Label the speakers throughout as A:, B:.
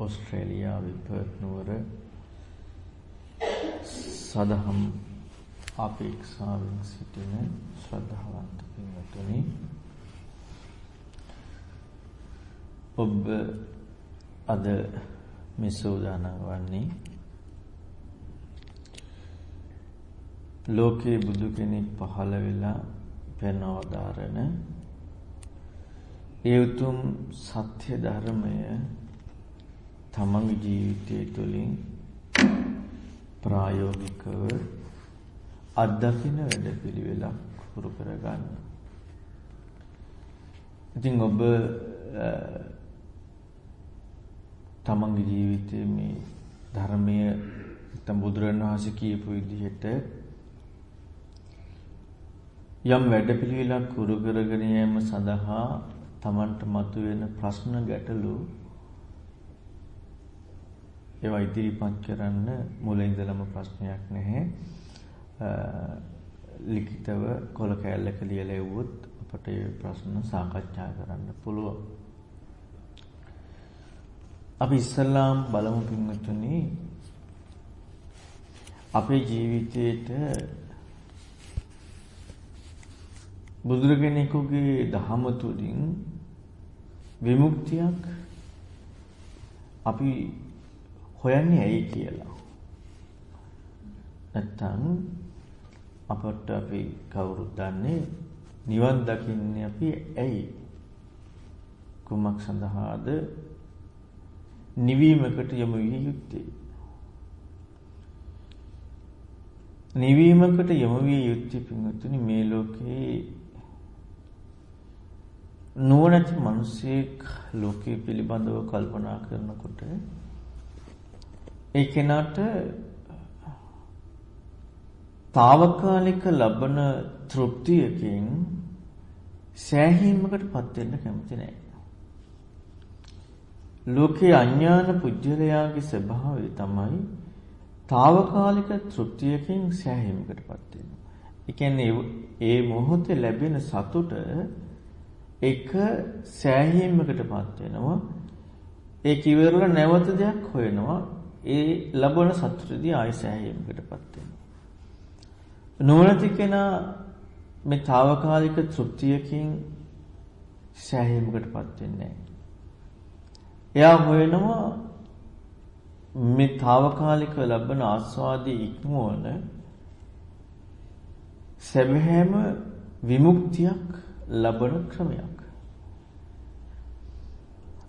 A: ඔස්ට්‍රේලියාවේ Perth නුවර සදහම් අපේක්ෂාවෙන් සිටින ශ්‍රද්ධාවන්ත පින්වතුනි ඔබ අද මේ සූදානම් වන්නේ ලෝකේ බුදු කෙනෙක් පහළ වෙලා පෙන්වවදාරන ඒ උතුම් සත්‍ය ධර්මය තමන්ගේ ජීවිතය තුළින් ප්‍රායෝගිකව අත්දකින වැඩපිළිවෙලක් හුරු කරගන්න. ඉතින් ඔබ තමන්ගේ ජීවිතයේ මේ ධර්මය නැත්නම් බුදුරණවහන්සේ කියපු විදිහට යම් වැඩපිළිවෙලක් හුරු කරගෙන යාම සඳහා තමන්ට මතුවෙන ප්‍රශ්න ගැටලු ඒවා ඉදිරිපත් කරන්න මුල ඉඳලම ප්‍රශ්නයක් නැහැ. ලිඛිතව කොල කැලලක ලියලා එවුවොත් අපට ඒ ප්‍රශ්න සාකච්ඡා කරන්න පුළුවන්. අපි ඉස්සල්ලාම් බලමු පින්වත්නි අපේ ජීවිතේට බුදුරගෙනෙකුගේ දහම තුලින් විමුක්තියක් අපි හොයන්නේ ඇයි කියලා. නැත්තම් අපට අපි කවුරුත් දන්නේ නිවන් දකින්නේ අපි ඇයි? කුමක් සඳහාද? නිවීමකට යමු විය යුත්තේ. නිවීමකට යමු විය යුත්තේ පින්වත්නි මේ ලෝකේ නුවණැති මිනිසෙක් ලෝකයේ පිළිබඳව කල්පනා කරනකොට ඒ කෙනාට తాවකාලික ලබන තෘප්තියකින් සෑහීමකටපත් වෙන්න කැමති නැහැ. ලෝකේ අඥාන පුජ්‍යලයාගේ ස්වභාවය තමයි తాවකාලික තෘප්තියකින් සෑහීමකටපත් වෙනවා. ඒ කියන්නේ ඒ මොහොතේ ලැබෙන සතුට එක සෑහීමකටපත් වෙනවා. ඒ කිවරල නැවත දෙයක් හොයනවා. ඒ ලබන සතුටදී ආය සෑහීමකටපත් වෙනවා. නුවණති කෙනා මේ తాවකාලික තෘප්තියකින් සෑහීමකටපත් වෙන්නේ නැහැ. එයා හොයනවා මේ తాවකාලික ලබන ආස්වාදී ඉක්මවන සැබෑම විමුක්තියක් ලබන ක්‍රමයක්.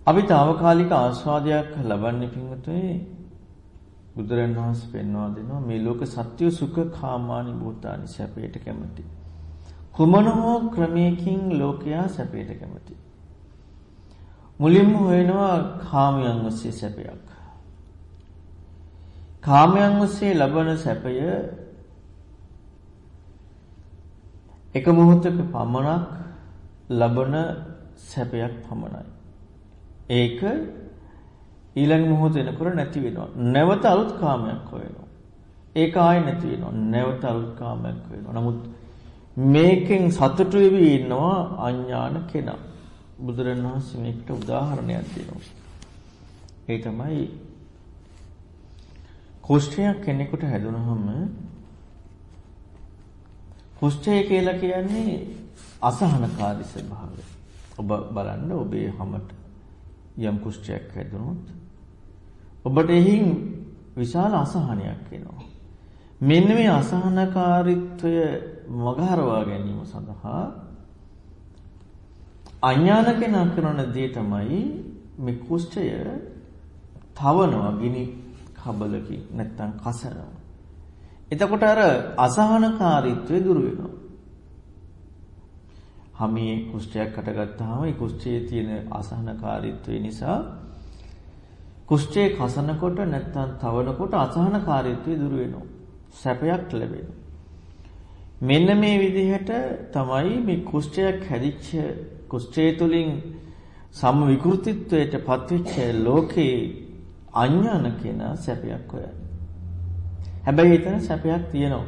A: අපි తాවකාලික ආස්වාදයක් ලබන්නේ පින්වතුනි බුදුරන් වහන්සේ පෙන්වා දෙනවා මේ ලෝක සත්‍ය සුඛ කාමානි භූතානි සැපයට කැමති. කුමන හෝ ක්‍රමයකින් ලෝකයා සැපයට කැමති. මුලින්ම හොයනවා කාමයන් ඔස්සේ සැපයක්. කාමයන් ඔස්සේ ලබන සැපය එක මොහොතක පමණක් ලබන සැපයක් පමණයි. ඒක ඊළඟ මොහොත එනකොට නැති වෙනවා. නැවත අලුත් කාමයක් හොයනවා. ඒක ආයෙ නැති වෙනවා. නැවත අලුත් කාමයක් හොයනවා. නමුත් මේකෙන් සතුටු වෙවි ඉන්නවා අඥාන කෙනා. බුදුරණවහන්සේ මේකට උදාහරණයක් දෙනවා. ඒ තමයි කුෂ්ඨයක් කෙනෙකුට හැදුනහම කුෂ්ඨය කියලා කියන්නේ අසහනකාරී ස්වභාවය. ඔබ බලන්න ඔබේ හැමත යම් කුෂ්ඨයක් හැදුනොත් ඔබට එහින් විශාල අසහනයක් එනවා. මෙන්න මේ අසහනකාරීත්වය මගහරවා ගැනීම සඳහා අඥාන කෙනා කරන දේ තමයි මේ කුෂ්ඨය තවනවා ගිනි කබලකින් නැත්තම් කසනවා. එතකොට අර අසහනකාරීත්වය දුර වෙනවා. හමියේ කුෂ්ඨයක් හටගත්තාම ඒ කුෂ්ඨයේ තියෙන අසහනකාරීත්වය නිසා කුෂ්ඨයේ කසනකොට නැත්නම් තවනකොට අසහනකාරීත්වය දුර වෙනවා. සැපයක් ලැබෙනවා. මෙන්න මේ විදිහට තමයි මේ කුෂ්ඨයක් හැදිච්ච කුෂ්ඨය තුලින් සම විකෘතිත්වයට පත්වෙච්ච ලෝකේ අඥාන කෙනා සැපයක් හොයන්නේ. හැබැයි එතන සැපයක් තියෙනවා.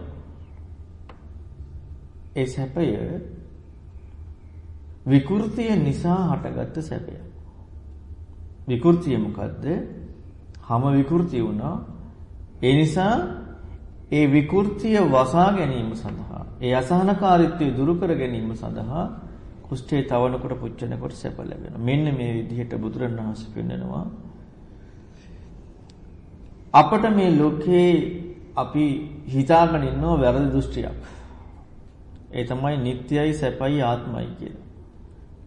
A: ඒ සැපය විකෘතිය නිසා හටගත්ත සැපයක්. විකෘතිය මොකද්ද? හැම විකෘතිය වුණා. ඒ නිසා ඒ විකෘතිය වසා ගැනීම සඳහා, ඒ අසහනකාරීත්වය දුරු කර ගැනීම සඳහා කුෂ්ඨේ තවනකොට පුච්චනකොට සැප ලැබෙනවා. මෙන්න මේ විදිහට බුදුරණවහන්සේ පෙන්නනවා. අපට මේ ලෝකේ අපි හිතාගෙන ඉන්නව වැරදි දෘෂ්ටියක්. ඒ තමයි නිට්ටයයි සැපයි ආත්මයි කියලා.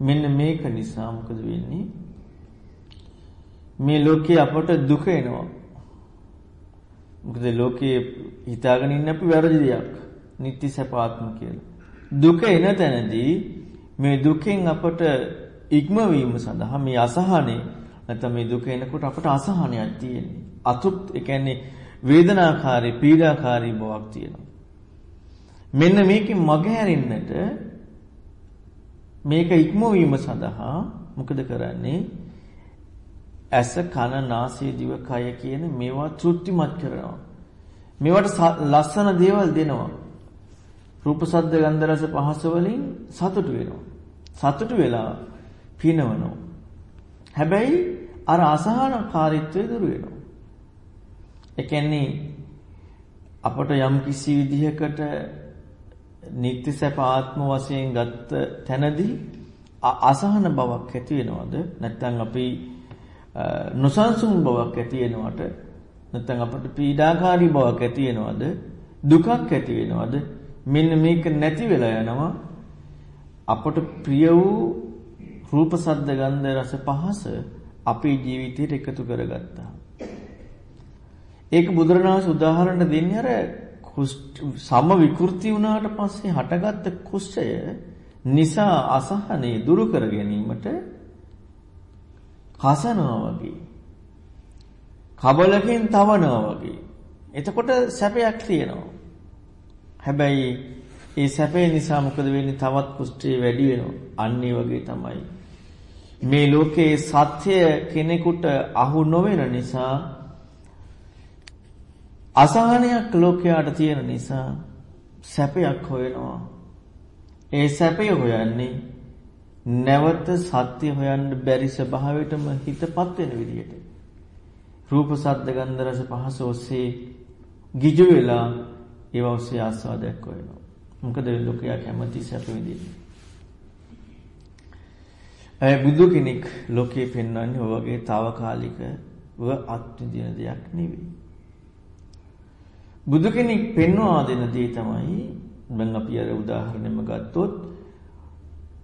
A: මෙන්න මේක නිසා මොකද වෙන්නේ? මේ ලෝකේ අපට දුක එනවා. මොකද ලෝකේ හිතාගෙන ඉන්න අපි වැරදි දෙයක්. නිට්ටි සැපාත්ම කියලා. දුක එන තැනදී මේ දුකෙන් අපට ඉක්මවීම සඳහා මේ අසහනේ නැත්නම් මේ දුක එනකොට අපට අසහනයක් තියෙන්නේ. අතුත් ඒ කියන්නේ වේදනාකාරී පීඩාකාරී බවක් තියෙනවා. මෙන්න මේකෙන් මගහැරෙන්නට මේක ඉක්මවීම සඳහා මොකද කරන්නේ? ඇස කන නාසය දිව කය කියන මේවා තෘප්තිමත් කරනවා. මේවට ලස්සන දේවල් දෙනවා. රූප ශබ්ද ගන්ධ රස පහස වලින් සතුටු වෙනවා. සතුටු වෙලා පිනවනවා. හැබැයි අර අසහනකාරීත්වය දුර වෙනවා. ඒ කියන්නේ අපට යම් කිසි විදිහකට නිත්‍ය සැප ආත්ම වශයෙන් ගත්ත තැනදී අසහන බවක් ඇති වෙනවද නැත්නම් අපි නොසන්සුන් බවක් ඇති වෙනවට නැත්නම් අපට පීඩාකාරී බවක් ඇති වෙනවද? දුකක් ඇති වෙනවද? මෙන්න මේක නැති වෙලා යනවා. අපට ප්‍රිය වූ රූප සද්ද ගන්ධ රස පහස අපේ ජීවිතයට එකතු කරගත්තා. ඒක බුදුරණවහන්සේ උදාහරණ දෙන්නේ අර සම විකෘති වුණාට පස්සේ හටගත්ත කුෂ්ඨය නිසා අසහනේ දුරු කර ගැනීමට කසනවා වගේ. කබලකින් තවනවා වගේ. එතකොට සැපයක් තියෙනවා. හැබැයි ඒ සැපේ නිසා මොකද වෙන්නේ? තවත් කුෂ්ඨය වැඩි වෙනවා. අන්න වගේ තමයි. මේ ලෝකේ සත්‍ය කෙනෙකුට අහු නොවන නිසා අසහනයක් ලෝකයාට තියෙන නිසා සැපයක් හොයනවා. ඒ සැපය හොයන්නේ නැවත සත්‍ය හොයන්න බැරි ස්වභාවයටම හිතපත් වෙන විදිහට. රූප සද්ද ගන්ධ රස පහස ඔස්සේ ගිජු වෙලා ඒව ඔස්සේ ආස්වාදයක් හොයනවා. මොකද ලෝකයා කැමති සැප විඳින්න. ඒ බුදු කෙනෙක් ලෝකේ පෙන්වන්නේ ඔය වගේ తాවකාලිකව අත්විඳින දෙයක් නෙවෙයි. බුදු කෙනෙක් පෙන්වා දෙන දේ තමයි මම අපි අර උදාහරණෙම ගත්තොත්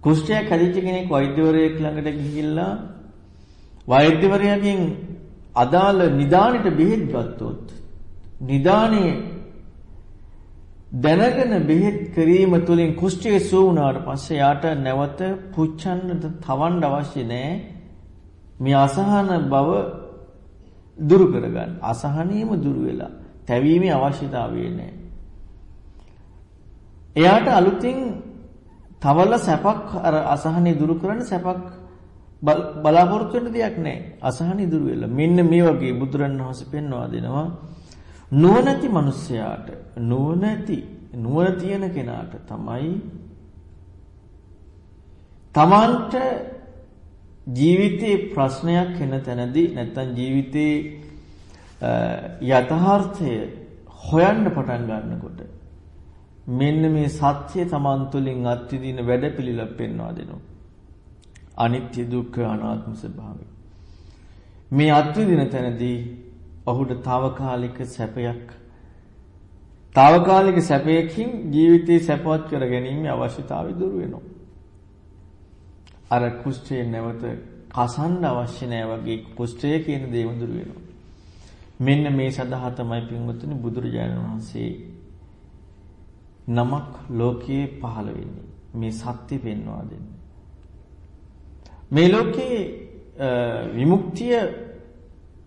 A: කුෂ්ඨයක් හැදිච්ච කෙනෙක් වෛද්‍යවරයෙක් ළඟට ගිහිල්ලා වෛද්‍යවරයාගෙන් අදාළ නිදානෙට බෙහෙත් ගත්තොත් නිදානේ දැනගෙන බෙහෙත් කිරීම තුළින් කුෂ්ඨය සුව වුණාට පස්සේ යාට නැවත පුච්චන්න තවන්න අවශ්‍ය නැහැ මේ අසහන බව දුරු කරගන්න අසහනියම දුරු වෙලා තැවීමේ අවශ්‍යතාවය නැහැ. එයාට අලුතින් තවල සැපක් අර අසහනෙ දුරු කරන්න සැපක් බලාපොරොත්තු වෙන්න දෙයක් නැහැ. අසහනෙ දුරු වෙලා. මෙන්න මේ වගේ බුදුරණවහන්සේ පෙන්වා දෙනවා නුවණැති මිනිසයාට නුවණැති නුවණ තියෙන කෙනාට තමයි තමන්ට ජීවිතේ ප්‍රශ්නයක් එන තැනදී නැත්තම් ජීවිතේ යථාර්ථය හොයන්න පටන් ගන්නකොට මෙන්න මේ සත්‍ය තමන් තුළින් අත්විඳින වැඩපිළිවෙල පෙන්වා දෙනවා. අනිත්‍ය දුක්ඛ අනාත්ම ස්වභාවය. මේ අත්විඳින තැනදී ඔහුට తాවකාලික සැපයක් తాවකාලික සැපයකින් ජීවිතේ සැපවත් කර ගැනීමේ අවශ්‍යතාවය දුරු වෙනවා. අර කුෂ්ඨය නැවත කසන්න අවශ්‍ය නැහැ වගේ කුෂ්ඨය කියන දේ දුරු වෙනවා. මෙන්න මේ සඳහා තමයි පින්වතුනි බුදුරජාණන් වහන්සේ නමක් ලෝකයේ පහළ වෙන්නේ. මේ සත්‍ය පෙන්වා දෙන්නේ. මේ ලෝකේ විමුක්තිය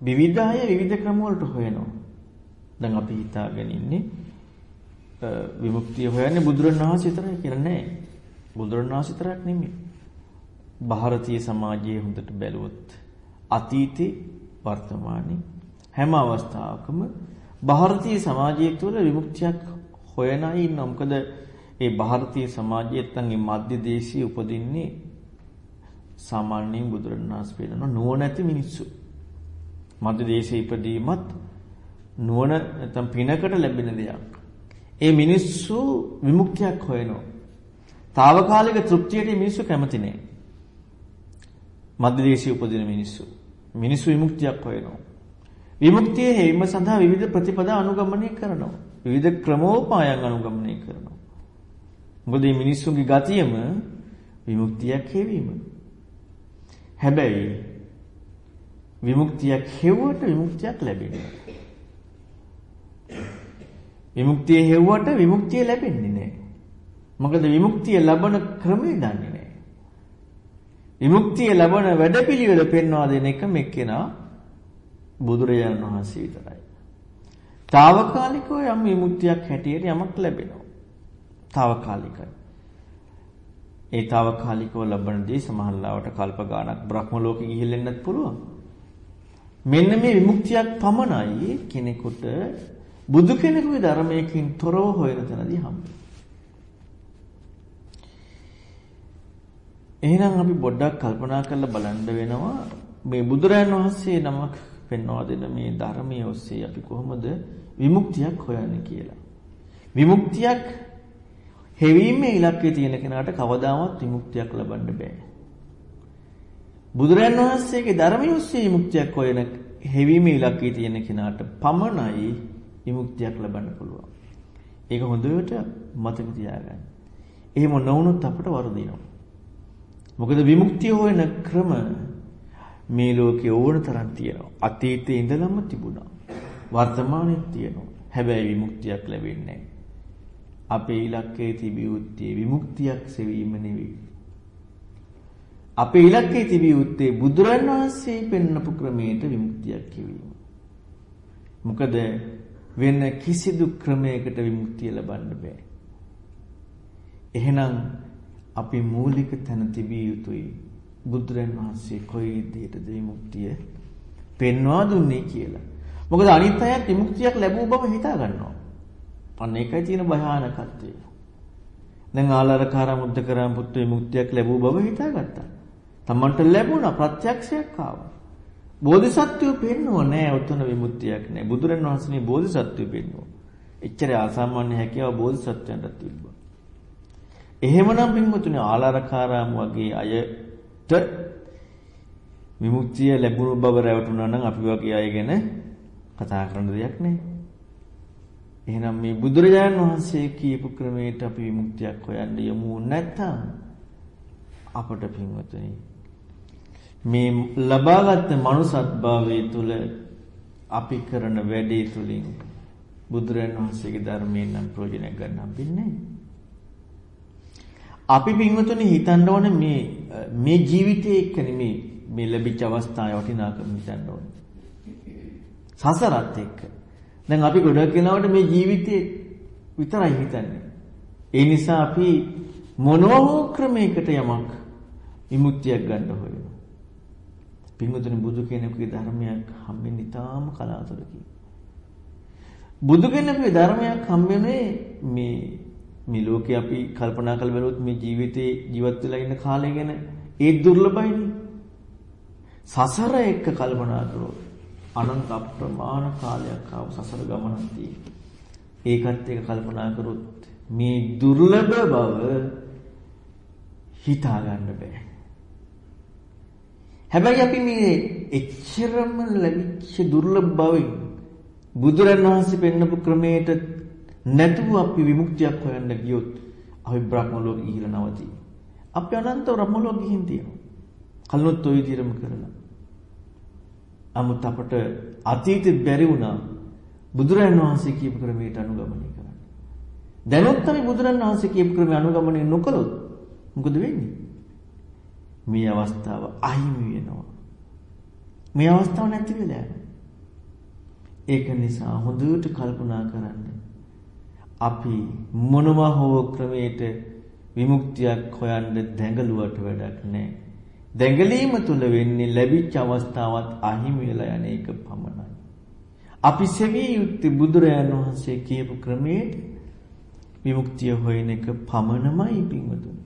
A: විවිධය විවිධ ක්‍රම වලට හොයනවා. දැන් අපි හිතාගෙන ඉන්නේ විමුක්තිය හොයන්නේ බුදුරණවහන්සේ විතරයි කියලා නෑ. බුදුරණවහන්සේ විතරක් නෙමෙයි. ಭಾರತೀಯ සමාජයේ හොඳට බැලුවොත් අතීතේ වර්තමානයේ හැම අවස්ථාවකම ಭಾರತೀಯ සමාජය තුළ විමුක්තියක් හොයන අය ඉන්නවා. මොකද ඒ ಭಾರತೀಯ සමාජයේ නැත්නම් මධ්‍යදේශීය උපදින්නේ සාමාන්‍යයෙන් බුදුරණාහි පෙන්නන නුවණැති මිනිස්සු. මධ්‍යදේශයේ ඉපදීමත් නුවණ නැත්නම් පිනකට ලැබෙන දෙයක්. ඒ මිනිස්සු විමුක්තියක් හොයනවා. తాවකාලික තෘප්තියට මිනිස්සු කැමති නෑ. මධ්‍යදේශයේ උපදින මිනිස්සු මිනිස්සු විමුක්තියක් හොයනවා. විමුක්තිය හේම සඳහා විවිධ ප්‍රතිපදා අනුගමනය කරනවා. විවිධ ක්‍රමෝපායන් අනුගමනය කරනවා. මොකද මේ මිනිස්සුන්ගේ ගතියම විමුක්තියක් හේවීම. හැබැයි විමුක්තියක් හෙව්වට විමුක්තියක් ලැබෙන්නේ විමුක්තිය හෙව්වට විමුක්තිය ලැබෙන්නේ නැහැ. මොකද විමුක්තිය ලබන ක්‍රමය දන්නේ නැහැ. විමුක්තිය ලබන වැඩපිළිවෙල පෙන්වා දෙන එක මෙක්කෙනා බුදුරජාණන් වහන්සේ විතරයි. తాවකාලිකව යම් විමුක්තියක් හැටියට යමක් ලැබෙනවා. తాවකාලිකයි. ඒ తాවකාලිකව ලබන දේ සමහරවට කල්ප ගාණක් බ්‍රහ්ම ලෝකෙ ගිහිල්ලෙන්නත් පුළුවන්. මෙන්න මේ විමුක්තියක් පමණයි කෙනෙකුට බුදු කෙනෙකුගේ ධර්මයකින් තොරව හොයන තැනදී හම්බෙන්නේ. එහෙනම් අපි පොඩ්ඩක් කල්පනා කරලා බලන්න වෙනවා මේ බුදුරයන් වහන්සේ නමක් පෙන්වා දෙන මේ ධර්මයේ ඔස්සේ අපි කොහොමද විමුක්තියක් හොයන්නේ කියලා. විමුක්තියක් හෙවීමේ ඉලක්කය තියෙන කෙනාට කවදාවත් විමුක්තියක් ලබන්න බෑ. බුදුරයන් වහන්සේගේ ධර්මයේ ඔස්සේ විමුක්තියක් හොයන හෙවීමේ ඉලක්කය තියෙන කෙනාට පමණයි විමුක්තියක් ලබන්න පුළුවන්. ඒක හොඳට මතක තියාගන්න. එහෙම නොවුනොත් අපට වරදිනවා. මොකද විමුක්තිය හොයන ක්‍රම මේ ලෝකේ ඕන තරම් තියෙනවා. අතීතයේ ඉඳලම තිබුණා. වර්තමානයේ තියෙනවා. හැබැයි විමුක්තියක් ලැබෙන්නේ අපේ ඉලක්කයේ තිබිය යුත්තේ විමුක්තියක් සෙවීම නෙවෙයි. අපේ ඉලක්කයේ තිබිය යුත්තේ බුදුරන් වහන්සේ පෙන්වපු ක්‍රමයට විමුක්තියක් ලැබීම. මොකද වෙන කිසිදු ක්‍රමයකට විමුක්තිය ලබන්න බෑ. එහෙනම් අපි මූලික තැන තිබිය යුතුයි බුදුරන් වහන්සේ කොයි විදිහටද විමුක්තිය පෙන්වා දුන්නේ කියලා. මොකද අනිත් අයත් විමුක්තියක් ලැබුව බව හිතා ගන්නවා. අන්න ඒකයි තියෙන භයානකත්වය. දැන් ආලාරකාර මුද්දකරම් පුත්තු විමුක්තියක් ලැබුව බව හිතාගත්තා. තමන්ට ලැබුණා ප්‍රත්‍යක්ෂයක් ආවා. බෝධිසත්වය පෙන්නුව නෑ උතුන විමුක්තියක් නෑ. බුදුරන් වහන්සේනේ බෝධිසත්වය පෙන්නුව. එච්චර අසාමාන්‍ය හැකියාව බෝධිසත්වයන්ට තිබ්බා. එහෙමනම් පින්වතුනි ආලාරකාරාම වගේ අයට විමුක්තිය ලැබුණු බව රැවටුණා නම් අපි වගේ අය ගැන කතා කරන්න දෙයක් නෑ. එහෙනම් මේ බුදුරජාණන් වහන්සේ කියපු ක්‍රමයට අපි විමුක්තියක් හොයන්න යමු නැත්නම් අපට පින්වතුනි මේ ලබාගත් මනුසත්භාවයේ තුල අපි කරන වැඩේ තුලින් බුදුරජාණන් වහන්සේගේ ධර්මයෙන් නම් ප්‍රයෝජනයක් ගන්න හම්බෙන්නේ අපි පින්වතුනි හිතන්න ඕනේ මේ මේ ජීවිතයේ එක්ක නෙමේ මේ ලැබිච්ච අවස්ථාවේ වටිනාකම හිතන්න ඕනේ. සසරත් එක්ක. දැන් අපි ගොඩක් කෙනාට මේ ජීවිතේ විතරයි හිතන්නේ. ඒ නිසා අපි මොනෝ ක්‍රමයකට යමක් විමුක්තියක් ගන්න හොයනවා. පින්වතුනි බුදු කෙනෙකුගේ ධර්මයක් හම්බෙන්නේ ඊටාම කලාතුරකින්. බුදු කෙනෙකුගේ ධර්මයක් හම්බෙන්නේ මේ මේ ලෝකේ අපි කල්පනා කරලා බලුවොත් මේ ජීවිතේ ජීවත් වෙලා ඉන්න කාලය ගැන ඒ දුර්ලභයිනේ. සසර එක්ක කල්පනා කරොත් අනන්ත අප්‍රමාණ කාලයක් ආව සසර ගමනක් තියෙනවා. ඒකත් එක්ක කල්පනා කරොත් මේ දුර්ලභ බව හිතා ගන්න බෑ. හැබැයි අපි මේ එච්චරම ලැබිච්ච දුර්ලභ බවෙන් බුදුරන් වහන්සේ පෙන්නපු ක්‍රමයට නැතුව අපි විමුක්තියක් හොයන්න ගියොත් අපි බ්‍රහ්ම ලෝකෙ ගිහිලා නවතී. අපි අනන්ත බ්‍රහ්ම ලෝකෙ ගිහින් තියෙනවා. කලිනුත් ওই විදිහටම කරලා. 아무ත් අපට අතීතෙත් බැරි වුණා බුදුරන් වහන්සේ කියපු ක්‍රමයට අනුගමනය කරන්න. දැනුත් අපි බුදුරන් වහන්සේ කියපු ක්‍රමය අනුගමනය නොකළොත් මොකද වෙන්නේ? මේ අවස්ථාව අහිමි වෙනවා. මේ අවස්ථාව නැති වෙලා ඒක නිසා හොඳට කල්පනා කරන්න. අපි මොනවා හෝ ක්‍රමයකට විමුක්තියක් හොයන්න දැඟලුවට වැඩක් නැහැ. දැඟලීම තුල වෙන්නේ ලැබිච්ච අවස්ථාවත් අහිමි වෙලා යන එක පමණයි. අපි සෙවිය යුත්තේ බුදුරයන් වහන්සේ කියපු ක්‍රමයේ විමුක්තිය හොයන එක පමණමයි පින්වතුනි.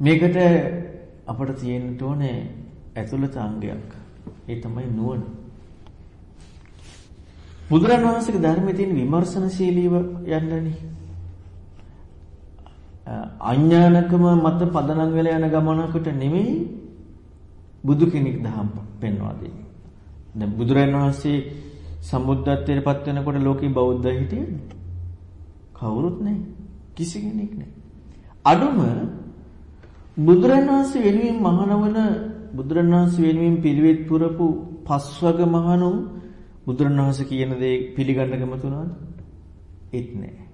A: මේකට අපට තියෙන්න ඕනේ ඇතුළත අංගයක්. ඒ තමයි නුවණ. බුදුරන් වහන්සේගේ ධර්මයේ තියෙන විමර්ශනශීලීව යන්නනේ. අඥානකම මත පදනම් වෙලා යන ගමනකට නෙමෙයි බුදු කෙනෙක් දහම් පෙන්වා දෙන්නේ. දැන් බුදුරන් වහන්සේ සම්බුද්ධත්වයට පත් වෙනකොට ලෝකේ බෞද්ධ හිටියද? කවුරුත් නැහැ. කිසි කෙනෙක් නැහැ. අඩුම බුදුරන් වහන්සේ වෙනුවෙන් මහානවන බුදුරන් වහන්සේ වෙනුවෙන් පිළිවෙත් පුරපු පස්වග මහණුන් බුදුරන් වහන්සේ කියන දේ පිළිගන්න කැමතුණාද? ඒත් නැහැ.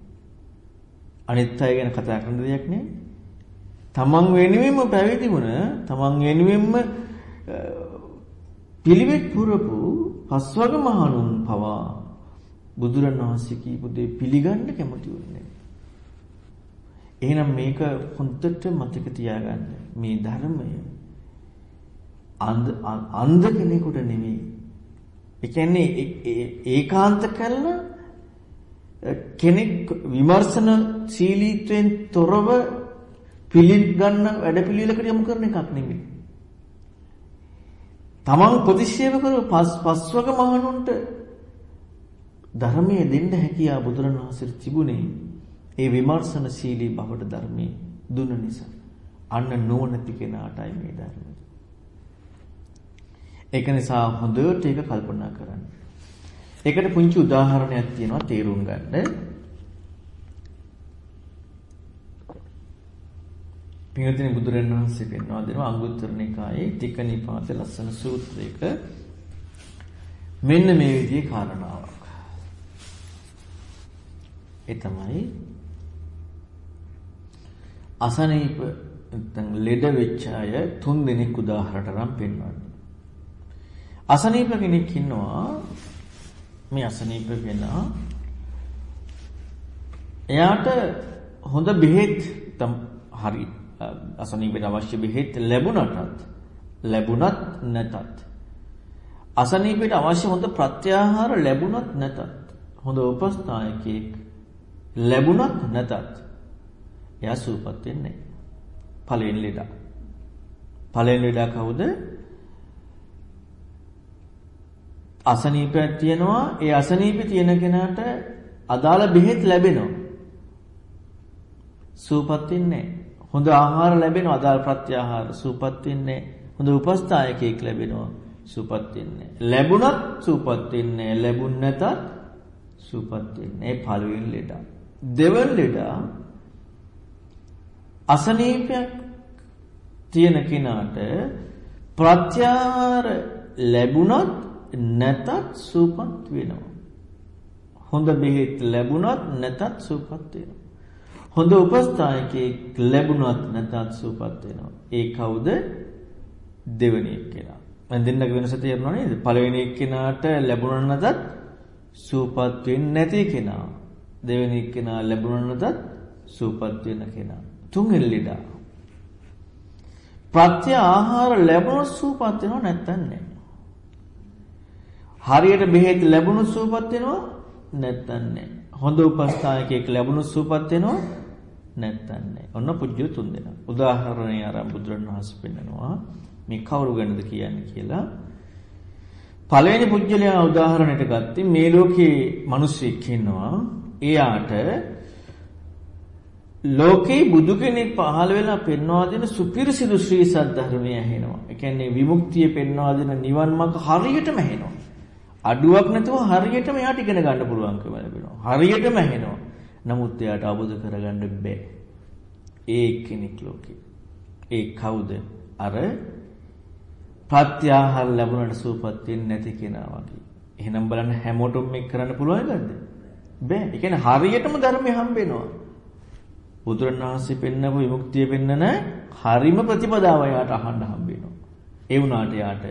A: අනිත් අය ගැන කතා කරන දෙයක් නේ. තමන් වෙනුවෙන්ම පැවිදි වුණ, තමන් වෙනුවෙන්ම පිළිවෙත් පුරපු පස්වග මහණුන් පවා බුදුරණවහන්සේ කියපු දේ පිළිගන්න කැමති වුණේ එහෙනම් මේක හොඳට මතක තියාගන්න. මේ ධර්මය අන්ධ අන්ධ කෙනෙකුට නෙමෙයි. ඒ කියන්නේ ඒකාන්ත කරලා කෙනෙක් විමර්ශන ශීලීත්වයෙන් තොරව පිළිගන්න වැඩපිළිවෙලකට යොමු කරන එකක් නෙමෙයි. තමන් ප්‍රතික්ෂේප කරපු පස් පස්වක මහණුන්ට ධර්මයේ දෙන්න හැකියාව බුදුරණවහන්සේට තිබුණේ ඒ විමර්ශනශීලී බවට ධර්මයේ දුන්න නිසා. අන්න නුවණති කෙනාටයි මේ ධර්මය. ඒක නිසා හොඳට ඒක කල්පනා කරන්න. ඒකට පුංචි උදාහරණයක් තියෙනවා තේරුම් ගන්න. පින්වත්නි බුදුරන් වහන්සේ පෙන්වා දෙනවා අංගුත්තර නිකායේ තික නිපාතේ ලස්සන සූත්‍රයක මෙන්න මේ විදිහේ කාරණාවක්. ඒ තමයි අසනීප නැත්නම් ලෙඩ වෙච්ච අය තුන් දෙනෙක් උදාහරණට නම් පෙන්වන්නේ. අසනීප කෙනෙක් ඉන්නවා මේ අසනීප කෙනා එයාට හොඳ බෙහෙත් හරි අසනීපයට අවශ්‍ය බෙහෙත් ලැබුණටත් ලැබුණත් නැතත් අසනීපයට අවශ්‍ය හොඳ ප්‍රත්‍යාහාර ලැබුණත් නැතත් හොඳ උපස්ථායකයෙක් ලැබුණත් නැතත් එයා සූපත් වෙන්නේ පළවෙනි ලෙඩා. පළවෙනි ලෙඩා කවුද? අසනීපයක් තියෙනවා. ඒ අසනීපේ තියෙන කෙනාට අදාළ බෙහෙත් ලැබෙනවා. සූපත් වෙන්නේ හොඳ ආහාර ලැබෙනවා. අදාළ ප්‍රත්‍ය ආහාර සූපත් වෙන්නේ හොඳ උපස්ථායකයෙක් ලැබෙනවා. සූපත් වෙන්නේ ලැබුණත් සූපත් වෙන්නේ ලැබුණ නැතත් සූපත් වෙන්නේ පළවෙනි ලෙඩා. දෙවන ලෙඩා. අසනීපයක් තියෙන කෙනාට ප්‍රත්‍යාර ලැබුණත් නැතත් සූපත් වෙනවා. හොඳ බෙහෙත් ලැබුණත් නැතත් සූපත් වෙනවා. හොඳ උපස්ථායකයෙක් ලැබුණත් නැතත් සූපත් වෙනවා. ඒ කවුද? දෙවෙනි එක්කෙනා. මම දෙන්නක වෙනස තේරෙනව නේද? පළවෙනි එක්කෙනාට ලැබුණ නැතත් සූපත් වෙන්නේ නැති කෙනා. දෙවෙනි එක්කෙනා ලැබුණ නැතත් සූපත් වෙන කෙනා. තුන්වෙනි ලෙඩා. ප්‍රත්‍ය ආහාර ලැබුණොත් සූපත් වෙනව නැත්නම් නැහැ. හරියට බෙහෙත් ලැබුණොත් සූපත් වෙනව නැත්නම් නැහැ. හොඳ උපස්ථායකයෙක් ලැබුණොත් සූපත් වෙනව නැත්නම් නැහැ. ඔන්න පුජ්‍ය තුන් දෙනා. උදාහරණය ආරම්භ බුදුරණවහන්සේ පෙන්නනවා මේ කවුරු ගැනද කියන්නේ කියලා. පළවෙනි පුජ්‍යලයා උදාහරණයට ගත්තේ මේ ලෝකේ මිනිස්සෙක් ඉන්නවා. එයාට ලෝකේ බුදු කෙනෙක් පහළ වෙලා පෙන්වා දෙන සුපිරිසිදු ශ්‍රී සද්ධර්මය ඇහෙනවා. ඒ කියන්නේ විමුක්තිය පෙන්වා දෙන නිවන් මාර්ග හරියටම ඇහෙනවා. අඩුවක් නැතුව හරියටම එයාට ඉගෙන ගන්න පුළුවන්කම ලැබෙනවා. හරියටම ඇහෙනවා. නමුත් එයාට අවබෝධ කරගන්න බැහැ. ඒ කෙනෙක් ලෝකේ. ඒ කවුද? අර ප්‍රත්‍යාහාර ලැබුණට සූපත් වෙන්නේ නැති කෙනා වගේ. එහෙනම් බලන්න හැමෝටම මේක කරන්න පුළුවන් නේද? බෑ. ඒ කියන්නේ හරියටම ධර්මය හම්බ වෙනවා. බුදුරණවහන්සේ පෙන්නපු විමුක්තිය පෙන්නන හරිම ප්‍රතිපදාව යාට අහන්න හම්බ වෙනවා. ඒ වුණාට යාට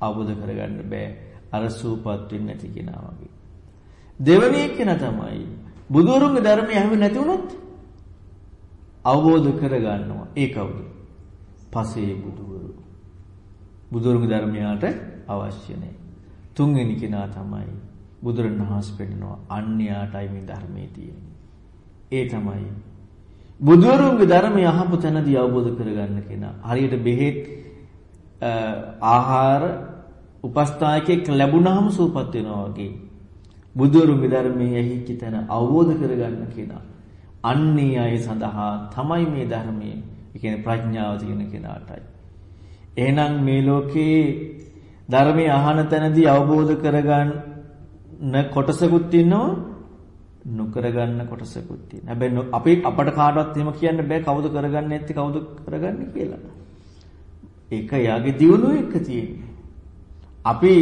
A: අවබෝධ කරගන්න බෑ. අර සූපත් වෙන්නේ නැති කෙනා වගේ. දෙවෙනි එකන තමයි බුදුරුන්ගේ ධර්මය අහුවෙ නැති වුණොත් අවබෝධ කරගන්නවා. ඒ කවුද? පසේ බුදුවරු. බුදුරුන්ගේ ධර්මයට අවශ්‍ය නැහැ. තුන්වෙනි කෙනා තමයි බුදුරණවහන්සේ පෙන්නනවා අන්‍යයාටයි මේ ධර්මයේ තියෙන්නේ. ඒ තමයි බුදුරුන්ගේ ධර්මය අහපු තැනදී අවබෝධ කරගන්න කෙනා. හරියට බෙහෙත් ආහාර උපස්ථායකෙක් ලැබුණාම සූපත් වෙනවා වගේ. බුදුරුන්ගේ ධර්මයේ ඇහිච්ච තැන අවබෝධ කරගන්න කෙනා. අන්නේ අය සඳහා තමයි මේ ධර්මයේ, ඒ කියන්නේ ප්‍රඥාව තියෙන කෙනාටයි. එහෙනම් මේ ලෝකේ ධර්මයේ අහන තැනදී අවබෝධ කරගන්න කොටසකුත් ඉන්නවා නොකර ගන්න කොටසකුත් තියෙනවා. හැබැයි අපි අපට කාටවත් එහෙම කියන්න බෑ කවුද කරගන්නේ නැත්තේ කවුද කරගන්නේ කියලා. ඒක යාගේ දියුණුව එක තියෙන්නේ. අපි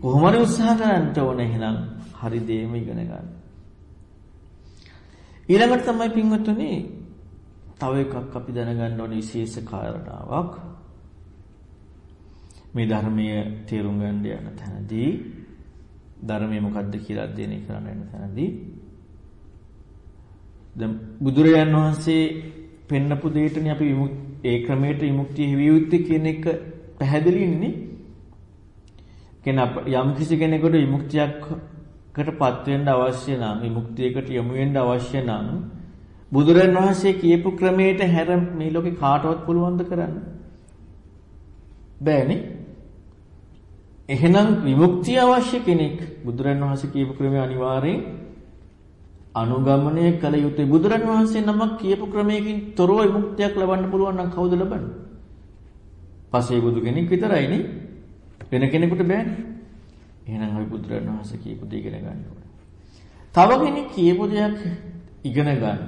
A: කොහොමද උත්සාහ කරන්න ඕන එහෙනම් හරි දේම ඉගෙන ගන්න. ඊළඟට තමයි පින්වතුනි තව එකක් අපි දැනගන්න ඕනේ විශේෂ කාරණාවක්. මේ ධර්මයේ තේරුම් ගන්න යන තැනදී ධර්මයේ මොකද්ද කියලා අධ්‍යයනය කරන්න යන තැනදී දැන් බුදුරජාන් වහන්සේ පෙන්නපු දෙයටනේ අපි ඒ ක්‍රමයට විමුක්තිය හිවිය යුත්තේ කියන එක පැහැදිලිනේ. කෙනා යම් කිසි කෙනෙකුට විමුක්තියකටපත් වෙන්න අවශ්‍ය නම් විමුක්තියකට යොමු වෙන්න අවශ්‍ය නම් බුදුරජාන් වහන්සේ කියපු ක්‍රමයට හැර මේ ලෝකේ කාටවත් පුළුවන් ද කරන්න? බෑනේ. එහෙනම් විමුක්තිය අවශ්‍ය කෙනෙක් බුදුරන් වහන්සේ කියපු ක්‍රමය අනිවාර්යෙන් අනුගමනය කළ යුතුයි. බුදුරන් වහන්සේ නමක් කියපු ක්‍රමයකින් තොරව විමුක්තියක් ලබන්න පුළුවන් නම් කවුද ලබන්නේ? පසේ බුදු කෙනෙක් විතරයිනේ. වෙන කෙනෙකුට බෑනේ. එහෙනම් අපි බුදුරන් වහන්සේ කියපු දේ ඉගෙන ගන්න ඕනේ. තව කෙනෙක් කියපු දෙයක් ඉගෙන ගන්න.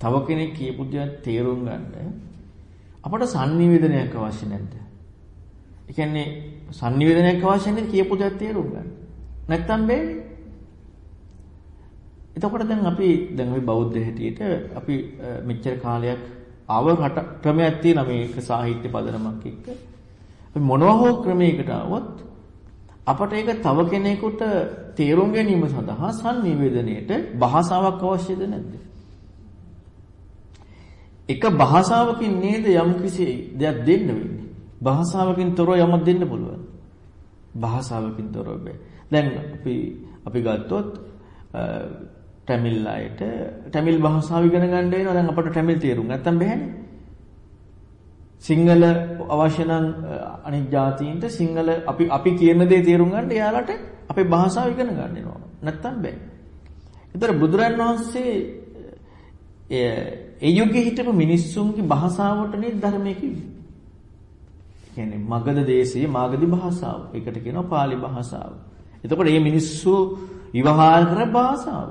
A: තව කෙනෙක් කියපු දෙයක් තේරුම් ගන්න. අපට sannivedanayak අවශ්‍ය නැද්ද? ඒ කියන්නේ sannivedanayak අවශ්‍ය නැහැ කියපු දේ තේරුම් ගන්න. නැත්තම් බෑනේ. එතකොට දැන් අපි දැන් අපි බෞද්ධ හැටියට අපි මෙච්චර කාලයක් ආව රට ක්‍රමයක් තියෙනවා මේක සාහිත්‍ය පදනමක් එක්ක. අපි මොනවා හෝ ක්‍රමයකට આવොත් අපට ඒක තව කෙනෙකුට තේරුම් ගැනීම සඳහා sannivedanayට භාෂාවක් අවශ්‍යද නැද්ද? එක භාෂාවකින් නේද යම්කිසි දෙයක් දෙන්න වෙන්නේ. භාෂාවකින් තොරව යමක් දෙන්න පුළුවන්. භාෂාවකින් තොරව බෑ. දැන් අපි අපි ගත්තොත් ටැමිල් අයට ටැමිල් භාෂාව ඉගෙන ගන්න වෙනවා. දැන් අපට ටැමිල් තේරුම් නැත්තම් බෑනේ. සිංහල අවශ්‍ය නම් අනිත් ජාතීන්ට සිංහල අපි අපි කියන දේ තේරුම් ගන්න එයාලට අපේ භාෂාව ඉගෙන ගන්න වෙනවා. නැත්තම් බෑ. ඒතර බුදුරන් වහන්සේ ඒ යුගයේ හිටපු මිනිස්සුන්ගේ භාෂාවට නේද ධර්මයේ කිව්වේ. කියන්නේ මගධ දේශයේ මාගධි භාෂාව. ඒකට කියනවා pāli භාෂාව. එතකොට මේ මිනිස්සු විවහාර කර භාෂාව.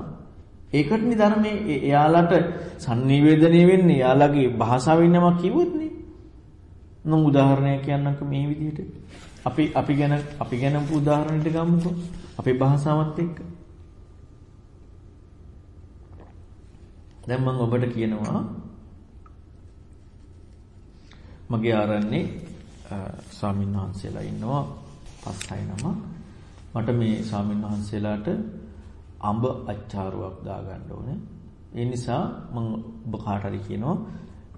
A: ඒකටනේ ධර්මයේ එයාලට sannivedanaya වෙන්නේ එයාලගේ භාෂාවෙන් නමක් කිව්වොත් නේ. නම් උදාහරණයක් කියන්නම්කෝ මේ විදිහට. අපි අපි ගැන අපි ගැන උදාහරණයක් ගමුකෝ. අපේ භාෂාවත් එක්ක. දැන් මම ඔබට කියනවා මගේ ආරන්නේ ස්වාමීන් වහන්සේලා ඉන්නවා පස් හය නම. මට මේ ස්වාමීන් වහන්සේලාට අඹ අච්චාරුවක් දාගන්න ඕනේ. ඒ නිසා මම ඔබ කාට හරි කියනවා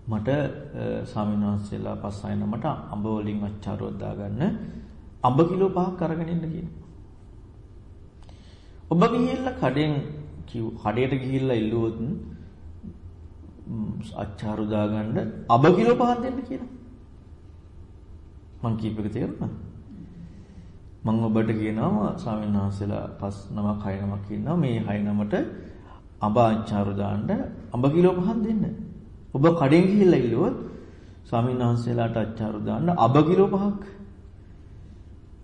A: මට ස්වාමීන් වහන්සේලා පස් හය නමට අඹ වලින් අච්චාරුවක් දාගන්න අඹ කිලෝ පහක් අරගෙන ඉන්න කියනවා. ඔබ ගිහිල්ලා කඩෙන් කිව් කඩේට ගිහිල්ලා ඉල්ලුවොත් අච්චාරු දාගන්න අඹ කිලෝ පහක් දෙන්න කියනවා. මං කීප එක තේරුණා. මම ඔබට කියනවා ස්වාමීන් වහන්සේලා පස් නමක් හය නමක් ඉන්නවා මේ හය නමට අඹ අච්චාරු දාන්න අඹ කිලෝ පහක් දෙන්න. ඔබ කඩෙන් ගිහිල්ලා ඉල්ලුවොත් ස්වාමීන් වහන්සේලාට අච්චාරු දාන්න අඹ කිලෝ පහක්.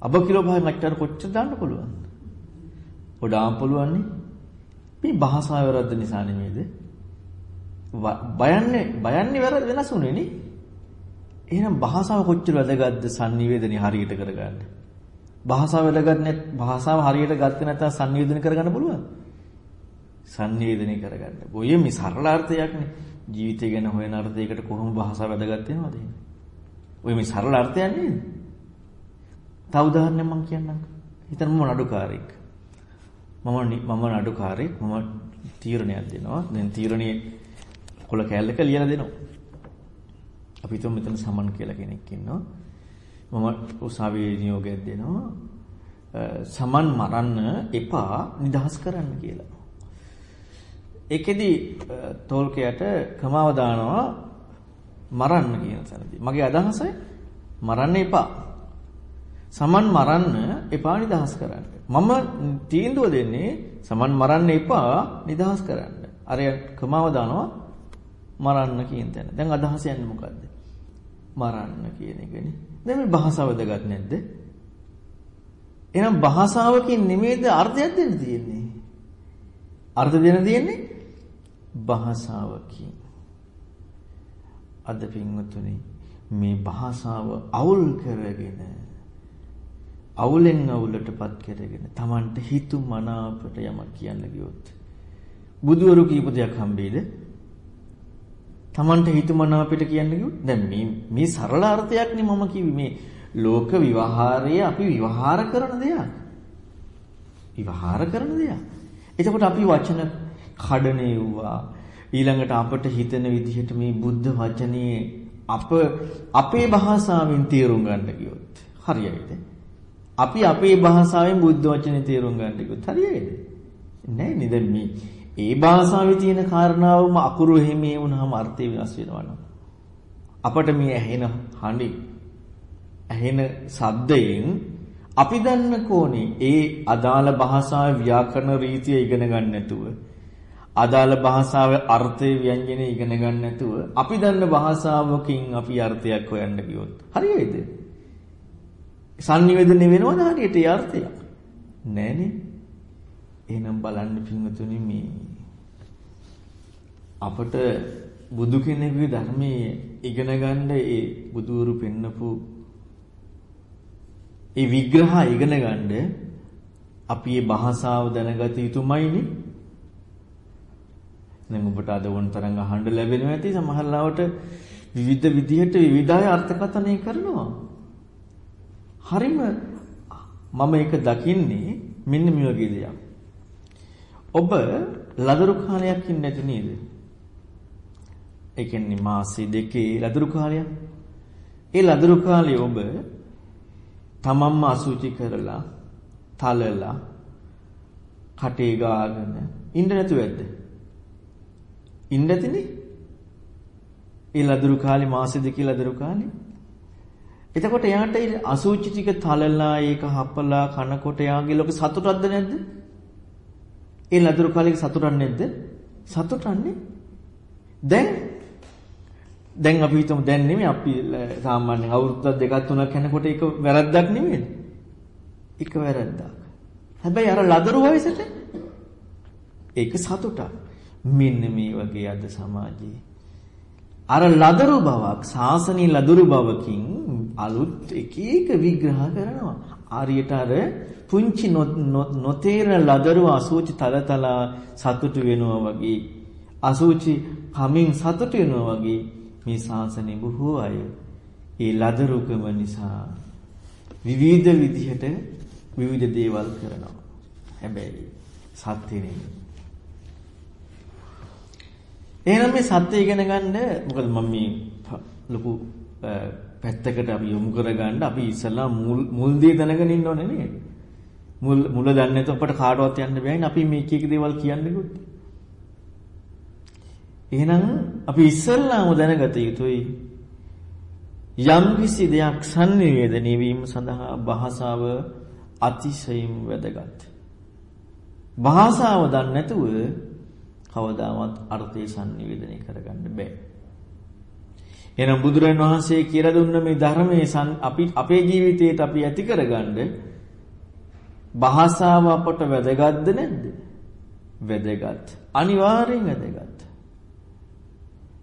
A: අඹ කිලෝ පහක් අච්චාරු කොච්චර දාන්න පුළුවන්ද? ගොඩාක් පුළුවන්නේ. මේ භාෂාව වැරද්ද නිසා නෙමෙයිද? බයන්නේ බයන්නේ වැරද්ද වෙනස් උනේ නේ. එහෙනම් භාෂාව කොච්චර වැදගත්ද sannivedanaye හරියට කරගන්න. භාෂාව වැදගත් නැත් භාෂාව හරියට ගත්තේ නැත්නම් sannivedanaye කරගන්න පුළුවන්. සංවේදනය කරගන්න. ඔය මේ සරල අර්ථයක්නේ. ජීවිතය ගැන හොයන අර්ථයකට කොහොම භාෂාව වැදගත් වෙනවද එහෙනම්? ඔය මේ සරල අර්ථයක් නේද? තව උදාහරණයක් මම කියන්නම්. හිතන්න මම නඩුකාරයෙක්. මම මම නඩුකාරයෙක්. මම තීරණයක් දෙනවා. දැන් තීරණයේ කොළ කෑල්ලක ලියලා දෙනවා. අපි හිතමු මෙතන සමන් කියලා කෙනෙක් ඉන්නවා. මම උසාවියේ නියෝගයක් දෙනවා. සමන් මරන්න එපා නිදහස් කරන්න කියලා. ඒකෙදි තෝල්කයට කමාව දානවා මරන්න කියන තැනදී. මගේ අදහස මරන්න එපා. සමන් මරන්න එපා නිදහස් කරන්න. මම තීන්දුව දෙන්නේ සමන් මරන්න එපා නිදහස් කරන්න. අර කමාව දානවා මරන්න කියන තැන. දැන් අදහස යන්නේ මොකද්ද? මරන්න කියන එකනේ. දැන් මේ භාෂාව වැදගත් නැද්ද? එහෙනම් භාෂාවකින් නෙමෙයිද අර්ථයක් දෙන්න තියෙන්නේ? අර්ථ දෙන්න තියෙන්නේ භාෂාවකින්. අද පින්වතුනි මේ භාෂාව අවුල් කරගෙන අවුලෙන් අවුලටපත් කරගෙන Tamanට හිතු මනාපට යමක් කියන්න ගියොත් බුදුවරු කියපු දෙයක් හම්බෙයිද? Tamanට හිතු මනාපට කියන්න ගියොත් දැන් මේ මේ සරල අර්ථයක් නේ මම කිව්වේ මේ ලෝක විවහාරය අපි විවහාර කරන දෙයක්. විවහාර කරන දෙයක්. එතකොට අපි වචන කඩනෙව්වා ඊළඟට අපට හිතෙන විදිහට මේ බුද්ධ වචනේ අප අපේ භාෂාවෙන් තේරුම් ගන්න ගියොත් හරියයිද? අපි අපේ භාෂාවෙන් බුද්ධ වචනේ තේරුම් ගන්න ගියොත් හරියයිද? නෑ නේද මේ ඒ භාෂාවේ තියෙන කාරණාවම අකුරු එහෙමේ වුණාම අර්ථය වෙනස් වෙනවා අපට මේ ඇහෙන හඬින් ඇහෙන ශබ්දයෙන් අපි දන්න කෝණේ ඒ අදාළ භාෂාවේ ව්‍යාකරණ රීතිය ඉගෙන ගන්න නැතුව අදාළ භාෂාවේ අර්ථය ව්‍යංජනේ ඉගෙන ගන්න නැතුව අපි දන්න භාෂාවකින් අපි අර්ථයක් හොයන්න ගියොත් හරියයිද? සංනිවේදනය වෙනවද හරියට ඒ අර්ථය? නෑනේ. එහෙනම් බලන්න පින්වතුනි මේ අපට බුදු කෙනෙකුගේ ධර්මයේ ඉගෙන ගන්න ඒ බුදුවරු පෙන්නපු ඒ විග්‍රහ ඉගෙන ගන්න අපි මේ භාෂාව දැනගත යුතුමයිනේ. දැන් ඔබට අද වොන් තරම් අහන්න ලැබෙනවා ඇති සමහර ලාවට විවිධ විදිහට විවිධාය අර්ථකථනය කරනවා. හරිම මම ඒක දකින්නේ මෙන්න මේ වගේ දෙයක්. ඔබ ලදරු කාලයක් ඉන්නේ නැති නේද? ඒ කියන්නේ මාසෙ දෙකේ ලදරු කාලයක්. ඒ ලදරු කාලේ ඔබ තමන්ම අසුචි කරලා තලලා කටේ ගාගෙන ඉන්න නැතුව ඇද්ද? ඉන්න නැතිනේ. ඒ ලදරු කාලේ මාසෙ දෙකේ ලදරු කාලේ. එතකොට එයාට අසුචි ටික තලලා ඒක හපලා කනකොට එයාගේ ලෝක සතුටක්ද නැද්ද? ඒ ලදරු කාලේ සතුටක් නැද්ද? සතුටන්නේ. දැන් දැන් අපි හිතමු දැන් නෙමෙයි අපි සාමාන්‍යයෙන් අවුරුද්දක් දෙකක් තුනක් යනකොට ඒක වැරද්දක් නෙමෙයි. ඒක වැරද්දක්. හැබැයි අර ලදරු වයසට ඒක සතුටක්. මෙන්න මේ වගේ අද සමාජයේ අර ලදරු බවක් සාසනී ලදරු බවකින් අලුත් එක එක විග්‍රහ කරනවා. ආරියට අර පුංචි නොතේරෙන ලදරු අසුචි තලතලා සතුටු වෙනවා වගේ අසුචි කමින් සතුටු වෙනවා වගේ මේ ශාසනය බොහෝ අය ඒ ලදරුකම නිසා විවිධ විදිහට විවිධ දේවල් කරනවා. හැබැයි සත්‍ය නෙමෙයි. එහෙනම් මේ සත්‍ය ඉගෙන ගන්න මොකද මම මේ ලොකු පැත්තකට අපි යොමු කරගන්න අපි ඉස්සලා මුල් මුල් දේ දැනගෙන ඉන්න ඕනේ නේද? මුල් මුල දන්නේ නැත්නම් අපට කාටවත් යන්න බෑනේ අපි මේ එක එක දේවල් කියන්නේ කොහොමද? එහෙනම් අපි ඉස්සල්ලාම දැනගත යුතුයි යම් කිසි දෙයක් sannivedanaya වීම සඳහා භාෂාව අතිශයින් වැදගත්. භාෂාව දන්නේ නැතුව කවදාවත් අර්ථය sannivedanaya කරගන්න බෑ. එහෙනම් බුදුරන් වහන්සේ කියලා දුන්න මේ ධර්මයේ අපි අපේ ජීවිතයට අපි ඇති කරගන්න භාෂාව අපට වැදගත්ද නැද්ද? වැදගත්. අනිවාර්යෙන් වැදගත්.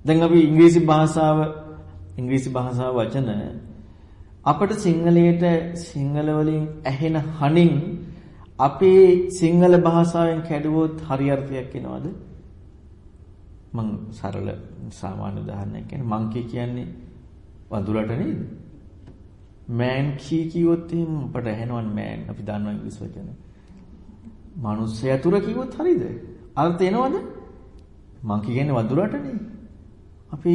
A: දැන් අපි ඉංග්‍රීසි භාෂාව ඉංග්‍රීසි භාෂාව වචන අපට සිංහලයට සිංහල වලින් ඇහෙන හණින් අපේ සිංහල භාෂාවෙන් කැඩුවොත් හරි අර්ථයක් එනවද? මං සරල සාමාන්‍ය උදාහරණයක් කියන්නේ මංකී කියන්නේ වඳුරට නේද? මෑන් කී කිව්වොත් එහෙම අපට ඇහෙනවනේ මෑන් අපි දන්නවා ඉංග්‍රීසි වචන. මිනිස්සු යතුර කිව්වොත් හරියද? අර්ථ එනවද? මංකී කියන්නේ වඳුරටනේ. අපි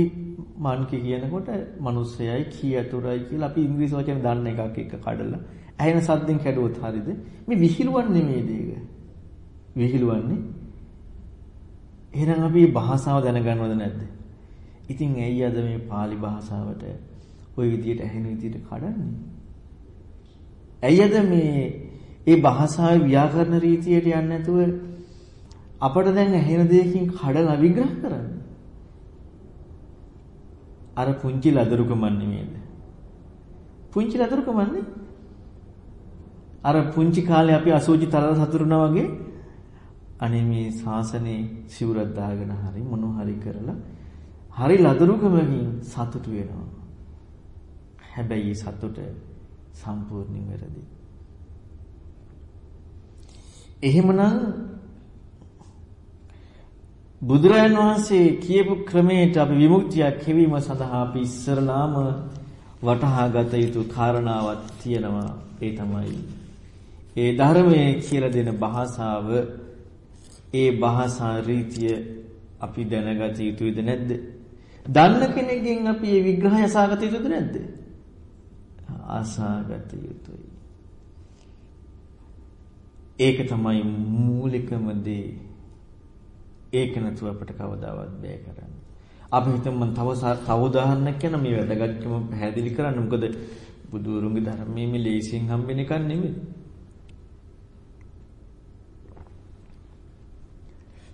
A: මංකී කියනකොට මිනිස්සයයි කී යතුරයි කියලා අපි ඉංග්‍රීසි වචන දන්න එකක් එක කඩලා ඇහෙන සද්දෙන් කැඩුවොත් හරියද? මේ විහිළුවක් නෙමෙයි දෙයක. විහිළුවන්නේ. එහෙනම් අපි භාෂාව දැනගන්නවද නැද්ද? ඉතින් ඇයි අද මේ pāli භාෂාවට ওই විදියට ඇහෙන විදියට කඩන්නේ? ඇයි අද මේ ඒ භාෂාවේ ව්‍යාකරණ රීතියට යන්නේ නැතුව අපට දැන් ඇහෙන දෙයකින් කඩලා විග්‍රහ කරන්නේ? අර පුංචි ලදරුකමක් නෙමෙයිද? පුංචි ලදරුකමන්නේ? අර පුංචි කාලේ අපි අසෝචි තරල සතුරුනා වගේ අනේ මේ ශාසනේ සිවුරක් දාගෙන හරි මොනවා හරි කරලා හරි ලදරුකමකින් සතුටු වෙනවා. හැබැයි සතුට සම්පූර්ණයෙන් වැරදි. එහෙමනම් බුදුරයන් වහන්සේ කියපු ක්‍රමයට අපි විමුක්තියක් කෙවීම සඳහා අපි ඉස්සරලාම වටහා ගත යුතු කාරණාවක් තියෙනවා. ඒ තමයි ඒ ධර්මයේ කියලා දෙන භාෂාව ඒ භාෂා රීතිය අපි දැනගත යුතුද නැද්ද? දන්න කෙනෙක්ගෙන් අපි මේ විග්‍රහය අසාගත යුතුද නැද්ද? අසාගත යුතුයි. ඒක තමයි මූලිකම දේ. ඒක නැතුව අපිට කවදාවත් බෑ කරන්න. අපි හිතමු මම තව තව උදාහරණයක් කියන මේ වැදගත්කම පැහැදිලි කරන්න. මොකද බුදුරුන්ගේ ධර්මයේ මේ ලේසියෙන් හම්බෙන එකක් නෙමෙයි.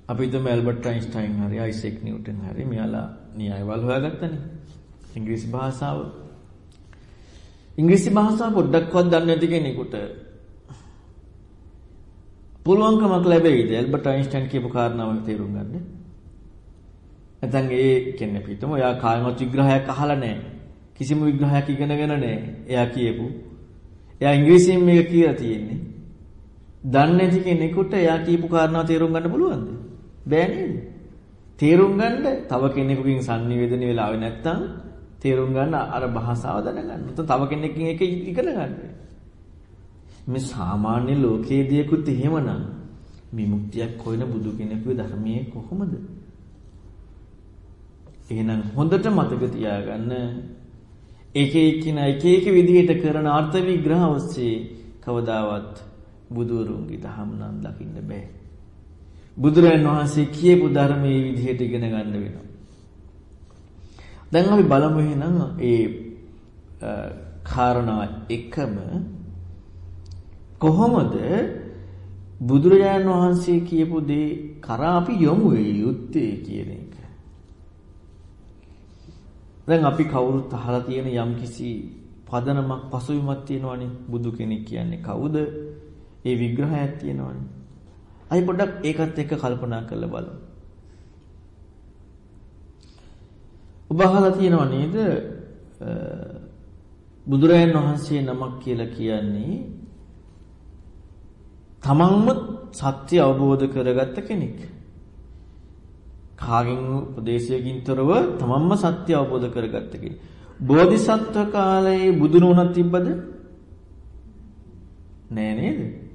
A: අපි හිතමු ඇල්බර්ට් අයින්ස්ටයින් හරි අයිසෙක් නිව්ටන් හරි මෙයාලා න්‍යායවල හොයාගත්තනේ. ඉංග්‍රීසි භාෂාව. ඉංග්‍රීසි භාෂාව පොඩ්ඩක්වත් දන්නේ නැති කෙනෙකුට පුළුවන්කමක් ලැබෙයිද ඇල්බර්ට් අයින්ස්ටයින් කියපු කාරණාව තේරුම් ගන්න? නැත්නම් ඒ කියන්නේ අපි හිතමු එයා කායමත් විග්‍රහයක් අහලා නැහැ. කිසිම විග්‍රහයක් ඉගෙනගෙන නැහැ. එයා කියපු. එයා ඉංග්‍රීසියෙන් මේක කියලා තියෙන්නේ. දන්නේ නැති කෙනෙකුට එයා කියපු කාරණාව තේරුම් ගන්න පුළුවන්ද? බෑ නේද? තේරුම් ගන්න තව කෙනෙකුගෙන් sannivedana වෙලා ආවේ නැත්නම් තේරුම් ගන්න අර භාෂාව දැනගන්න. නැත්නම් තව කෙනෙක්ගෙන් ඒක ඉගෙන ගන්න. මේ සාමාන්‍ය ලෝකයේ දියකුත් එහෙමනම් විමුක්තියක් හොයන බුදු කෙනෙකුගේ ධර්මයේ කොහොමද? එහෙනම් හොඳට මතක තියාගන්න එක එකින එක එක විදිහට කරන අර්ථ විග්‍රහ ඔස්සේ කවදාවත් බුදුරුන්ගේ දහම් නම් දකින්න බෑ. බුදුරජාණන් වහන්සේ කියපු ධර්මයේ විදිහට ඉගෙන ගන්න වෙනවා. දැන් අපි බලමු එහෙනම් ඒ කාරණා එකම කොහොමද බුදුරජාණන් වහන්සේ කියපු දේ කරා අපි යමු යුත්තේ කියන එක. දැන් අපි කවුරුත් අහලා තියෙන යම්කිසි පදනමක් පසුබිමක් තියෙනවනේ බුදු කෙනෙක් කියන්නේ කවුද? ඒ විග්‍රහයක් තියෙනවනේ. අයි පොඩ්ඩක් ඒකත් එක්ක කල්පනා කරලා බලමු. ඔබ අහලා තියෙනව නේද? බුදුරජාණන් වහන්සේ නමක් කියලා කියන්නේ තමන්ම සත්‍ය අවබෝධ කරගත්ත කෙනෙක්. කාගෙන් උපදේශයකින් තොරව තමන්ම සත්‍ය අවබෝධ කරගත්ත කෙනෙක්. බෝධිසත්ව කාලයේ බුදුන් වුණත් තිබ්බද? නෑ නේද?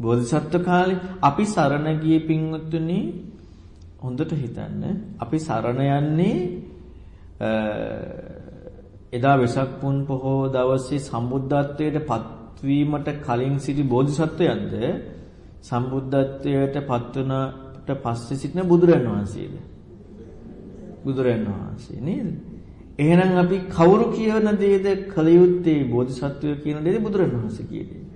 A: බෝධිසත්ව කාලේ අපි සරණ ගියේ පින්වත්නි හොඳට හිතන්න. අපි සරණ යන්නේ එදා වෙසක් පුන් පොහෝ දවසේ සම්බුද්ධත්වයට පත්වීමට කලින් සිටි බෝධිසත්වයන්ද සම්බුද්ධත්වයට පත් වුණාට පස්සේ සිටින බුදුරන් වහන්සේද? බුදුරන් වහන්සේ නේද? එහෙනම් අපි කවුරු කියන දේද කල යුත්තේ බෝධිසත්වය කියන දේද බුදුරන් වහන්සේ කියන්නේ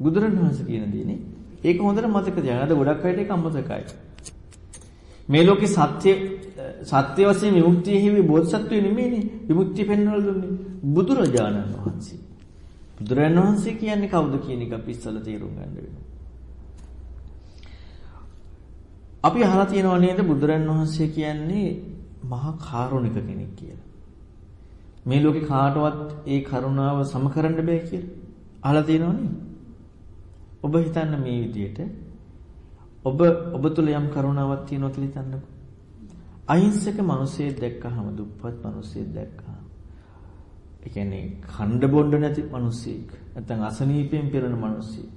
A: බුදුරණවහන්සේ කියන දේනේ. ඒක හොඳට මතක තියාගන්න. අද ගොඩක් අයට ඒක අමතකයි. මේ ලෝකේ සත්‍ය සත්‍ය වශයෙන් විමුක්තිය හිමි බෝධිසත්වය නෙමෙයිනේ. විමුක්තිය පෙන්වලා දුන්නේ බුදුරජාණන් වහන්සේ. බුදුරජාණන් වහන්සේ කියන්නේ කවුද කියන එක අපි ඉස්සලා තේරුම් ගන්න වෙනවා. අපි අහලා තියෙනව නේද බුදුරජාණන් වහන්සේ කියන්නේ මහා කාරුණික කෙනෙක් කියලා. මේ ලෝකේ කාටවත් ඒ කරුණාව සම කරන්න බෑ කියලා. අහලා තියෙනව නේද? ඔබ හිතන්න මේ විදිහට ඔබ ඔබ තුල යම් කරුණාවක් තියෙනවා කියලා හිතන්නකෝ. අහිංසක මිනිසෙක් දැක්කහම දුප්පත් මිනිසෙක් දැක්කහම ඒ කියන්නේ ඛණ්ඩ බොණ්ඩ නැති මිනිසෙක් නැත්නම් අසනීපයෙන් පෙරෙන මිනිසෙක්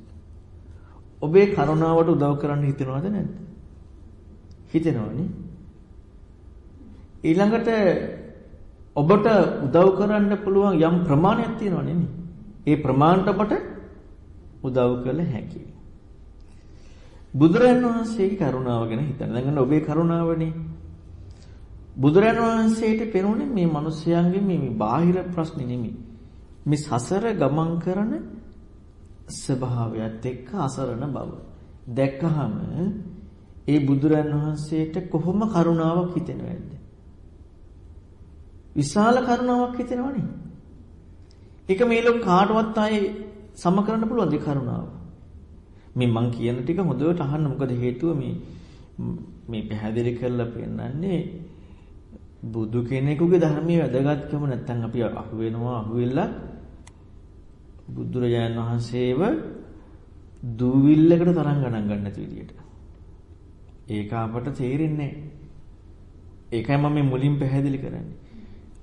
A: ඔබේ කරුණාවට උදව් කරන්න හිතනවද නැද්ද? හිතෙනවනේ. ඊළඟට ඔබට උදව් කරන්න පුළුවන් යම් ප්‍රමාණයක් තියෙනවනේ නේ. ඒ ප්‍රමාණයට ඔබට උදව් කළ හැකියි. බුදුරන් වහන්සේගේ කරුණාව ගැන හිතන්න. දැන් ඔබේ කරුණාවනේ. බුදුරන් වහන්සේට පෙනුනේ මේ මිනිස්යාගේ මේ බාහිර ප්‍රශ්නේ නෙමෙයි. මේ සසර ගමන් කරන ස්වභාවයත් එක්ක අසරණ බව. දැක්කහම ඒ බුදුරන් වහන්සේට කොහොම කරුණාවක් හිතෙනවද? විශාල කරුණාවක් හිතෙනවනේ. ඒක මේ ලෝක කාටවත් ආයේ සම කරන්න පුළුවන් දී කරුණාව. මේ මං කියන ටික හොඳට අහන්න මොකද හේතුව මේ මේ පැහැදිලි කරලා පෙන්නන්නේ බුදු කෙනෙකුගේ ධර්මයේ වැදගත්කම නැත්තම් අපි අහු වෙනවා අහු වෙලා බුදුරජාණන් වහන්සේව දූවිල්ලකට තරම් ගණන් ගන්න නැති විදියට. ඒක අපට තේරෙන්නේ ඒකයි මම මේ මුලින් පැහැදිලි කරන්නේ.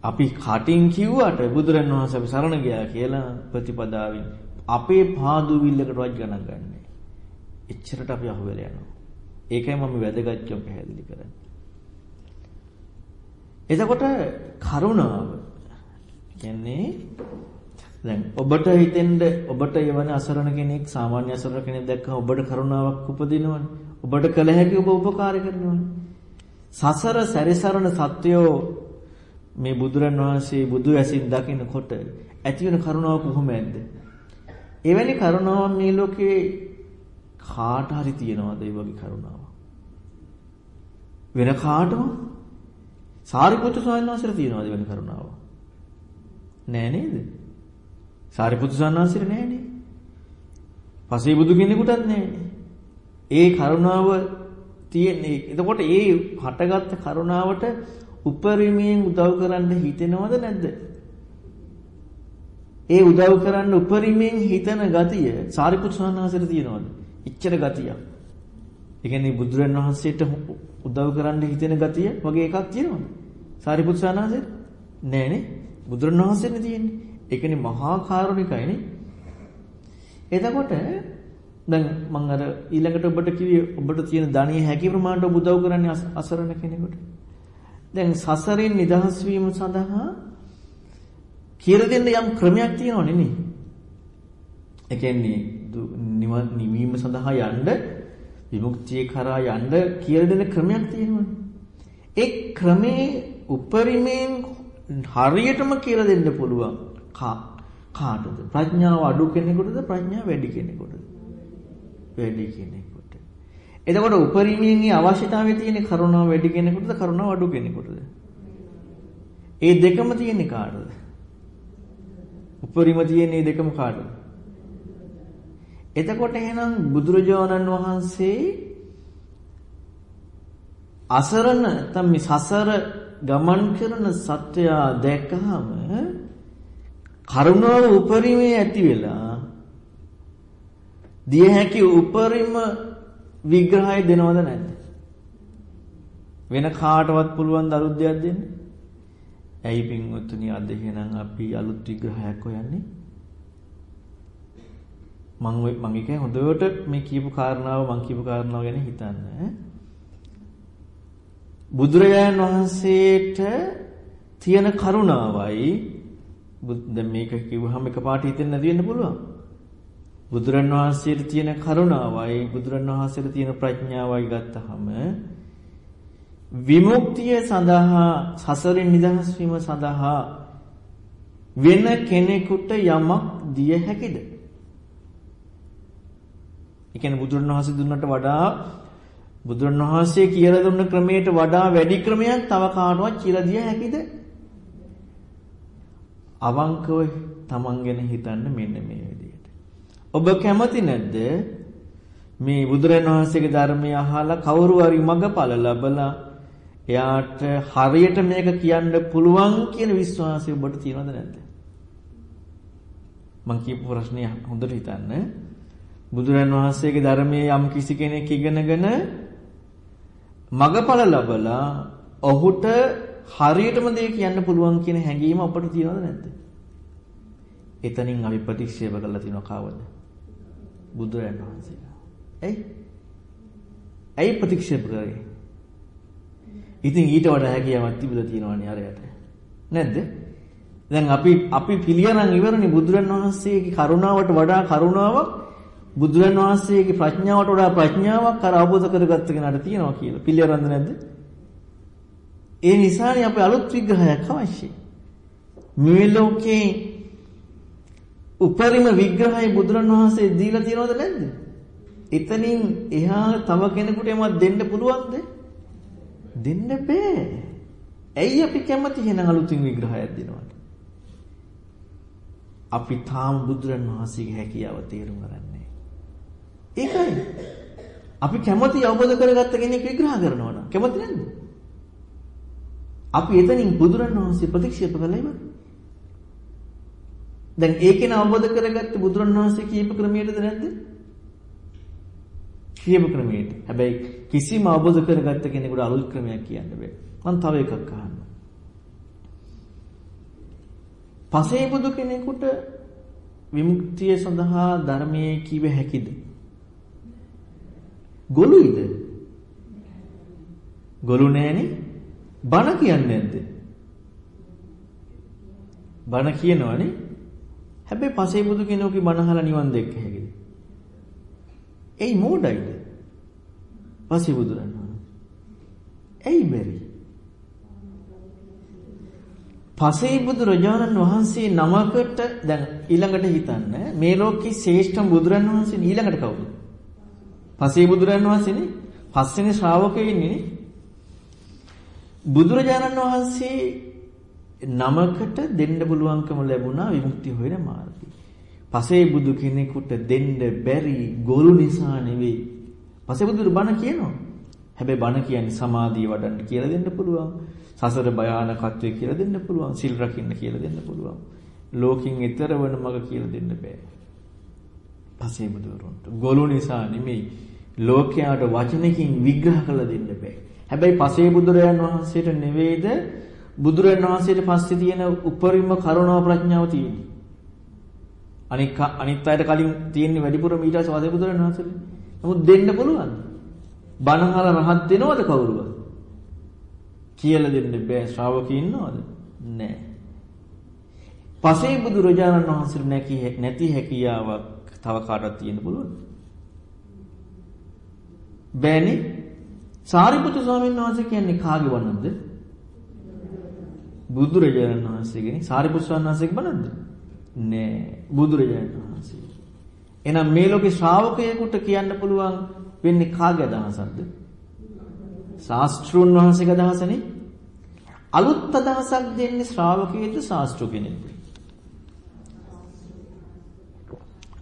A: අපි කටින් කිව්වට බුදුරන් වහන්සේ අපි සරණ ගියා කියලා ප්‍රතිපදාවෙන් අපේ පාදුවිල්ලකටවත් ගණන් ගන්නෑ. එච්චරට අපි අහුවෙලා යනවා. ඒකයි මම වැදගත්කම පැහැදිලි කරන්නේ. එතකොට කරුණාව කියන්නේ දැන් ඔබට හිතෙන්ද ඔබට යවන අසරණ කෙනෙක් සාමාන්‍ය අසරණ කෙනෙක් දැක්කම ඔබට කරුණාවක් උපදිනවනේ. ඔබට කළ හැකි ඔබ උපකාර කරනවනේ. සසර සැරිසරන සත්‍යෝ මේ බුදුරන් වහන්සේ බුදු ඇසින් දකිනකොට ඇති වෙන කරුණාව කොහොමද? එවැනි කරුණාවක් මේ ලෝකේ කාට හරි තියනවද ඒ වගේ කරුණාව? වෙන කාටම? සාරිපුත්තු ස්වාමීන් වහන්සේට තියනවද වෙන කරුණාව? නෑ නේද? සාරිපුත්තු ස්වාමීන් වහන්සේට නෑනේ. පසේ බුදු කෙනෙකුටත් නෑනේ. ඒ කරුණාව තියෙන්නේ. එතකොට ඒ හටගත්ත කරුණාවට උපරිමයෙන් උදව් කරන්න හිතෙනවද නැද්ද? ඒ උදව් කරන්න උපරිමයෙන් හිතන ගතිය සාරිපුත් සාහනහසට තියෙනවද? ඉච්ඡර ගතියක්. ඒ කියන්නේ බුදුරන් වහන්සේට උදව් කරන්න හිතෙන ගතිය වගේ එකක් තියෙනවද? සාරිපුත් සාහනහසට? නෑනේ. බුදුරන් වහන්සේනේ තියෙන්නේ. ඒ කියන්නේ මහා කාරුණිකයිනේ. එතකොට දැන් මම අර ඊළඟට ඔබට කිව්වේ ඔබට තියෙන ධනිය හැකි ප්‍රමාණයට ඔබ උදව් කරන්නේ අසරණ කෙනෙකුට. දැන් සසරින් නිදහස් වීම සඳහා කියලා දෙන්න යම් ක්‍රමයක් තියෙනවනේ නේ. ඒ කියන්නේ නිවීම සඳහා යන්න විමුක්තිය කරා යන්න කියලා දෙන ක්‍රමයක් තියෙනවනේ. ඒ ක්‍රමේ උපරිමයෙන් හරියටම කියලා දෙන්න පුළුවන් කාටද? ප්‍රඥාව අඩු කෙනෙකුටද ප්‍රඥාව වැඩි කෙනෙකුටද? වැඩි කෙනෙකුට. එතකොට උපරිමයෙන් අවශ්‍යතාවය තියෙන කරුණාව වැඩි කෙනෙකුටද කරුණාව අඩු කෙනෙකුටද? ඒ දෙකම තියෙන්නේ කාටද? උපරිම තියෙන මේ දෙකම කාටද? එතකොට එහෙනම් බුදුරජාණන් වහන්සේ අසරණ නැත්නම් මේ සසර ගමන් කරන සත්වයා දැක්කහම කරුණාව උපරිමේ ඇති වෙලා දිය හැකි උපරිම විග්‍රහය දෙනවද නැද්ද? වෙන කාටවත් පුළුවන් දරුද්දයක් දෙන්න? ඇයි පින්වත්නි අද එහෙනම් අපි අලුත් විග්‍රහයක් හොයන්නේ? මම මම එකේ හොඳට මේ කියපු කාරණාව මම කියපු කාරණාව ගැන හිතන්න. බුදුරජාණන් වහන්සේට තියෙන කරුණාවයි දැන් මේක කිව්වහම එකපාරට හිතෙන්න නැති වෙන්න පුළුවන්. බුදුරන් වහන්සේට තියෙන කරුණාවයි බුදුරන් වහන්සේට තියෙන ප්‍රඥාවයි ගත්තහම විමුක්තිය සඳහා සසරින් නිදහස් වීම සඳහා වෙන කෙනෙකුට යමක් දිය හැකිද? ඒ කියන්නේ බුදුරණවහන්සේ දුන්නට වඩා බුදුරණවහන්සේ කියලා දුන්න ක්‍රමයට වඩා වැඩි ක්‍රමයක් තව කාටවත් කියලා දිය හැකිද? අවංකව තමන් ගැන හිතන්න මෙන්න මේ විදිහට. ඔබ කැමති නැද්ද මේ බුදුරණවහන්සේගේ ධර්මය අහලා කවුරු හරි මඟපල ලබලා එයාට හරියට මේක කියන්න පුළුවන් කියන විශ්වාසය ඔබට තියෙනවද නැද්ද? මම කියපු ප්‍රශ්නේ හොඳට හිතන්න. බුදුරන් වහන්සේගේ ධර්මයේ යම් කිසි කෙනෙක් ඉගෙනගෙන මගඵල ලබලා ඔහුට හරියටම දේ කියන්න පුළුවන් කියන හැඟීම අපට තියෙනවද නැද්ද? එතනින් අපි ප්‍රතික්ෂේප කරලා තිනවා කවද? බුදුරන් වහන්සේලා. ඇයි? ඇයි ප්‍රතික්ෂේප කරේ? ඉතින් ඊට වඩා හැකියාවක් තිබිලා තියෙනවනේ අරයට. නැද්ද? දැන් අපි අපි පිළියරන් ඉවරනේ බුදුරන් වහන්සේගේ කරුණාවට වඩා කරුණාවක් බුදුරන් වහන්සේගේ ප්‍රඥාවට වඩා ප්‍රඥාවක් අර අවබෝධ කරගත්ත කෙනාට තියෙනවා කියලා. පිළියරන්ද නැද්ද? ඒ නිසානේ අපි අලුත් විග්‍රහයක් අවශ්‍යයි. මේ ලෝකේ උපරිම විග්‍රහය බුදුරන් වහන්සේ දීලා තියෙනවද නැද්ද? එතනින් එහා තව කෙනෙකුට යමක් දෙන්න පුළුවන්ද? දෙන්න බෑ. ඇයි අපි කැමති වෙන අලුතින් විග්‍රහයක් දෙනවට? අපි තාම බුදුරන් වහන්සේගේ හැකියාව තේරුම් ගන්නෑ. ඒකයි. අපි කැමති අවබෝධ කරගත්ත කෙනෙක් විග්‍රහ කරනවා නම් කැමති නැද්ද? අපි එතනින් බුදුරන් වහන්සේ ප්‍රතික්ෂේප කළා ඉවරයි. දැන් ඒකේන අවබෝධ කරගත්ත බුදුරන් වහන්සේ කියපු ක්‍රමයටද නැද්ද? කියපු ක්‍රමයට. හැබැයි කිසිම අවබෝධ කරගත්ත කෙනෙකුට අලුත් ක්‍රමයක් කියන්න බෑ. මම තව එකක් අහන්න. පසේ බුදු කෙනෙකුට විමුක්තිය සඳහා ධර්මයේ කිව හැකිද? ගොළුයිද? ගොළු නෑනේ. බණ කියන්නේ නැද්ද? බණ කියනවනේ. හැබැයි පසේ බුදු කෙනෙකුගේ බණ අහලා නිවන් දැක්ක හැකිද? එයි මෝඩයිද? පසේ බුදුරන් ඇයි බැරි? පසේ බුදුරජාණන් වහන්සේ නමකට දැන් ඊළඟට හිතන්න මේ ලෝකේ ශ්‍රේෂ්ඨ බුදුරන් වහන්සේ ඊළඟට කවුද? පසේ බුදුරන් වහන්සේනේ පස්වෙනි ශ්‍රාවකයෙ ඉන්නේ බුදුරජාණන් වහන්සේ නමකට දෙන්න පුළුවන්කම ලැබුණා විමුක්තිය හොයන මාර්ගය. පසේ බුදු කෙනෙකුට දෙන්න බැරි ගොළු නිසා නෙවෙයි. පසේ බුදුරු බණ කියනවා. හැබැයි බණ කියන්නේ සමාධිය වඩන්න කියලා දෙන්න පුළුවන්. සසර භයානකත්වය කියලා දෙන්න පුළුවන්. සිල් රකින්න කියලා දෙන්න පුළුවන්. ලෝකින් ඈතර වන මඟ කියලා දෙන්න බෑ. පසේ බුදුරුන්ට ගොළු නිසා නෙමෙයි. ලෝකයාට වචනකින් විග්‍රහ කළ දෙන්න බෑ. හැබැයි පසේ බුදුරයන් වහන්සේට නෙවෙයිද බුදුරයන් වහන්සේට පස්සේ තියෙන උපරිම කරුණා ප්‍රඥාව තියෙන්නේ. අනික අනිත් අයට කලින් තියෙන්නේ වැඩිපුර ඊට පස්සේ පසේ බුදුරයන් වහන්සේට. නමුත් දෙන්න පුළුවන්. බණහල රහත් දෙනවද කවුරුවත්? කියලා දෙන්න බෑ ශ්‍රාවකී ඉන්නවද? නෑ. පසේ බුදු රජාණන් වහන්සේට නැති හැකියාවක් තව කාටවත් තියෙන්න පුළුවන්ද? බෑනේ. සාරිපුත්‍ර ස්වාමීන් වහන්සේ කියන්නේ කාගේ වණක්ද? බුදුරජාණන් වහන්සේගේ සාරිපුත්‍ර ස්වාමීන් වහන්සේගේ වණක්ද? නෑ බුදුරජාණන් වහන්සේ. එහෙනම් මේ ලෝකේ ශ්‍රාවකයෙකුට කියන්න පුළුවන් වෙන්නේ කාගේ අදහසක්ද? ශාස්ත්‍රුන් වහන්සේගේ අදහසනේ. අලුත් අදහසක් දෙන්නේ ශ්‍රාවකයෙක්ද ශාස්ත්‍රු කෙනෙක්ද?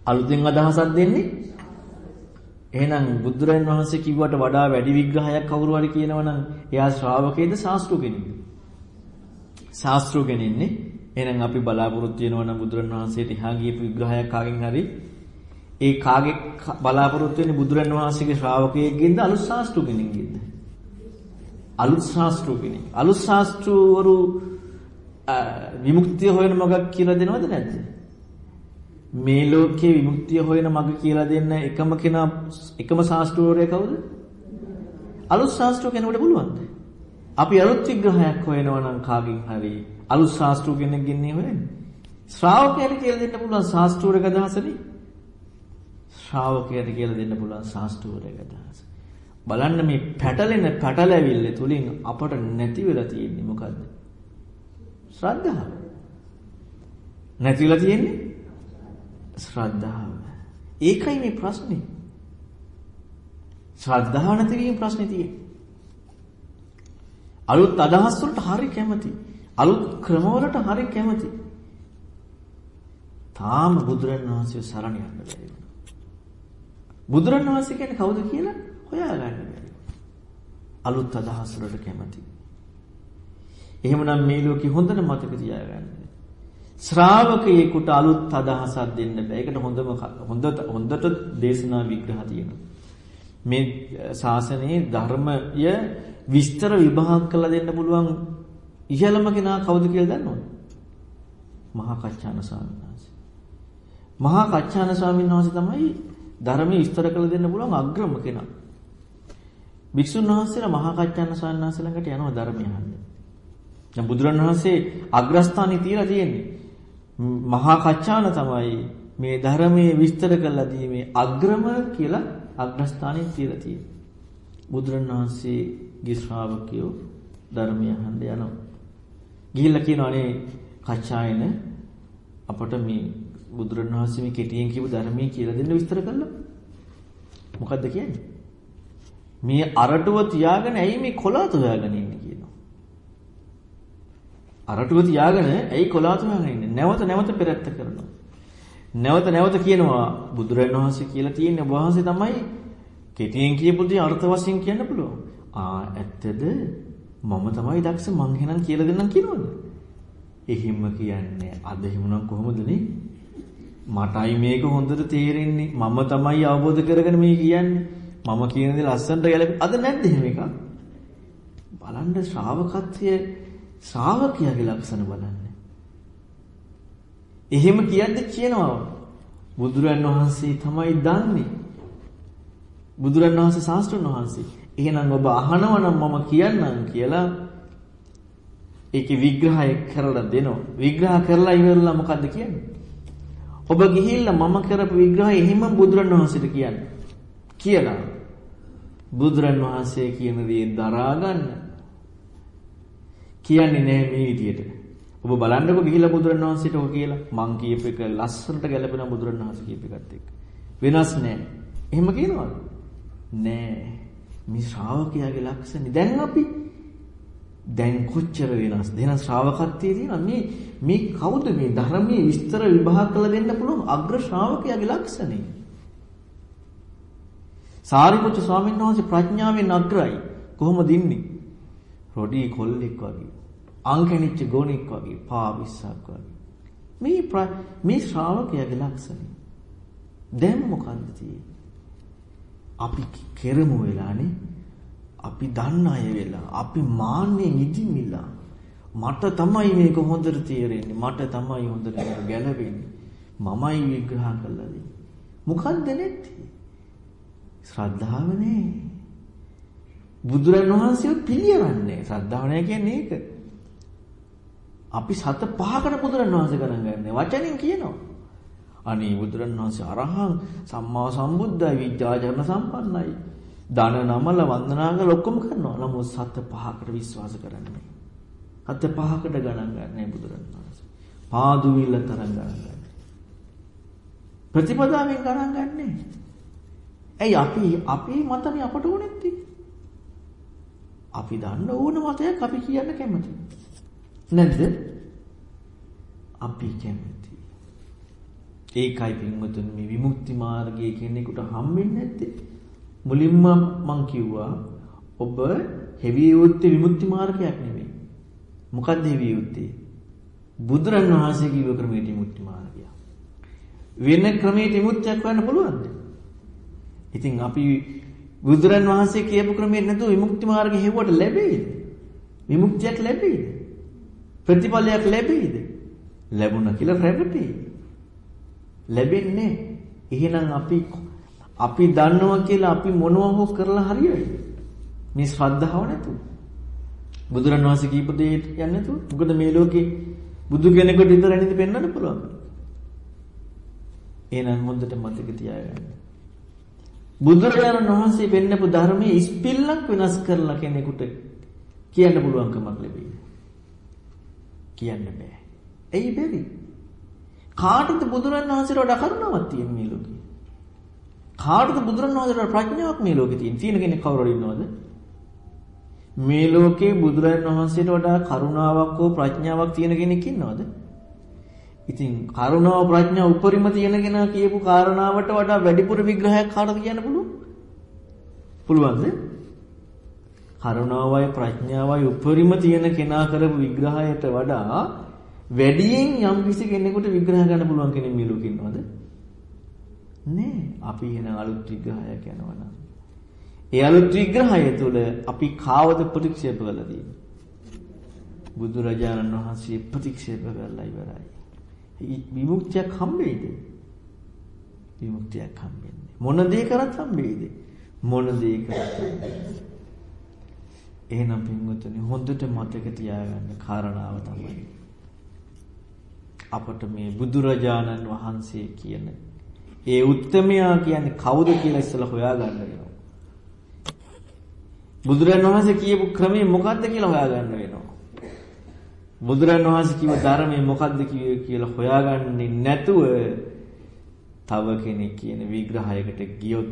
A: අලුතෙන් අදහසක් දෙන්නේ එහෙනම් බුදුරජාන් වහන්සේ කිව්වට වඩා වැඩි විග්‍රහයක් කවුරු හරි කියනවනම් එයා ශ්‍රාවකේද ශාස්ත්‍රු කෙනෙක්ද? ශාස්ත්‍රු කෙනෙන්නේ. එහෙනම් අපි බලාපොරොත්තු වෙනවා නම් බුදුරජාන් වහන්සේට එහා ගියපු විග්‍රහයක් කාගෙන් හරි ඒ කාගේ බලාපොරොත්තු වෙන්නේ බුදුරජාන් වහන්සේගේ ශ්‍රාවකයෙක්ගෙන්ද අලුත් ශාස්ත්‍රු කෙනෙක්ගෙන්ද? අලුත් ශාස්ත්‍රු කෙනෙක්. අලුත් ශාස්ත්‍රවරු විමුක්තිය හොයන මගක් කියලා දෙනවද නැද්ද? මේ ලෝකයේ විමුක්තිය හොයන මඟ කියලා දෙන්න එකම කෙනා එකම ශාස්ත්‍රෝරය කවුද? අලුත් ශාස්ත්‍ර කෙනෙකුට පුළුවන්ද? අපි අලුත් විග්‍රහයක් හොයනවා නම් කාගෙන් හරි අලුත් ශාස්ත්‍ර කෙනෙක්ගෙන් නේ හොයන්නේ. ශ්‍රාවකයට කියලා දෙන්න පුළුවන් ශාස්ත්‍රෝරක අදහසනේ. ශ්‍රාවකයට කියලා දෙන්න පුළුවන් ශාස්ත්‍රෝරක අදහස. බලන්න මේ පැටලෙන පැටලැවිල්ල තුලින් අපට නැති වෙලා තියෙන්නේ මොකද්ද? ශ්‍රද්ධාව. නැතිලා තියෙන්නේ ශ්‍රද්ධාව. ඒකයි මේ ප්‍රශ්නේ. ශ්‍රද්ධාව නැති වීම ප්‍රශ්නේ තියෙන්නේ. අලුත් අදහස් වලට හරි කැමති. අලුත් ක්‍රම වලට හරි කැමති. තාම බුදුරණවහන්සේ සරණ යන්න බැරි වුණා. බුදුරණවහන්සේ කියන්නේ කවුද කියලා හොයාගන්න බැරි. අලුත් අදහස් වලට කැමති. එහෙමනම් මේ ලෝකේ හොඳට මතක තියාගන්න. ශ්‍රාවකයෙකුට අලුත් අදහසක් දෙන්න බෑ. ඒකට හොඳම හොඳ හොඳට දේශනා විග්‍රහ තියෙනවා. මේ ශාසනයේ ධර්මය විස්තර විභාග කරලා දෙන්න පුළුවන් ඉහළම කෙනා කවුද කියලා දන්නවද? මහා කච්චාන ස්වාමීන් වහන්සේ. මහා කච්චාන ස්වාමීන් වහන්සේ තමයි ධර්මයේ විස්තර කරලා දෙන්න පුළුවන් අග්‍රම කෙනා. භික්ෂුන් වහන්සේලා මහා කච්චාන ස්වාමීන් වහන්සේ ළඟට යනවා ධර්මය අහන්න. දැන් බුදුරණවහන්සේ අග්‍රස්ථානයේ තියලා තියෙන්නේ. මහා කච්චාන තමයි මේ ධර්මයේ විස්තර කරලා දීමේ අග්‍රම කියලා අග්‍රස්ථානයේ තියලා තියෙන්නේ. බුදුරණවහන්සේගේ ශ්‍රාවකයෝ ධර්මය අහන්න යනවා. ගිහිල්ලා කියනවා අනේ කච්චායන අපට මේ බුදුරණවහන්සේ මේ කෙටියෙන් කියපු ධර්මයේ කියලා දෙන්න විස්තර කළා. මොකද්ද කියන්නේ? මේ අරටුව තියාගෙන ඇයි මේ කොලාත හොයාගෙන ඉන්නේ කියනවා. අරටුව තියාගෙන ඇයි කොලාත හොයාගෙන ඉන්නේ? නැවත නැවත පෙරත්ත කරනවා. නැවත නැවත කියනවා බුදුරණවහන්සේ කියලා තියෙන වහන්සේ තමයි කෙටියෙන් කියපු දේ අර්ථ වශයෙන් කියන්න පුළුවන්. ආ ඇත්තද? මම තමයි දක්ෂ මං එහෙනම් කියලා දෙන්නම් කියනවද? එහෙම කියන්නේ අද එහෙමනම් කොහොමද නේ? මටයි මේක හොඳට තේරෙන්නේ. මම තමයි අවබෝධ කරගෙන මේ කියන්නේ. මම කියන දේ ලස්සනට ගැලපෙ. අද නැද්ද එහෙම එකක්? බලන්න ශ්‍රාවකත්වයේ ශ්‍රාවකයාගේ ලක්ෂණ බලන්න. එහෙම කියද්දි කියනවා බුදුරන් වහන්සේ තමයි දන්නේ. බුදුරන් වහන්සේ ශාස්ත්‍රඥ වහන්සේ. එහෙනම් ඔබ අහනවා නම් මම කියන්නම් කියලා ඒකේ විග්‍රහය කරලා දෙනවා. විග්‍රහ කරලා ඉවරලා මොකද්ද කියන්නේ? ඔබ ගිහිල්ලා මම කරපු විග්‍රහය එහෙම බුදුරණවහන්සේට කියන්න. කියලා. බුදුරණවහන්සේ කියන දේ දරා ගන්න. කියන්නේ නෑ මේ විදියට. ඔබ බලන්නකො ගිහිල්ලා බුදුරණවහන්සේට ඔක කියලා මං කියප එක ලස්සනට ගැලපෙන බුදුරණවහන්සේ කියප එකත් එක්ක. වෙනස් නෑ. එහෙම කියනවද? නෑ. මේ ශ්‍රාවකයාගේ ලක්ෂණ දැන් අපි දැන් කොච්චර වෙනස්? දෙන ශ්‍රාවකත්වයේ තියෙන මේ මේ කවුද මේ ධර්මයේ විස්තර විභාග කළ දෙන්න පුළුවන් අග්‍ර ශ්‍රාවකයාගේ ලක්ෂණේ සාරිපුත්‍ර ස්වාමීන් වහන්සේ ප්‍රඥාවෙන් අග්‍රයි. කොහොමද ඉන්නේ? රොඩි කොල්ලෙක් වගේ අංකෙනිච්ච ගෝණෙක් වගේ පාවිස්සක් වගේ. මේ මේ ශ්‍රාවකයාගේ ලක්ෂණේ දැන් මොකන්ද තියෙන්නේ? අපි කෙරමු වෙලානේ. අපි දන්න අය වෙලා අපි මාන්නේ නිදිමිලා. මට තමයි මේක හොඳට තේරෙන්නේ මට තමයි හොඳට ගැලපෙන්නේ මමයි විග්‍රහ කළා. දෙන්නේ මොකද්ද නැත්තේ? ශ්‍රද්ධාව නේ. බුදුරන් වහන්සේ පිළියවන්නේ. ශ්‍රද්ධාව නෑ කියන්නේ ඒක. අපි සත පහකට බුදුරන් වහන්සේ ගණන් ගන්නෑ. වචනෙන් කියනවා. අනේ බුදුරණවහන්සේ අරහං සම්මා සම්බුද්ධයි විද්‍යාචරණ සම්පන්නයි. දන නමල වන්දනා කරලා ඔක්කොම කරනවා. නමුත් සත්‍ය පහකට විශ්වාස කරන්නේ. සත්‍ය පහකට ගණන් ගන්නෑ බුදුරණවහන්සේ. පාදුවිල්ල තරම් ගණන් ගන්න. ප්‍රතිපදාවෙන් ගණන් ගන්නෑ. ඇයි අපි අපි මතනේ අපට ඕනෙත් අපි දන්න ඕන මතයක් අපි කියන්න කැමති. නැද්ද? අපි කැමති. ඒකයි පින්වතුනි මේ විමුක්ති මාර්ගය කියන එකට හම්බෙන්නේ නැත්තේ. මුලින්ම මං කිව්වා ඔබ හෙවි යුත්තේ විමුක්ති මාර්ගයක් නෙමෙයි. මොකද්ද හෙවි යුත්තේ? බුදුරන් වහන්සේ කිව්ව ක්‍රමයට විමුක්ති මාර්ගය. වෙන ක්‍රමයකට විමුක්තියක් හොයන්න පුළුවන්ද? ඉතින් අපි බුදුරන් වහන්සේ කියපු ක්‍රමයට නැතුව විමුක්ති මාර්ගය හෙව්වට ලැබෙයිද? විමුක්තියක් ලැබෙයිද? ප්‍රතිඵලයක් ලැබෙයිද? ලැබුණා කියලා රැවටෙයි. ලැබෙන්නේ එහෙනම් අපි අපි දන්නවා කියලා අපි මොනවා හෝ කරලා හරියයි. මේ ශ්‍රද්ධාව නැතුව. බුදුරණවහන්සේ කීප දෙයට යන්නේ නැතුව. මොකද මේ ලෝකේ බුදු කෙනෙකුට විතරයි නේද පෙන්වන්න පුළුවන්? එහෙනම් හොඳට මතක තියාගන්න. බුදුරජාණන් වහන්සේ පෙන්නපු ධර්මයේ ඉස්පිල්ලක් වෙනස් කරලා කෙනෙකුට කියන්න පුළුවන්කමක් ලැබෙයි. කියන්න බෑ. ඇයි බැරි. කාටද බුදුරන් වහන්සේට වඩා කරුණාවක් තියෙන මේ ලෝකේ? කාටද බුදුරන් වහන්සේට වඩා ප්‍රඥාවක් මේ ලෝකේ තියෙන? තියෙන කෙනෙක් කවුරු ඉන්නවද? මේ ලෝකේ බුදුරන් වහන්සේට වඩා කරුණාවක් හෝ ප්‍රඥාවක් තියෙන කෙනෙක් ඉන්නවද? ඉතින් කරුණාව ප්‍රඥා උපරිම තියෙන කෙනා කියපු කාරණාවට වඩා වැඩිපුර විග්‍රහයක් කාටද කියන්න පුළුවන්? පුළුවන්ද? කරුණාවයි ප්‍රඥාවයි උපරිම තියෙන කෙනා කරපු විග්‍රහයට වඩා වැඩියෙන් යම් කිසි කෙනෙකුට විග්‍රහ ගන්න පුළුවන් කෙනෙක් මේ ලෝකෙ ඉන්නවද? නෑ. අපි එන අලුත් විග්‍රහයක් යනවා නම්. ඒ අලුත් විග්‍රහය තුළ අපි කාවද ප්‍රතික්ෂේප කළා තියෙන්නේ? බුදුරජාණන් වහන්සේ ප්‍රතික්ෂේප කරලා ඉවරයි. විමුක්තියක් හම්බෙයිද? විමුක්තියක් හම්බෙන්නේ. මොන දේ කරත් හම්බෙයිද? මොන දේ කරත් එහෙනම් පින්වතුනි හොඳට මතක තියාගන්න කාරණාව තමයි අපට මේ බුදුරජාණන් වහන්සේ කියන ඒ උත්තමයා කියන්නේ කවුද කියලා ඉස්සලා හොයාගන්න වෙනවා. බුදුරජාණන් වහන්සේ කියපු ක්‍රමය මොකක්ද කියලා හොයාගන්න වෙනවා. බුදුරජාණන් වහන්සේ කිව්ව ධර්මය මොකක්ද කියලා හොයාගන්නේ නැතුව තව කෙනෙක් කියන විග්‍රහයකට ගියොත්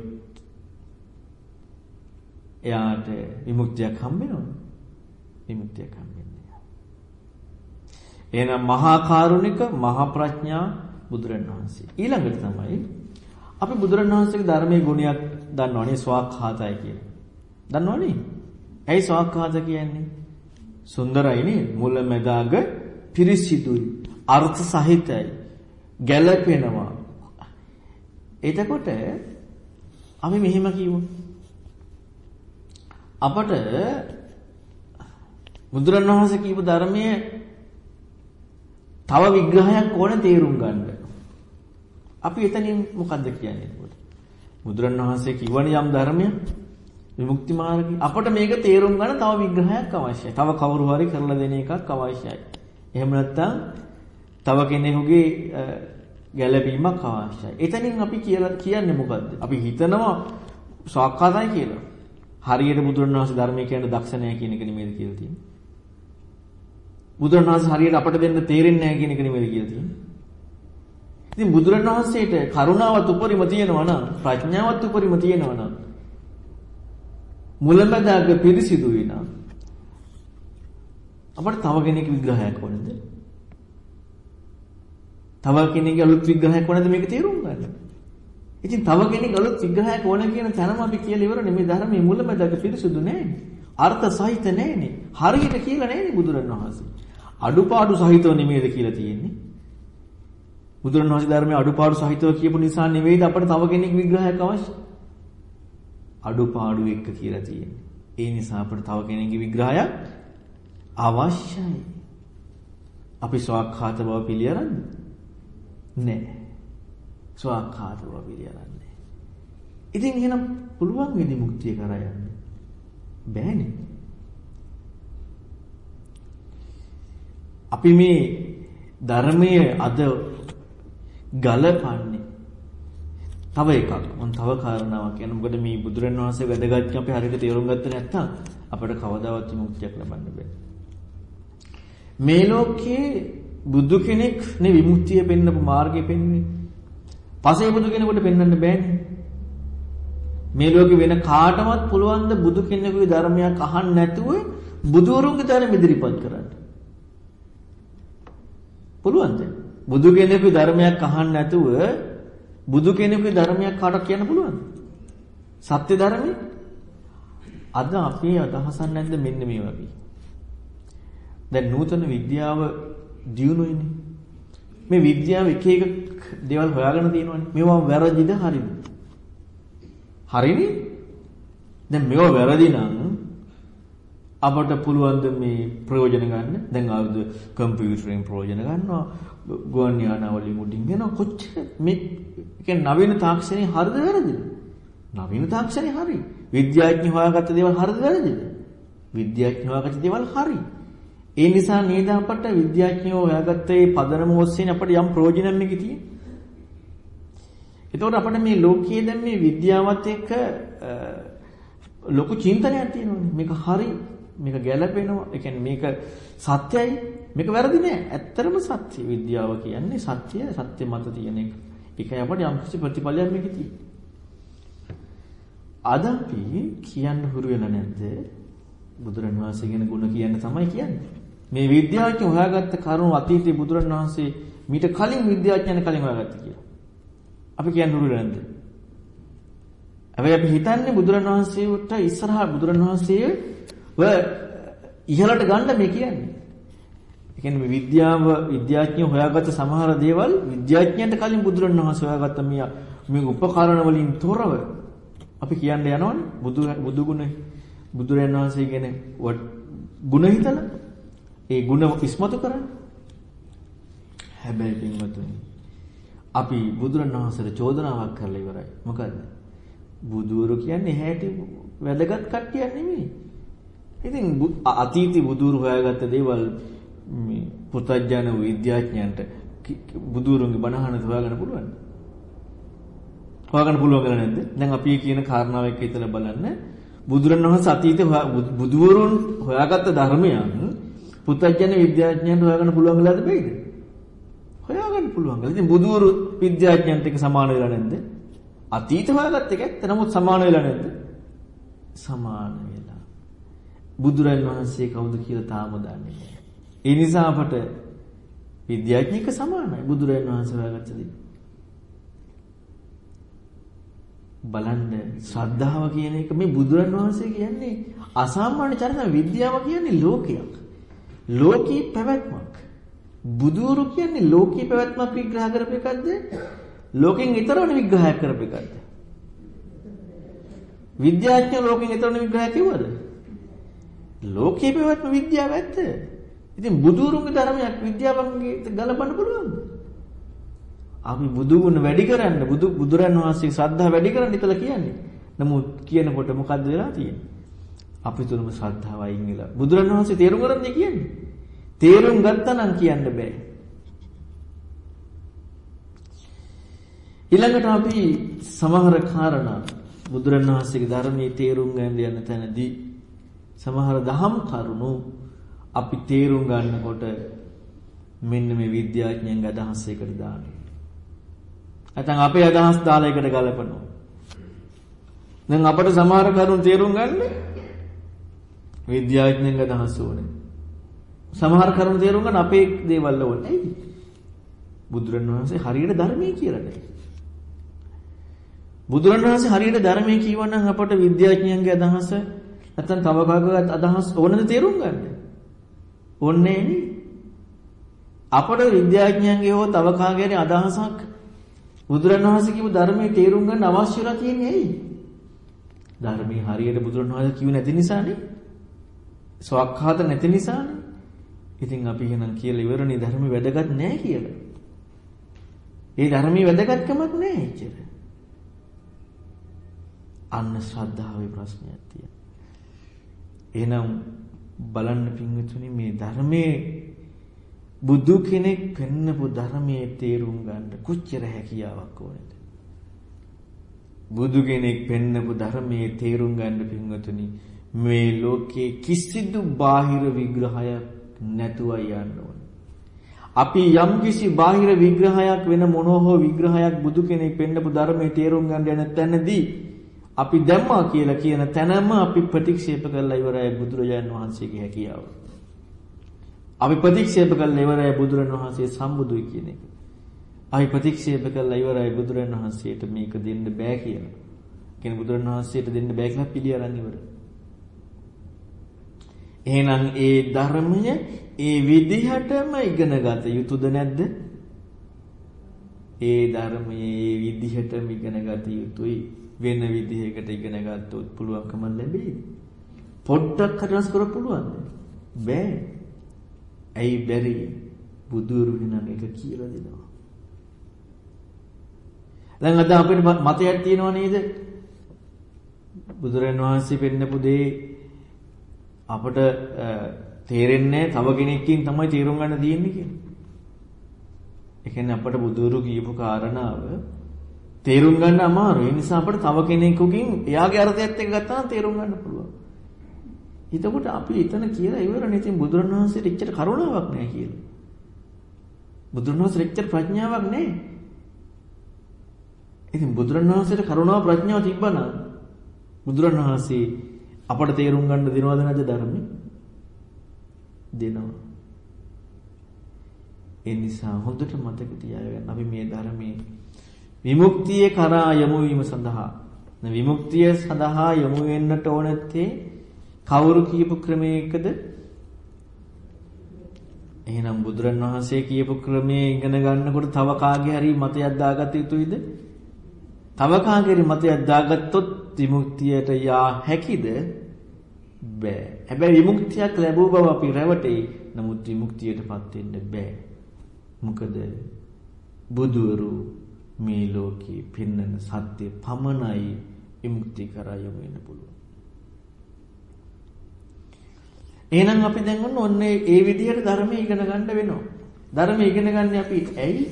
A: එයාට විමුක්තියක් හම්බෙනවද? විමුක්තියක් හම්බෙන්නේ නැහැ. එහෙනම් මහා කරුණික මහා ප්‍රඥා බුදුරණවහන්සේ. ඊළඟට තමයි අපි බුදුරණවහන්සේගේ ධර්මයේ ගුණයක් දන්නවනේ ස්වාක්ඛාතයි කියලා. දන්නවනේ? ඇයි ස්වාක්ඛාත කියන්නේ? සුන්දරයි නේ මුල මැදාග පිරිසිදුයි අර්ථ සහිතයි ගැළපෙනවා එතකොට අපි මෙහෙම කිව්වොත් අපට බුදුරණවහන්සේ කියපු ධර්මයේ තව විග්‍රහයක් ඕන තේරුම් ගන්න. අපි එතනින් මොකද්ද කියන්නේ එතකොට? බුදුරණවහන්සේ කිව්වනේ යම් ධර්මයක් විමුක්ති මාර්ගය අපට මේක තේරුම් ගන්න තව විග්‍රහයක් අවශ්‍යයි. තව කවුරු හරි කරලා දෙන එකක් අවශ්‍යයි. එහෙම නැත්නම් තව කෙනෙකුගේ ගැළපීමක් අවශ්‍යයි. එතනින් අපි කියලා කියන්නේ මොකද්ද? අපි හිතනවා සාක්කාතයි කියලා. හරියට බුදුරණවහන්සේ ධර්මයේ කියන දක්ෂ නැහැ කියන එක නෙමෙයිද කියලා තියෙන්නේ. බුදුරණවහන්සේ හරියට අපට දෙන්න තේරෙන්නේ නැහැ කියන එක නෙමෙයිද කියලා තියෙන්නේ. ඉතින් බුදුරණවහන්සේට කරුණාවත් උපරිම තියෙනවා නම් ප්‍රඥාවත් උපරිම තියෙනවා නම් මුලමදාග පිරිසිදුයි නම් අපට තව කෙනෙක් විග්‍රහයක් ඕනද? තව කෙනෙක්ගේ අලුත් විග්‍රහයක් ඕනද මේක තේරුම් ගන්න? ඉතින් තව කෙනෙක් අලුත් විග්‍රහයක් ඕන කියන තැනම අපි කියලා ඉවරනේ මේ ධර්මයේ මුලමදාග පිරිසිදු නෑනේ. අර්ථ සහිත නෑනේ. හරියට කියලා නෑනේ බුදුරණවහන්සේ. අඩුපාඩු සහිතව නෙමෙයිද කියලා තියෙන්නේ. බුදුරණවහන්සේ ධර්මයේ අඩුපාඩු සහිතව කියපු නිසා නෙවෙයිද අපිට තව කෙනෙක් විග්‍රහයක් අවශ්‍ය? අඩුපාඩු එක්ක කියලා තියෙන්නේ. ඒ නිසා අපිට තව කෙනෙක්ගේ විග්‍රහයක් අවශ්‍යයි. අපි ස්වාක්ඛාත බව පිළියරන්නේ නැහැ. ස්වාක්ඛාත බව පිළියරන්නේ. ඉතින් එහෙනම් පුළුවන් වෙදි මුක්තිය කරා යන්න. බෑනේ. අපි මේ ධර්මයේ අද ගලපන්නේ. තව එකක්. මම තව කාරණාවක් කියන්න. මොකද මේ බුදුරන් වහන්සේ වැදගත්කම අපි හරියට තේරුම් ගත්තේ නැත්නම් අපිට කවදාවත් විමුක්තියක් ලබන්න බෑ. මේ ලෝකයේ බුදු කෙනෙක් නේ විමුක්තිය පෙන්නපු මාර්ගය පෙන්වන්නේ. පසේ බුදු කෙනෙකුට පෙන්වන්න බෑනේ. මේ ලෝකේ වෙන කාටවත් පුළුවන් ද බුදු කෙනෙකුගේ ධර්මයක් අහන්න නැතුව බුදුවරුන්ගේ ධර්ම ඉදිරිපත් කරන්න? පුළුවන්ද? බුදු කෙනෙකුගේ ධර්මයක් අහන්න නැතුව බුදු කෙනෙකුගේ ධර්මයක් කාටවත් කියන්න පුළුවන්ද? සත්‍ය ධර්මයේ අද අපේ අදහසක් නැද්ද මෙන්න මේ වගේ. දැන් නූතන විද්‍යාව දියුණුවේනේ. මේ විද්‍යාව එක එක දේවල් හොයාගෙන තියෙනවනේ. මේවා වැරදිද හරිද? හරිනේ? දැන් මේවා වැරදි නම් අපට පුළුවන් මේ ප්‍රයෝජන ගන්න. දැන් ආවද කම්පියුටරෙන් ප්‍රයෝජන ගන්නවා. ගුවන් යානාවලින් උඩින් යනවා. කොච්චර මේ කියන්නේ නවීන තාක්ෂණය හරිද වැරදිද? නවීන තාක්ෂණය හරි. විද්‍යාඥයෝ හොයාගත්ත දේවල් හරිද වැරදිද? විද්‍යාඥයෝ හොයාගත්ත දේවල් හරි. ඒ නිසා නේද අපට විද්‍යාඥයෝ හොයාගත්ත මේ පදනම ඔස්සේ අපට යම් ප්‍රයෝජනයක් මේකේ තියෙන්නේ. එතකොට අපිට මේ ලෝකයේ දැන් මේ විද්‍යාවත් එක්ක ලොකු චින්තනයක් තියෙනවානේ. මේක හරි, මේක ගැළපෙනවා. ඒ කියන්නේ මේක සත්‍යයි, මේක වැරදි නෑ. ඇත්තරම සත්‍ය. විද්‍යාව කියන්නේ සත්‍ය, සත්‍ය මත තියෙන එක. ඒකයි අපට යම් කිසි ප්‍රතිඵලයක් මේකේ තියෙන්නේ. අද අපි කියන්න හුරු වෙලා නැද්ද? බුදුරණවහන්සේ ගැන ගුණ කියන්න තමයි කියන්නේ. මේ විද්‍යාඥයෝ හොයාගත්ත කරුණු අතීතයේ බුදුරණවහන්සේ මීට කලින් විද්‍යාඥයන් කලින් හොයාගත්ත කියලා. අපි කියන්න හුරු වෙලා නැද්ද? හැබැයි අපි හිතන්නේ බුදුරණවහන්සේට ඉස්සරහා බුදුරණවහන්සේව ඉහළට ගන්න මේ කියන්නේ. ඒ කියන්නේ මේ විද්‍යාව විද්‍යාඥයෝ හොයාගත්ත සමහර දේවල් විද්‍යාඥයන්ට කලින් බුදුරණවහන්සේ හොයාගත්ත මේ මේ උපකරණ වලින් තොරව අපි කියන්න යනවනේ බුදු බුදු ගුණ බුදුරයන් වහන්සේ කියන ගුණ හිතලා ඒ ගුණ ඉස්මතු කරන්නේ. හැබැයි පින්වතුනි අපි බුදුරණවහන්සේට චෝදනාවක් කරලා ඉවරයි. මොකද්ද? බුදුරු කියන්නේ හැටි වැදගත් කට්ටියක් නෙමෙයි. ඉතින් අතීතي බුදුරු හොයාගත්ත දේවල් මේ පුතඥ විද්‍යාඥයන්ට බුදුරුන්ගේ බණහන හොයාගන්න පුළුවන්ද? හොයාගන්න පුළුවන් කියලා නැද්ද? දැන් අපි කියන කාරණාව එක්ක හිතලා බලන්න. බුදුරණවහන්සේ අතීතේ බුදුවරුන් හොයාගත්ත ධර්මයන් පුතඥ විද්‍යාඥයන්ට හොයාගන්න පුළුවන් වෙලාද බැයිද? හොයාගන්න පුළුවන්. ඉතින් බුදුවරු විද්‍යාඥයන්ට එක සමාන වෙලා නැද්ද? අතීත හොයාගත්ත එක ඇත්ත නමුත් සමාන වෙලා නැද්ද? සමාන වෙලා. බුදුරන් වහන්සේ කවුද කියලා තාම දන්නේ නැහැ. ඒ නිසා අපට විද්‍යාඥයෙක් සමානයි බුදුරන් වහන්සේ හොයාගත්ත දේ. බලන්න ශ්‍රද්ධාව කියන එක මේ බුදුරන් වහන්සේ කියන්නේ අසාමාන්‍ය චරිත විද්‍යාව කියන්නේ ලෝකයක්. ලෝකී පැවැත්මක්. බුදුරු කියන්නේ ලෝකී පැවැත්මක් විග්‍රහ කරපු එකක්ද? ලෝකෙන් ඊතරවන විග්‍රහයක් කරපු එකක්ද? විද්‍යාඥයෝ ලෝකෙන් ඊතරවන විග්‍රහය කිව්වද? ලෝකී පැවැත්ම විද්‍යාව ඇත්ත. ඉතින් බුදුරුන්ගේ ධර්මයක් විද්‍යාවන්ගේ ගලපන්න පුළුවන්ද? අපි බුදු ගුණ වැඩි කරන්න බුදු බුදුරන් වහන්සේ ශ්‍රද්ධාව වැඩි කරන්න කියලා කියන්නේ. නමුත් කියනකොට මොකද්ද වෙලා තියෙන්නේ? අපි තුනම ශ්‍රද්ධාව අයින් වෙලා. බුදුරන් වහන්සේ තේරුම් ගන්නද කියන්නේ? තේරුම් ගත්තා නම් කියන්න බෑ. ඊළඟට අපි සමහර කාරණා බුදුරන් වහන්සේගේ ධර්මයේ තේරුම් ගන්න යන තැනදී සමහර දහම් කරුණු අපි තේරුම් ගන්නකොට මෙන්න මේ විද්‍යාඥයන්ගේ අදහස් එකට දානවා. නැත්නම් අපේ අදහස් දාලා එකට ගලපනවා. දැන් අපිට සමහර කරුණු තේරුම් ගන්න විද්‍යාඥයන්ගේ අදහස් ඕනේ. සමහර කරුණු තේරුම් ගන්න අපේ දේවල් ඕනේ. ඇයි? බුදුරණවහන්සේ හරියට ධර්මයේ කියලා නැහැ. බුදුරණවහන්සේ හරියට ධර්මයේ කියවනම් අපට විද්‍යාඥයන්ගේ අදහස නැත්නම් තව කාගවත් අදහස් ඕනද තේරුම් ගන්න? ඕනේ නේ. අපට විද්‍යාඥයන්ගේ හෝ තව කාගේරි අදහසක් බුදුරණවහන්සේ කියපු ධර්මයේ තේරුම් ගන්න අවශ්‍යලා තියෙන්නේ ඇයි? ධර්මයේ හරියට බුදුරණවහන්සේ කිව්ව නැති නිසානේ. සවක්හත නැති නිසානේ. ඉතින් අපි එහෙනම් කියලා ඉවරනේ ධර්මයේ වැදගත් නැහැ කියලා. ඒ ධර්මයේ වැදගත්කමක් නැහැ එච්චර. අන්න ශ්‍රද්ධාවේ ප්‍රශ්නයක් තියෙනවා. එහෙනම් බලන්න පින්විතුනි මේ ධර්මයේ බුදු කෙනෙක් පෙන්නපු ධර්මයේ තේරුම් ගන්න කොච්චර හැකියාවක් ඕනේද? බුදු කෙනෙක් පෙන්නපු ධර්මයේ තේරුම් ගන්න පින්වතුනි මේ ලෝකේ කිසිදු බාහිර විග්‍රහයක් නැතුවයි යන්න ඕනේ. අපි යම්කිසි බාහිර විග්‍රහයක් වෙන මොනෝ විග්‍රහයක් බුදු කෙනෙක් පෙන්නපු ධර්මයේ තේරුම් ගන්න යන තැනදී අපි දැම්මා කියලා කියන තැනම අපි ප්‍රතික්ෂේප කරලා ඉවරයි බුදුරජාණන් වහන්සේගේ හැකියාව. අපි ප්‍රතික්ෂේප කළා ඉවරයි බුදුරණවහන්සේ සම්බුදුයි කියන එක. අපි ප්‍රතික්ෂේප කළා ඉවරයි බුදුරණවහන්සේට මේක දෙන්න බෑ කියලා. කියන බුදුරණවහන්සේට දෙන්න බෑ කියලා පිළි අරන් ඉවරයි. එහෙනම් ඒ ධර්මය ඒ විදිහටම ඉගෙන ගත යුතුද නැද්ද? ඒ ධර්මයේ ඒ විදිහටම ඉගෙන ගත යුතුයි. වෙන විදිහකට ඉගෙන ගත්තොත් පුළුවන්කම ලැබෙයි. පොඩ්ඩක් හරස් කර පුළුවන්ද? බෑ. ඇයි බැරි බුදුරු වෙනන එක කියලා දෙනවා. දැන් අද අපිට මතයක් තියෙනව නේද? බුදුරන් වහන්සේ පෙන්නපු දේ අපට තේරෙන්නේ තව කෙනෙක්කින් තමයි තේරුම් ගන්න තියෙන්නේ කියලා. ඒ කියන්නේ අපට බුදුරු කියපු කාරණාව තේරුම් ගන්න අමාරුයි. ඒ නිසා අපට තව කෙනෙකුකින් එයාගේ අර්ථයත් එක්ක ගත්තා නම් තේරුම් ගන්න පුළුවන්. එතකොට අපි එතන කියලා ඉවරනේ ඉතින් බුදුරණවහන්සේට එච්චර කරුණාවක් නැහැ කියලා. බුදුරණවහන්සේට එච්චර ප්‍රඥාවක් නැහැ. ඉතින් බුදුරණවහන්සේට කරුණාව ප්‍රඥාව තිබ්බනම් බුදුරණවහන්සේ අපට තේරුම් ගන්න දෙනවද නැද්ද ධර්මෙ? දෙනවා. ඒ නිසා හොඳට මතක තියාගන්න අපි මේ ධර්මයේ විමුක්තිය කරා යමු වීම සඳහා විමුක්තිය සඳහා යමු වෙන්නට ඕනත්තේ කවුරු කියපු ක්‍රමයකද? එහෙනම් බුදුරන් වහන්සේ කියපු ක්‍රමයේ ඉගෙන ගන්නකොට තව කාගේ හරි මතයක් දාගත යුතුයිද? තව කාගේ හරි මතයක් දාගත්තොත් විමුක්තියට යා හැකිද? බෑ. හැබැයි විමුක්තියක් ලැබුව බව අපි රැවටෙයි. නමුත් විමුක්තියටපත් වෙන්න බෑ. මොකද බුදුවරු මේ ලෝකේ පෙන්වන සත්‍ය පමණයි විමුක්ති කරා යොමු වෙන්න පුළුවන්. එහෙනම් අපි දැන් ඔන්න ඔන්නේ ඒ විදිහට ධර්මය ඉගෙන ගන්න වෙනවා. ධර්මය ඉගෙන ගන්න අපි ඇයි?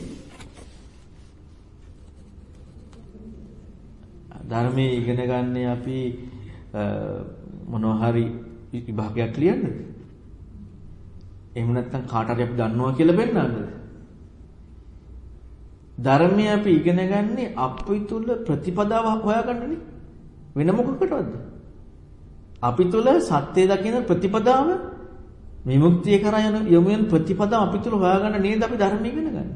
A: ධර්මයේ ඉගෙන ගන්න අපි මොනවා හරි විභාගයක් ලියන්නද? එහෙම නැත්නම් කාට හරි අපි දන්නවා කියලා පෙන්නන්නද? ධර්මය අපි ඉගෙන ගන්නේ අපි තුල ප්‍රතිපදාව හොයාගන්නනේ. වෙන මොකකටද? අපි තුල සත්‍ය දකින ප්‍රතිපදාව විමුක්තිය කරා යන යොමු වෙන ප්‍රතිපදාව අපි තුල හොයාගන්න නේද අපි ධර්ම ඉගෙන ගන්න.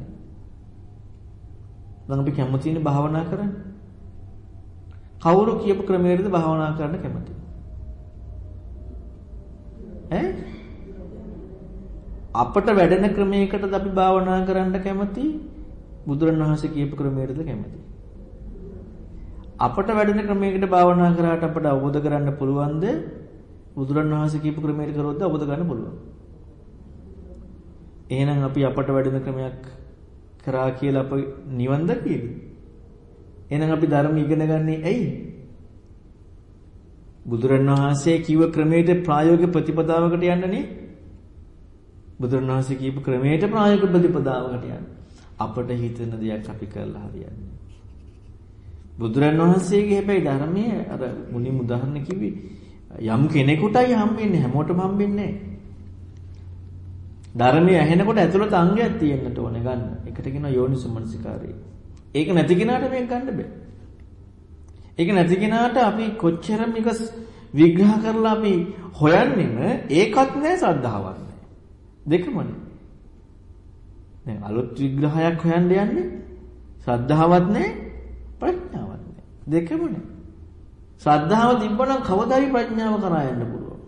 A: දැන් අපි කැමතිනේ භාවනා කරන්න. කවුරු කියපු ක්‍රමයකටද භාවනා කරන්න කැමති? ඈ අපට වැඩෙන ක්‍රමයකටද අපි භාවනා කරන්න කැමති? බුදුරණවහන්සේ කියපු ක්‍රමයකටද කැමති? අපට වැඩෙන ක්‍රමයකට භාවනා කරාට අපට අවබෝධ කරගන්න පුළුවන්ද? බුදුරණවහන්සේ කියපු ක්‍රමයකට කරොත්ද අවබෝධ ගන්න පුළුවන්. එහෙනම් අපි අපට වැඩෙන ක්‍රමයක් කරා කියලා අපි නිවන් දකියද? එහෙනම් අපි ධර්ම ඉගෙන ගන්නේ ඇයි? බුදුරණවහන්සේ කිව්ව ක්‍රමයට ප්‍රායෝගික ප්‍රතිපදාවකට යන්නනේ. බුදුරණවහන්සේ කියපු ක්‍රමයට ප්‍රායෝගික ප්‍රතිපදාවකට යන්න. අපට හිතෙන දෙයක් අපි කරලා හරියන්නේ බුදුරන් වහන්සේගේ හැබැයි ධර්මයේ අර මුලින් උදාහරණ කිව්වේ යම් කෙනෙකුටයි හම්බෙන්නේ හැමෝටම හම්බෙන්නේ ධර්මයේ ඇහෙනකොට ඇතුළත අංගයක් තියෙන්නට ඕනේ ගන්න. ඒකට කියනවා යෝනිසමනසිකාරය. ඒක නැති කෙනාට මේක ගන්න බෑ. ඒක නැති කෙනාට අපි කොච්චර මේක විග්‍රහ කරලා අපි හොයන්නේම ඒකත් නෑ සද්ධාවක් නෑ. දෙකමනේ. දැන් අලුත් විග්‍රහයක් හොයන්න යන්නේ ශ්‍රද්ධාවක් නෑ ප්‍රඥාවක් නෑ. දෙකම නෑ. ශ්‍රද්ධාව තිබ්බනම් කවදායි ප්‍රඥාව කරා යන්න පුළුවන්.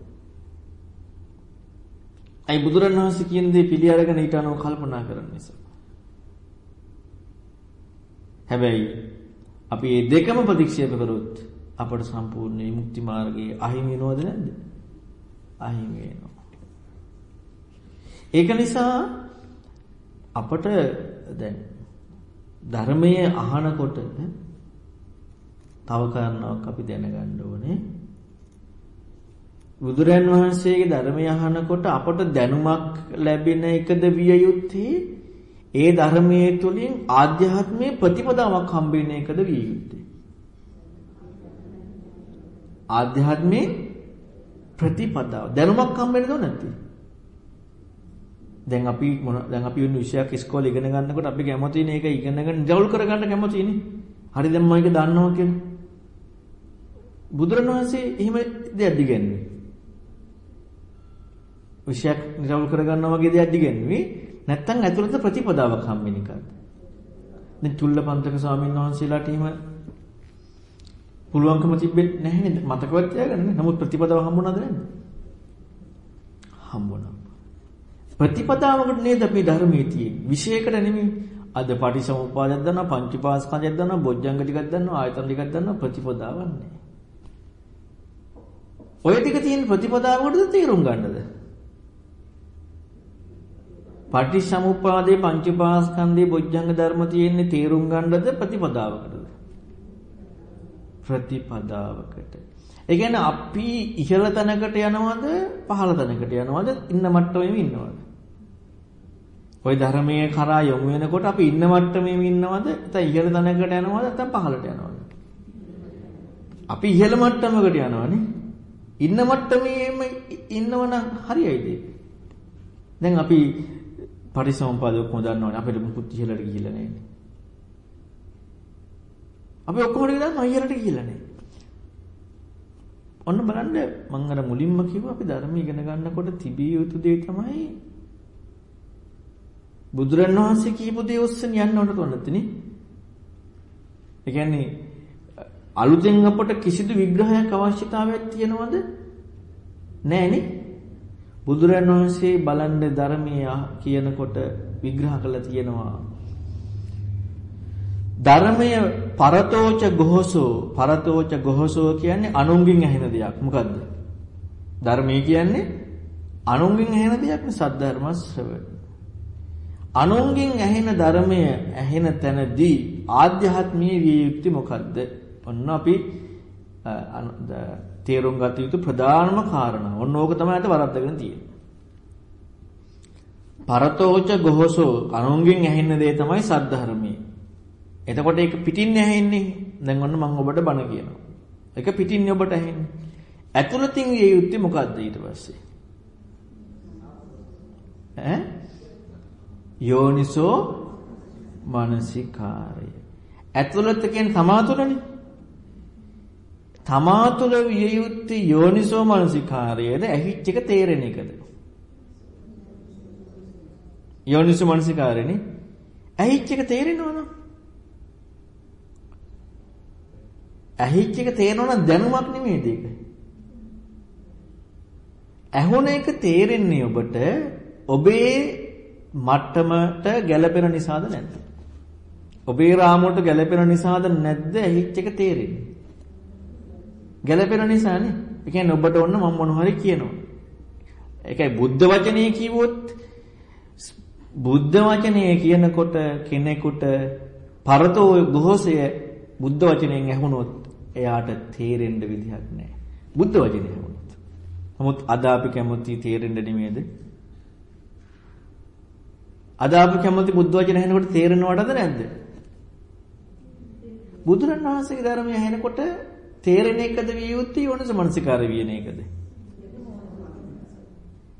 A: අයි බුදුරණවහන්සේ කියන දේ පිළි අරගෙන ඊට අනුව කල්පනා කරන නිසා. හැබැයි අපි මේ දෙකම ප්‍රතික්ෂේප කරොත් අපට සම්පූර්ණ විමුක්ති මාර්ගයේ අහිමි වෙනවද නැද්ද? අහිමි වෙනවා. ඒක නිසා අපට දැන් ධර්මයේ අහනකොට තව කාරණාවක් අපි දැනගන්න ඕනේ. බුදුරන් වහන්සේගේ ධර්මය අහනකොට අපට දැනුමක් ලැබෙන එකද විය යුත්තේ ඒ ධර්මයේ තුලින් ආධ්‍යාත්මයේ ප්‍රතිපදාවක් හම්බෙන එකද විය යුත්තේ. ආධ්‍යාත්මයේ ප්‍රතිපදාව දැනුමක් හම්බෙන්නද නැති? දැන් අපි මොන දැන් අපි වෙන විෂයක් ඉස්කෝලේ ඉගෙන ගන්නකොට අපි කැමතිනේ ඒක ඉගෙනගෙන නිරවුල් කරගන්න කැමතිනේ. හරි දැන් මම ඒක දන්නවා කියලා. බුදුරණවහන්සේ එහෙම දෙයක් දිගන්නේ. විෂයක් නිරවුල් කරගන්නවා වගේ දෙයක් දිගන්නේ නැත්තම් ඇතුළත ප්‍රතිපදාවක් හම්බෙන එකද? දැන් චුල්ලපන්තක ස්වාමීන් වහන්සේලාට එහෙම පුළුවන්කම තිබෙන්නේ නැහැ නේද? මතකවත් තියාගන්න. නමුත් ප්‍රතිපදාව හම්බුණාද නැද්ද? හම්බුණා. ප්‍රතිපදාවකට නේද අපි ධර්මයේ තියෙන්නේ. විශේෂයකට නෙමෙයි. අද පටිසමුප්පාදයක් දන්නවා, පංචපාස්කන්ධයක් දන්නවා, බොජ්ජංග ටිකක් දන්නවා, ආයතන ටිකක් දන්නවා ප්‍රතිපදාවක් නැහැ. ඔය ටික තියෙන ප්‍රතිපදාවකටද තේරුම් ගන්නද? පටිසමුප්පාදේ පංචපාස්කන්ධේ බොජ්ජංග ධර්ම තියෙන්නේ තේරුම් ගන්නද ප්‍රතිපදාවකටද? ප්‍රතිපදාවකට. ඒ කියන්නේ අපි ඉහළ තැනකට යනවද පහළ තැනකට යනවද ඉන්න මට්ටමෙම ඉන්නවද? ওই ධර්මයේ කරා යොමු වෙනකොට අපි ඉන්න මට්ටමේම ඉන්නවද? නැත්නම් ඉහළ තැනකට යනවද නැත්නම් පහළට යනවද? අපි ඉහළ මට්ටමකට යනවනේ. ඉන්න මට්ටමේම ඉන්නවනම් හරියයිද ඒක? දැන් අපි පරිසම්පාද ඔක්කොම දන්නවනේ අපිට මුකුත් ඉහළට ගිහිල්ලා නැහැ. අපි ඔක්කොම ටික දන්නවා ඉහළට ගිහිල්ලා නැහැ. ඔන්න බලන්න මම අර මුලින්ම කිව්වා අපි ධර්ම ඉගෙන ගන්නකොට තිබිය යුතු දේ තමයි බුදුරණවහන්සේ කියපු දේ ඔස්සෙන් යන්න ඕන තොන්නතනේ. ඒ කියන්නේ අලුතෙන් අපට කිසිදු විග්‍රහයක් අවශ්‍යතාවයක් තියනවද? නෑනේ. බුදුරන් වහන්සේ බලන්න ධර්මීය කියනකොට විග්‍රහ කළා තියෙනවා ධර්මය පරතෝච ගොහසෝ පරතෝච ගොහසෝ කියන්නේ අනුන්ගෙන් ඇහෙන දෙයක්. මොකද්ද? ධර්මයේ කියන්නේ අනුන්ගෙන් ඇහෙන දෙයක් නේ සද්ධර්ම ශ්‍රවණ. අනුන්ගෙන් ඇහෙන ධර්මය ඇහෙන තැනදී ආධ්‍යාත්මීය විය යුක්ති මොකද්ද? ඔන්න අපි තේරුම් ගත යුතු ප්‍රධානම කාරණා. ඔන්න ඕක තමයි අද වරද්දගෙන තියෙන්නේ. පරතෝච ගොහසෝ අනුන්ගෙන් ඇහෙන දේ තමයි සද්ධර්මයේ. එතකොට ඒක පිටින් ඇහෙන්නේ. දැන් ඔන්න මම ඔබට බණ කියනවා. ඒක පිටින් ඔබට ඇහෙන්නේ. ඇතුළතින් විය යුත්තේ මොකද්ද ඊට පස්සේ? ඈ යෝනිසෝ මානසිකාරය. ඇතුළත කියන්නේ තමා තුළනේ. තමා තුළ විය යුත්තේ යෝනිසෝ මානසිකාරයද ඇහිච්ච එක තේරෙන එකද? යෝනිසෝ මානසිකාරයනේ. ඇහිච්ච එක තේරෙනවනම් ඇහිච්ච එක තේරෙනවා නම් දැනුමක් නෙමෙයිද ඒක? ඇහුණ එක තේරෙන්නේ ඔබට ඔබේ මට්ටමට ගැළපෙන නිසාද නැද්ද? ඔබේ රාමුවට ගැළපෙන නිසාද නැද්ද ඇහිච්ච එක තේරෙන්නේ? ගැළපෙන නිසානේ. ඒ කියන්නේ ඔබට ඔන්න මම මොන හරි කියනවා. ඒකයි බුද්ධ වචනේ කිව්වොත් බුද්ධ වචනේ කියනකොට කෙනෙකුට පරතෝ ගොහසය බුද්ධ වචනයෙන් ඇහුනොත් එයාට තේරෙන්න විදිහක් නැහැ. බුද්ධ වචනේ හැමෝත්. නමුත් අද අපි කැමති තේරෙන්න නෙමෙයිද? අද අපි කැමති බුද්ධ වචන ඇහෙනකොට තේරෙනවටද නැද්ද? බුදුරණවහන්සේගේ ධර්මය ඇහෙනකොට තේරෙන එකද විය යුත්තේ යෝනිසෝ මනසිකාරය වියන එකද?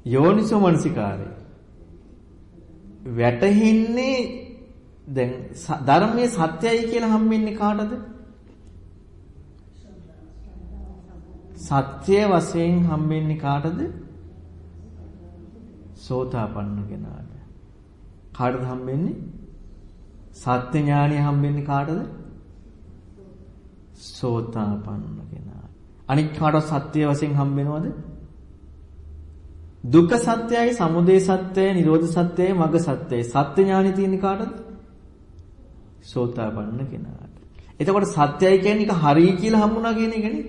A: යෝනිසෝ මනසිකාරය. වැටහෙන්නේ දැන් ධර්මයේ සත්‍යයි කියලා හම්බෙන්නේ කාටද? සත්‍ය වශයෙන් හම්බෙන්නේ කාටද? සෝතාපන්න කෙනාට. කාටද හම්බෙන්නේ? සත්‍ය ඥානය හම්බෙන්නේ කාටද? සෝතාපන්න කෙනාට. අනිත් කාටවත් සත්‍ය වශයෙන් හම්බෙනවද? දුක්ඛ සත්‍යයි, සමුදය සත්‍යයි, නිරෝධ සත්‍යයි, මග්ග සත්‍යයි. සත්‍ය ඥානෙ තියෙන්නේ කාටද? සෝතාපන්න කෙනාට. එතකොට සත්‍යයි කියන්නේ එක හරි කියලා හම්බුණා කියන එකනේ.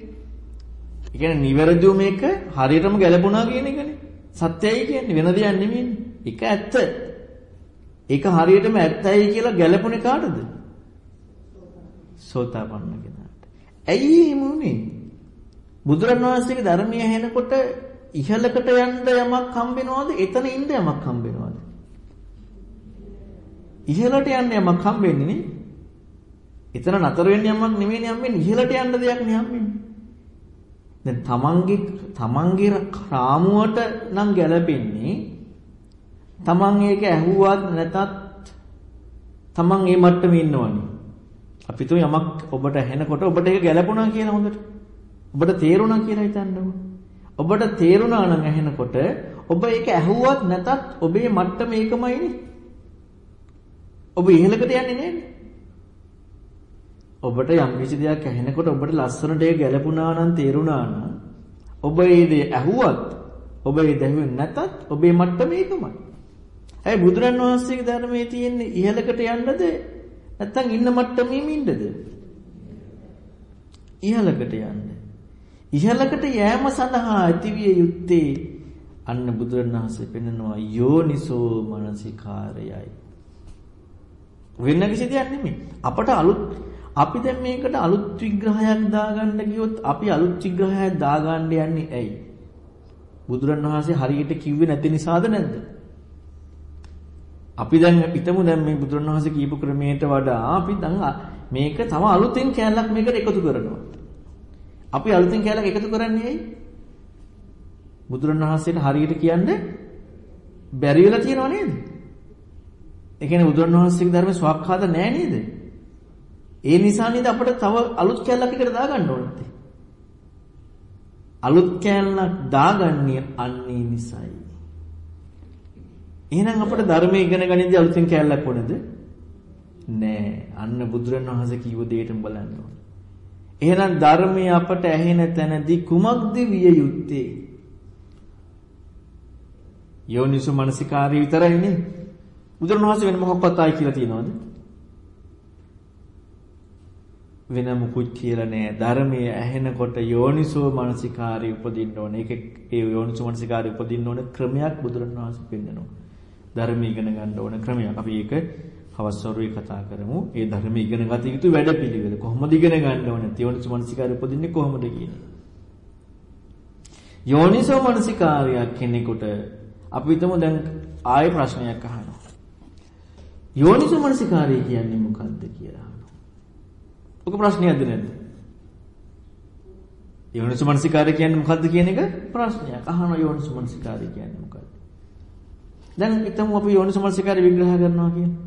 A: ඒ කියන්නේ නිවැරදිව මේක හරියටම ගැලපුණා කියන එකනේ. සත්‍යයි කියන්නේ වෙන දෙයක් නෙමෙයිනේ. ඒක ඇත්ත. ඒක හරියටම ඇත්තයි කියලා ගැලපුණේ කාටද? සෝතාපන්න කෙනාට. ඇයි එමුනේ? බුදුරණවහන්සේගේ ධර්මය ඇහෙනකොට ඉහළකට යන්න යමක් හම්බෙනවද? එතන ඉන්න යමක් හම්බෙනවද? ඉහළට යන්න යමක් හම්බෙන්නේ නේ. එතන නතර වෙන්න යමක් නෙමෙයිනේ හම්බෙන්නේ. ඉහළට යන්න දෙයක් නේ හම්බෙන්නේ. දැන් තමන්ගේ තමන්ගේ රාමුවට නම් ගැලපෙන්නේ තමන් ඒක ඇහුවත් නැතත් තමන් ඒ මට්ටමේ ඉන්නවනේ. අපි තුන් යමක් ඔබට ඇහෙනකොට ඔබට ඒක ගැලපුණා කියලා හොඳට. ඔබට තේරුණා කියලා හිතන්නකො. ඔබට තේරුණා නම් ඇහෙනකොට ඔබ ඒක ඇහුවත් නැතත් ඔබේ මට්ටම ඒකමයිනේ. ඔබ ඉහළකට යන්නේ නෑනේ. ඔබට යම් කිසි දෙයක් ඇහෙනකොට ඔබට ලස්සනට ඒක ගැලපුණා නම් තේරුණා නම් ඔබ ඒ දේ ඇහුවත් ඔබ ඒ දැහුවේ නැතත් ඔබේ මට්ටම ඒකමයි. හැබැයි බුදුරන් වහන්සේගේ ධර්මයේ තියෙන ඉහළකට යන්නද නැත්නම් ඉන්න මට්ටමේම ඉන්නද? ඉහළකට යන්න. ඉහළකට යෑම සඳහා ඇතිවිය යුත්තේ අන්න බුදුරන් වහන්සේ පෙන්නනවා යෝනිසෝ මනසිකාරයයි. වෙන කිසි දෙයක් නෙමෙයි. අපට අලුත් අපි දැන් මේකට අලුත් විග්‍රහයක් දාගන්න ගියොත් අපි අලුත් විග්‍රහයක් දාගන්න යන්නේ ඇයි? බුදුරණවහන්සේ හරියට කිව්වේ නැති නිසාද නැද්ද? අපි දැන් හිතමු දැන් මේ බුදුරණවහන්සේ කියපු ක්‍රමයට වඩා අපි දැන් මේක තව අලුතෙන් කැලලක් මේකට එකතු කරනවා. අපි අලුතෙන් කැලලක් එකතු කරන්නේ ඇයි? බුදුරණවහන්සේට හරියට කියන්නේ බැරි වෙලා තියෙනව නේද? ඒ කියන්නේ බුදුරණවහන්සේගේ ධර්මයේ ස්වකහාත නැහැ නේද? ඒ නිසා නේද අපිට තව අලුත් කැලලක් එකට දාගන්න ඕනේ. අලුත් කැලලක් දාගන්නේ අන්නේ නිසයි. එහෙනම් අපිට ධර්මයේ ඉගෙන ගනිද්දී අලුතෙන් කැලලක් ඕනේද? නෑ. අන්න බුදුරණවහන්සේ කිව්ව දෙයටම බලන්න ඕනේ. එහෙනම් ධර්මයේ අපට ඇහෙන තැනදී කුමක්ද විය යුත්තේ? යෝනිසු මනසිකාරය විතරයිනේ. බුදුරණවහන්සේ වෙන මොකක්වත් ආයි කියලා තියනවද? වෙන මුකුත් කියලා නෑ. ධර්මයේ ඇහෙනකොට යෝනිසෝ මනසිකාරය උපදින්න ඕනේ. ඒක ඒ යෝනිසෝ මනසිකාරය උපදින්න ඕනේ ක්‍රමයක් බුදුරණවහන්සේ පෙන්නනවා. ධර්ම ඉගෙන ගන්න ඕන ක්‍රමයක්. අපි ඒක හවස්වරුවේ කතා කරමු. ඒ ධර්ම ඉගෙන ගත යුතු වැඩපිළිවෙල. කොහොමද ඉගෙන ගන්න ඕනේ? යෝනිසෝ මනසිකාරය උපදින්නේ කොහොමද කියන්නේ? යෝනිසෝ මනසිකාරයක් කෙනෙකුට අපි හිතමු දැන් ආයෙ ප්‍රශ්නයක් අහනවා. යෝනිසෝ මනසිකාරය කියන්නේ මොකක්ද කියලා අහනවා. ඔක ප්‍රශ්නයක්ද නැද්ද? යෝනිසෝ මනසිකාරය කියන්නේ මොකක්ද කියන එක ප්‍රශ්නයක්. අහන යෝනිසෝ මනසිකාරය කියන්නේ මොකක්ද? දැන් හිතමු අපි යෝනිසෝ මනසිකාරය විග්‍රහ කරනවා කියන්නේ.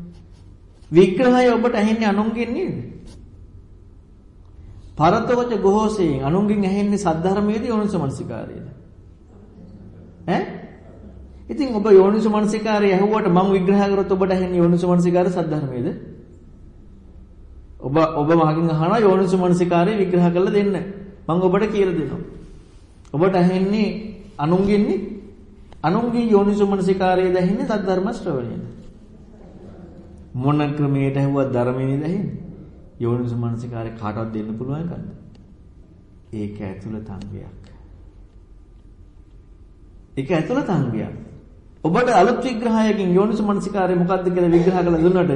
A: විග්‍රහය ඔබට ඇහෙන්නේ අනුන්ගෙන් නේද? පරතෝච ගෝසයෙන් අනුන්ගෙන් ඇහෙන්නේ සද්ධර්මයේදී යෝනිසෝ මනසිකාරයද? ඈ? ඉතින් ඔබ යෝනිසෝ මනසිකාරය ඇහුවට මම විග්‍රහ කරොත් ඔබට ඇහෙන්නේ යෝනිසෝ මනසිකාරය සද්ධර්මයේද? ඔබ ඔබ මගෙන් අහනවා යෝනිසෝ මනසිකාරය විග්‍රහ කරලා දෙන්න. මම ඔබට කියලා දෙනවා. ඔබට ඇහෙන්නේ අනුන්ගෙන්නේ අනුන්ගේ යෝනිසෝ මනසිකාරයද ඇහෙන්නේ සද්ධර්ම ශ්‍රවණයද? මොන ක්‍රමයට ඇහුවත් ධර්මයේද ඇහෙන්නේ? යෝනිසෝ මනසිකාරය කාටවත් දෙන්න පුළුවන් එකක්ද? ඒක ඇතුළත අංගයක්. ඒක ඇතුළත අංගයක්. ඔබට අලුත් විග්‍රහයකින් යෝනිසෝ මනසිකාරය මොකක්ද කියලා විග්‍රහ කරලා දුන්නට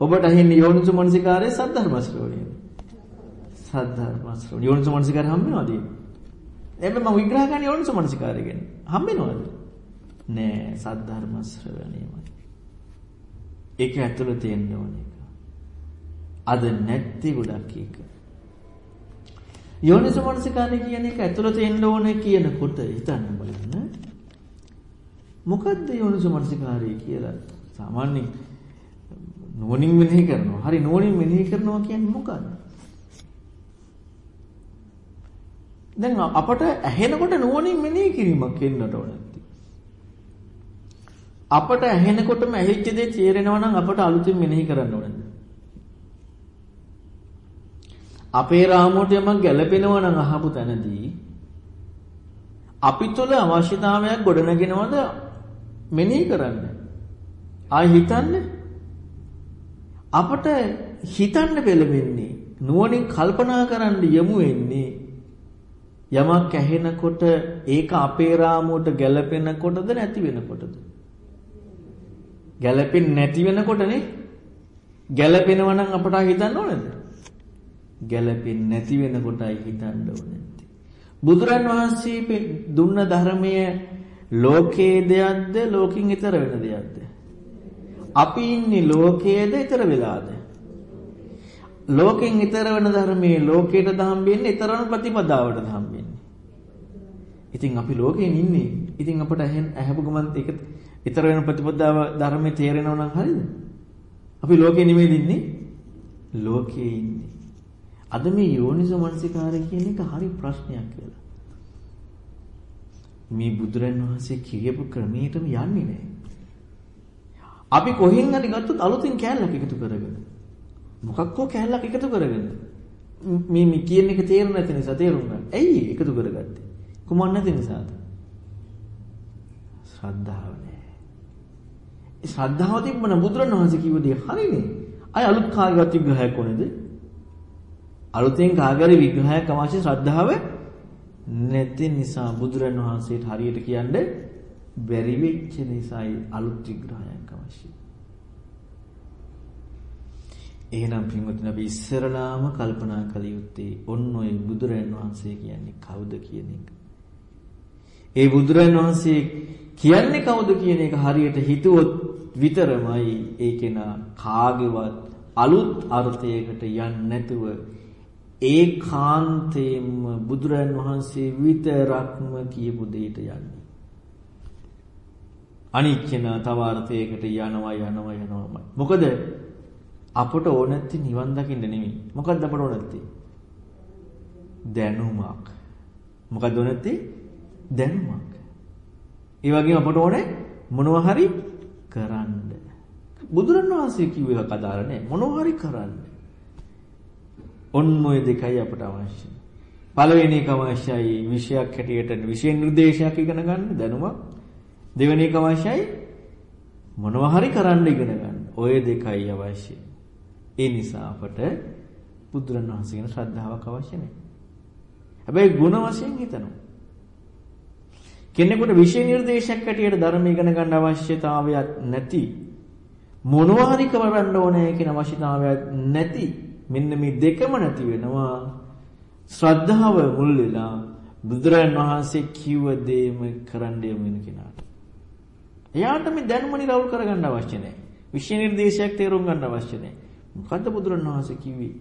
A: ඔබට ඇහෙන්නේ යෝනිසෝ මනසිකාරය සද්ධර්ම ශ්‍රවණය. සද්ධර්ම ශ්‍රවණය. යෝනිසෝ මනසිකාරය හම්බෙනවද? එබැයි මම විග්‍රහ කරන්නේ යෝනිසෝ මනසිකාරය ගැන. හම්බෙනවද? නෑ සද්ධර්ම ශ්‍රවණයමයි. ඒක ඇතුළත තියෙන්න ඕනේ. අද නැත්තේ ගොඩක් ඒක. යෝනිසෝ මනසිකාරය කියන එක ඇතුළත එන්න ඕනේ කියනකොට හිතන්න බලන්න. මොකද්ද යෝනිසෝ මනසිකාරය කියලා? සාමාන්‍යයෙන් නුවණින් මෙනෙහි කරනවා. හරි නුවණින් මෙනෙහි කරනවා කියන්නේ මොකක්ද? දැන් අපට ඇහෙනකොට නුවණින් මෙනෙහි කිරීමක් එන්නට ඕනේ. අපට ඇහෙනකොටම ඇහිච්ච දේ තේරෙනවා නම් අපට අලුතින් මෙනෙහි කරන්න ඕනද? අපේ රාමුවට යමක් ගැළපෙනවා නම් අහපු තැනදී අපි තුළ අවශ්‍යතාවයක් ගොඩනගෙනවද මෙනෙහි කරන්න? ආයි හිතන්න අපට හිතන්න පෙළඹෙන්නේ නුවණින් කල්පනා කරන්න යමු වෙන්නේ යමක් ඇහෙනකොට ඒක අපේ රාමුවට ගැළපෙනකොටද නැති වෙනකොටද? ගැළපෙන්නේ නැති වෙනකොටනේ ගැළපෙනවා නම් අපට හිතන්න ඕනේද? ගැළපෙන්නේ නැති වෙනකොටයි හිතන්න ඕනේ. බුදුරන් වහන්සේ දුන්න ධර්මය ලෝකයේ දෙයක්ද ලෝකින් ඈතර වෙන දෙයක්ද? අපි ඉන්නේ ලෝකයේද ඈතර වෙලාද? ලෝකෙන් ඈතර වෙන ධර්මයේ ලෝකයට දහම්බෙන්නේ ඈතරන ප්‍රතිපදාවට දහම්බෙන්නේ. ඉතින් අපි ලෝකයෙන් ඉන්නේ. ඉතින් අපට ඇහැපු ගමන් ඒක ඊතර වෙන ප්‍රතිපදාව ධර්මයේ තේරෙනව නම් හරියද? අපි ලෝකේ නෙමෙයි ඉන්නේ. ලෝකේ ඉන්නේ. අද මේ යෝනිසෝ මනසිකාරය කියන එක හරි ප්‍රශ්නයක් කියලා. මේ බුදුරන් වහන්සේ කියපු ක්‍රමයටම යන්නේ නැහැ. අපි කොහෙන් හරි ගත්තොත් අලුතින් කෑල්ලක් එකතු කරගෙන. මොකක් හෝ කෑල්ලක් එකතු කරගෙන. මේ මේ කියන එක තේරුම් නැති නිසා තේරුම් ගන්න. ඇයි එකතු කරගත්තේ? කුමක් නැති නිසාද? ශ්‍රද්ධාව ශ්‍රද්ධාව තිබ්බනම් බුදුරණවහන්සේ කිව්ව දේ හරිනේ. අය අලුත් කාගේවත් විග්‍රහයක් ඕනේද? අලුතෙන් කාගේරි විග්‍රහයක් අවශ්‍ය ශ්‍රද්ධාව නැති නිසා බුදුරණවහන්සේට හරියට කියන්නේ බැරි වෙච්ච නිසායි අලුත් විග්‍රහයක් අවශ්‍යයි. එහෙනම් පින්වත්නි අපි ඉස්සරලාම කල්පනා කළ යුත්තේ ඔන්න ඔය බුදුරයන් වහන්සේ කියන්නේ කවුද කියන එක. ඒ බුදුරයන් වහන්සේ කියන්නේ කවුද කියන එක හරියට හිතුවොත් විතරමයි ඒ කෙනා කාගේවත් අලුත් අර්ථයකට යන්නේ නැතුව ඒකාන්තයෙන්ම බුදුරන් වහන්සේ විතරක්ම කියපු දෙයට යන්නේ. අනිච්චන තව අර්ථයකට යනවා යනවා යනවාමයි. මොකද අපට ඕන නැති නිවන් දකින්න නෙමෙයි. මොකද්ද අපට ඕන නැති? දැනුමක්. මොකද්ද ඕන නැති? දැනුමක්. ඒ වගේම අපට ඕනේ මොනවා හරි කරන්න. බුදුරණවහන්සේ කිව්ව එක අදාළ නැහැ. මොනවා හරි කරන්න. ඔන්න ඔය දෙකයි අපට අවශ්‍ය. පළවෙනි එක අවශ්‍යයි විෂයක් හැටියට විෂය නිර්දේශයක් ඉගෙන ගන්න දැනුමක්. දෙවෙනි එක අවශ්‍යයි මොනවා හරි කරන්න ඉගෙන ගන්න. ඔය දෙකයි අවශ්‍ය. ඒ නිසා අපට බුදුරණවහන්සේ ගැන ශ්‍රද්ධාවක් අවශ්‍ය නැහැ. හැබැයි ಗುಣ වශයෙන් හිතනවා. කෙනෙකුට විශේෂ නිර්දේශයක් හැටියට ධර්ම ඉගෙන ගන්න අවශ්‍යතාවයක් නැති මොනවා හරි කරන්න ඕනේ කියන අවශ්‍යතාවයක් නැති මෙන්න මේ දෙකම නැති වෙනවා ශ්‍රද්ධාව මුල් වෙලා බුදුරජාණන් වහන්සේ කිව්ව දේම කරන්න යමු වෙන කෙනාට. එයාට මේ දැනුම නිරවුල් කරගන්න අවශ්‍ය නැහැ. විශේෂ නිර්දේශයක් තේරුම් ගන්න අවශ්‍ය නැහැ. මොකද්ද බුදුරජාණන් වහන්සේ කිව්වේ?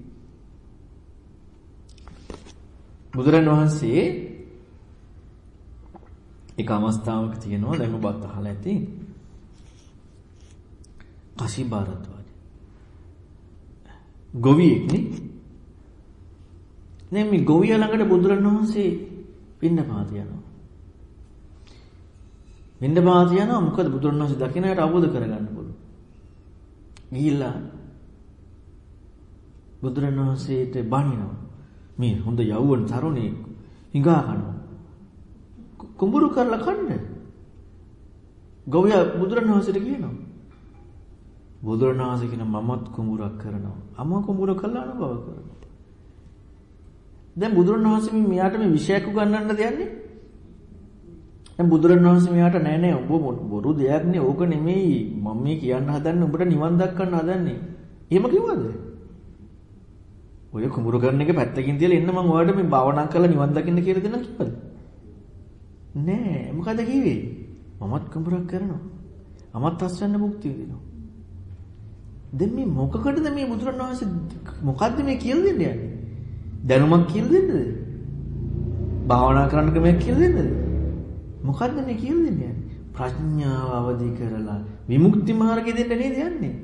A: බුදුරජාණන් වහන්සේ එක අවස්ථාවක තියෙනවා දැන් ඔබත් අහලා ඇති. කසි භාරද්වාජ. ගොවියෙක් නේ. දැන් මේ ගොවියා ළඟට බුදුරණවහන්සේ පින්න පාත යනවා. පින්න පාත යනවා මොකද බුදුරණවහන්සේ දකින්නට අවබෝධ කරගන්න පුළුවන්. ගිහිල්ලා බුදුරණවහන්සේට බණිනවා. මේ හොඳ යෞවන තරුණයෙක් හිඟා කනවා. කුඹුරු කරලා කන්න. ගොවියා බුදුරණවහන්සේට කියනවා. බුදුරණවහන්සේ කියන මමත් කුඹුරක් කරනවා. අම කුඹුර කළා අනුභව කරනවා. දැන් බුදුරණවහන්සේ මෙයාට මේ විශයක් උගන්වන්න දෙන්නේ. දැන් බුදුරණවහන්සේ මෙයාට නෑ නෑ ඔබ බොරු දෙයක් නේ ඕක නෙමෙයි මම මේ කියන්න හදන්නේ ඔබට නිවන් දක්වන්න හදන්නේ. එහෙම කිව්වද? ඔය කුඹුරු කරන එක පැත්තකින් තියලා එන්න මම ඔයාලට මේ භාවනා කරලා නිවන් දකින්න කියලා දෙන්න කිව්වද? නෑ මොකද කිව්වේ? මමත් කුඹුරක් කරනවා. මමත් අස්වැන්න මුක්තිය විඳිනවා. දැන් මේ මොකකටද මේ බුදුරණවහන්සේ මොකද්ද මේ කියලා දෙන්නේ යන්නේ? දැනුමක් කියලා දෙන්නද? භාවනා කරන්න ක්‍රමයක් කියලා දෙන්නද? මොකද්ද මේ කියලා දෙන්නේ යන්නේ? ප්‍රඥාව අවදි කරලා විමුක්ති මාර්ගෙ දෙන්න නේද යන්නේ?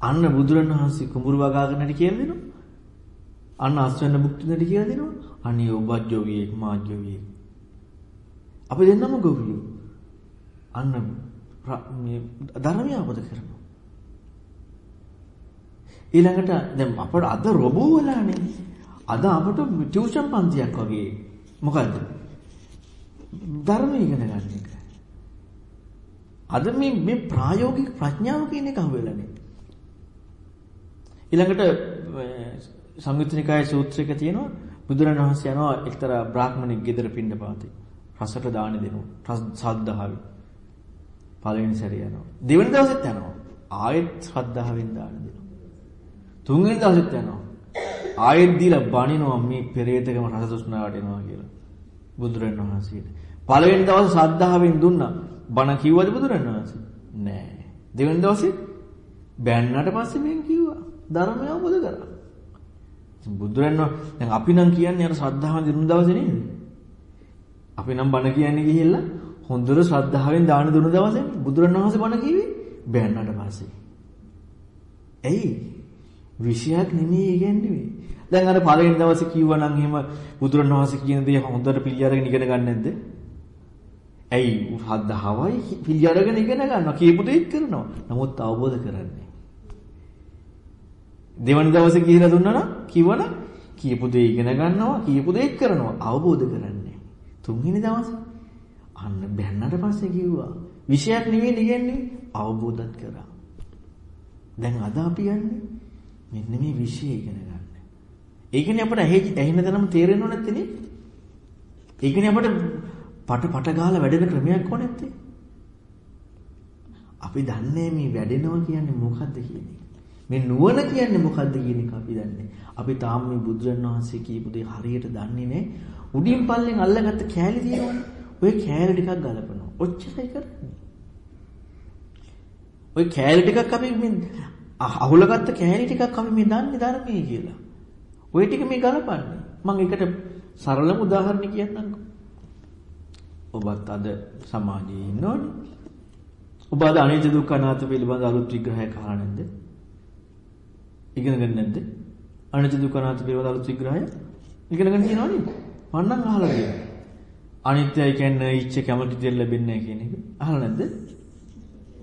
A: අන්න බුදුරණවහන්සේ කුඹුරු වගාගෙන හරි කියලා දෙනවා. අන්න අස්වැන්න මුක්ති දෙන්න කියලා දෙනවා. අනේ ඔබත් ජොවියෙක් මාත් ජොවියෙක්. අපි දෙන්නම ගොවියෝ. අන්න මේ ධර්මය අවබෝධ කරනවා. ඊළඟට දැන් අපට අද රොබෝ වෙලානේ. අද අපට ටියුෂන් පන්තියක් වගේ මොකද්ද? ධර්ම ඉගෙන ගන්න එක. අද මේ මේ ප්‍රායෝගික ප්‍රඥාව කියන එක අහුවෙලානේ. ඊළඟට සංයුත්නිකායේ සූත්‍රයක තියෙනවා බුදුරණවහන්සේ යනවා එක්තරා බ්‍රාහ්මණෙක් ගෙදර පින්න පාතේ. රසට දාන දෙනවා. සද්ධාවෙන්. පළවෙනි සැරේ යනවා. දෙවෙනි දවසෙත් යනවා. ආයෙත් ශ්‍රද්ධාවෙන් දාන දෙනවා. තුන්වෙනි දවසෙත් යනවා. ආයෙත් දීලා බණිනවා මේ පෙරේතකම රස තෘෂ්ණාවට එනවා කියලා. බුදුරණවහන්සේට. පළවෙනි දවසේ ශ්‍රද්ධාවෙන් දුන්නා. බණ කිව්වද බුදුරණවහන්සේ? නෑ. දෙවෙනි දවසේ බැන්නට පස්සේ මෙන් කිව්වා. ධර්මය අවබෝධ කරා. බුදුරණව දැන් අපි නම් කියන්නේ අර ශ්‍රද්ධාවෙන් දිනුන දවසේ නේද? අපි නම් බණ කියන්නේ ගිහිල්ලා හොඳට ශ්‍රද්ධාවෙන් දාන දුන දවසේ බුදුරණවහන්සේ බණ කිව්වේ බැන්නට පස්සේ. ඇයි? විෂයක් නෙමෙයි ඉගෙනන්නේ. දැන් අර පළවෙනි දවසේ කිව්වනම් එහෙම බුදුරණවහන්සේ කියන දේ හොඳට පිළි අරගෙන ඉගෙන ගන්න නැද්ද? ඇයි ශ්‍රද්ධාවයි පිළි අරගෙන ඉගෙන ගන්නවා කියපු දෙයක් කරනවා. නමුත් අවබෝධ කරන්නේ. දෙවන දවසේ කියලා දුන්නා නම් කිව්වනම් කියපු දේ ඉගෙන ගන්නවා කියපු දේ කරනවා අවබෝධ කරන්නේ. තුන්වෙනි දවසේ අන්න බැන්නට පස්සේ කිව්වා විෂයක් නෙවෙයි ඉගෙනන්නේ අවබෝධත් කරා. දැන් අද අපි යන්නේ මෙන්න මේ විෂය ඉගෙන ගන්න. ඒ කියන්නේ අපිට ඇහෙන දැනම තේරෙනව නැත්තේ ඒ කියන්නේ අපිට පට පට ගාලා වැඩෙන ක්‍රමයක් ඕන නැත්තේ. අපි දන්නේ මේ වැඩෙනවා කියන්නේ මොකද්ද කියන්නේ. මේ නුවණ කියන්නේ මොකද්ද කියන එක අපි දන්නේ. අපි තාම මේ බුදුරණවහන්සේ කියපු දේ හරියට දන්නේ නැහැ. උඩින් පල්ලෙන් අල්ලගත්ත කෑලි තියෙනවනේ. ඔය කෑලි ටිකක් ගලපනවා. ඔච්චරයි කරන්නේ. ඔය කෑලි ටිකක් අපි මේ අහුලගත්ත කෑලි ටිකක් අපි මේ දන්නේ ධර්මයේ කියලා. ඔය ටික මේ ගලපන්නේ. මම එකට සරලම උදාහරණ කියන්නම්කෝ. ඔබත් අද සමාජයේ ඉන්නෝනේ. ඔබ අද අනිත්‍ය දුක්ඛ අනාත්ම පිළිබඳ අලුත් විග්‍රහයක් අහලා නැද්ද? ඉගෙනගෙන නැද්ද? අනිත්‍ය දුක්ඛ අනාත්ම පිළිබඳ අලුත් විග්‍රහය ඉගෙනගෙන තියෙනවනේ. තියෙනව නේද? මන්නම් අහලා තියෙනවා. අනිත්‍යයි කියන්නේ ඉච්ඡ කැමති දෙයක් ලැබෙන්නේ නැහැ කියන එක. අහලා නැද්ද?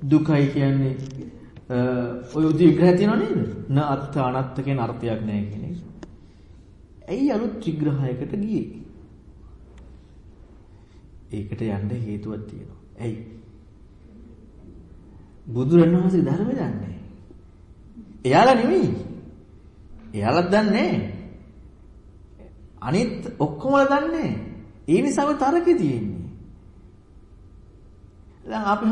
A: දුකයි කියන්නේ ඔය උදි විග්‍රහය තියෙනව නේද? න අත්ත අනත්ත කියන අර්ථයක් නැහැ කියන එක. ඇයි අලුත් විග්‍රහයකට ගියේ? ඒකට යන්න හේතුවක් තියෙනවා. ඇයි? බුදුරණවහන්සේගේ ධර්මය දන්නේ. එයාලා නෙමෙයි. එයාලත් දන්නේ අනිත් ඔක්කොමලා දන්නේ. ඒ නිසාම තරකේ තියෙන්නේ. දැන් අපි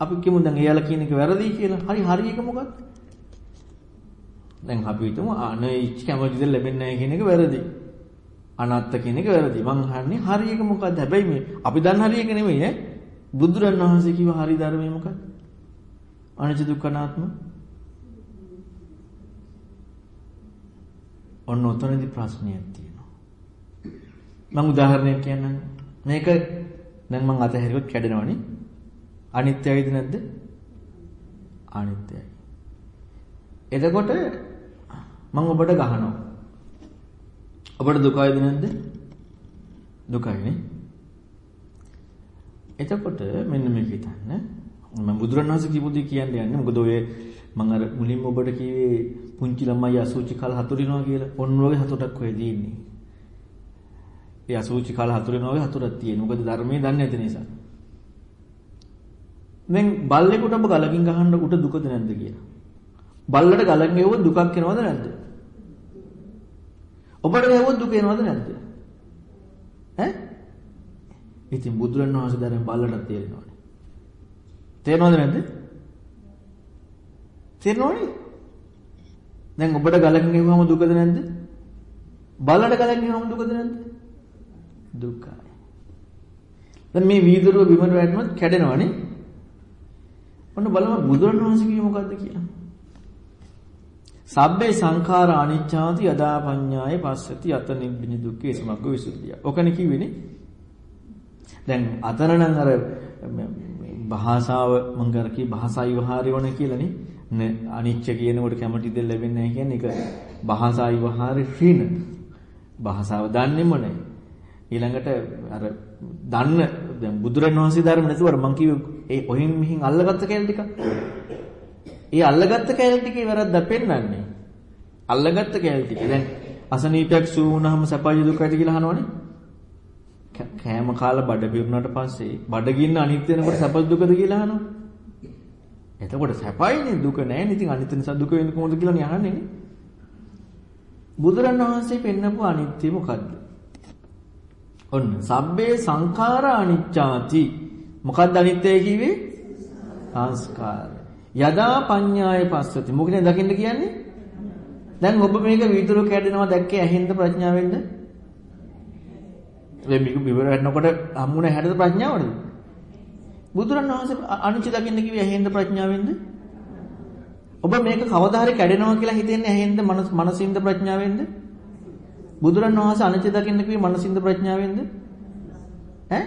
A: අපි කියමු දැන් එයාලා කියන එක වැරදි කියලා. හරි හරි එක මොකක්ද? දැන් අපි හිතමු අනයිච් කැමතිද ලැබෙන්නේ නැහැ කියන එක වැරදි. අනත්ත කියන එක වැරදි. මං අහන්නේ හරි එක මොකක්ද? හැබැයි මේ අපි දන්න හරි එක නෙමෙයි ඈ. බුදුරණවහන්සේ කිව්ව හරි ධර්මය මොකක්ද? අනිච්ච දුක්ඛනාත්ම ඔන්න ඔතනදී ප්‍රශ්නයක් තියෙනවා. මම උදාහරණයක් කියන්නම්. මේක දැන් මම අතහැරියොත් කැඩෙනවනේ. අනිත්‍යයිද නැද්ද? අනිත්‍යයි. එතකොට මම ඔබට ගහනවා. ඔබට දුකයිද නැද්ද? දුකයිනේ. එතකොට මෙන්න මේක හිතන්න. මම බුදුරණවහන්සේ කියපු දේ කියන්න යන්නේ. මොකද ඔය මම අර මුලින්ම ඔබට කිව්වේ පුංචි ළමයි අසුචි කල හතුරිනවා කියලා. ඔන්න ඔය හතුටක් ඔය තියෙන්නේ. ඒ අසුචි කල හතුරිනවා වගේ හතුරක් තියෙනවා. මොකද ධර්මයේ දන්නේ නැති නිසා. දැන් බල්ලෙකුට ඔබ ගලකින් ගහන්න උට දුකද නැද්ද කියලා. බල්ලට ගලකින් ගෙවුවොත් දුකක් එනවද නැද්ද? ඔබට ගෙවුවොත් දුක එනවද නැද්ද? ඈ? ඉතින් බුදුරණවහන්සේ දැන් බල්ලට තේරෙනවනේ. තේරෙනවද නැද්ද? තේරෙනවනේ. දැන් ඔබට ගලකින් ගෙවුවම දුකද නැද්ද? බල්ලට ගලකින් ගෙවුවම දුකද නැද්ද? දුකයි. දැන් මේ වීදුරුව බිමට වැටුනොත් කැඩෙනවනේ. ඔන්න බලමු බුදුරණවහන්සේ කියේ මොකද්ද කියලා. සබ්බේ සංඛාර අනිච්ඡාති යදා පඤ්ඤාය පස්සති අත නිබ්බිනි දුක්ඛේ සමග්ග විසුද්ධිය. ඔකනේ කිව්වේනේ. දැන් අතන නම් අර භාෂාව මම කර කී භාෂා විවහාරය වුණ කියලානේ. නේ අනිච්ච කියනකොට කැමැති දෙයක් ලැබෙන්නේ නැහැ කියන්නේ ඒක භාෂා විවහාරේ ශ්‍රීන. භාෂාව දන්නේම නැහැ. ඊළඟට අර දන්න දැන් බුදුරණවහන්සේ ධර්ම නැතුවර මම කිව්වේ ඒ ඔහින් මිහින් අල්ලගත්ත කැලේ ටික. ඒ අල්ලගත්ත කැලේ ටිකේ වැරද්දක් පෙන්වන්නේ. අල්ලගත්ත කැලේ ටික. දැන් අසනීපයක් සූ වුණාම සපයි දුකයි කියලා අහනවනේ. කෑම කාලා බඩ පිරුණාට පස්සේ බඩගින්න අනිත් වෙනකොට සැප දුකද කියලා අහනවා. එතකොට සැපයිනේ දුක නැහැ. ඉතින් අනිත් නිසා දුක වෙන්නේ කොහොමද කියලා නේ අහන්නේ නේ. බුදුරණවහන්සේ පෙන්නපු අනිත්‍ය මොකද්ද? ඔන්න සබ්බේ සංඛාර අනිච්චාති. මොකක්ද අනිත්‍යය කිව්වේ? සංස්කාර. යදා පඤ්ඤාය පස්සති. මොකද දකින්න කියන්නේ? දැන් ඔබ මේක විතර කැඩෙනවා දැක්කේ ඇහෙන්ද ප්‍රඥාවෙන්ද? මේ මේක විවර වෙනකොට හම්බුනේ හැටද ප්‍රඥාවද? බුදුරණවහන්සේ අනිච්ච දකින්න කිව්වේ ඇහෙන්ද ප්‍රඥාවෙන්ද? ඔබ මේක කවදා හරි කැඩෙනවා කියලා හිතෙන්නේ ඇහෙන්ද මනසින්ද ප්‍රඥාවෙන්ද? බුදුරණවහන්සේ අනිච්ච දකින්න කිව්වේ මනසින්ද ප්‍රඥාවෙන්ද? ඈ?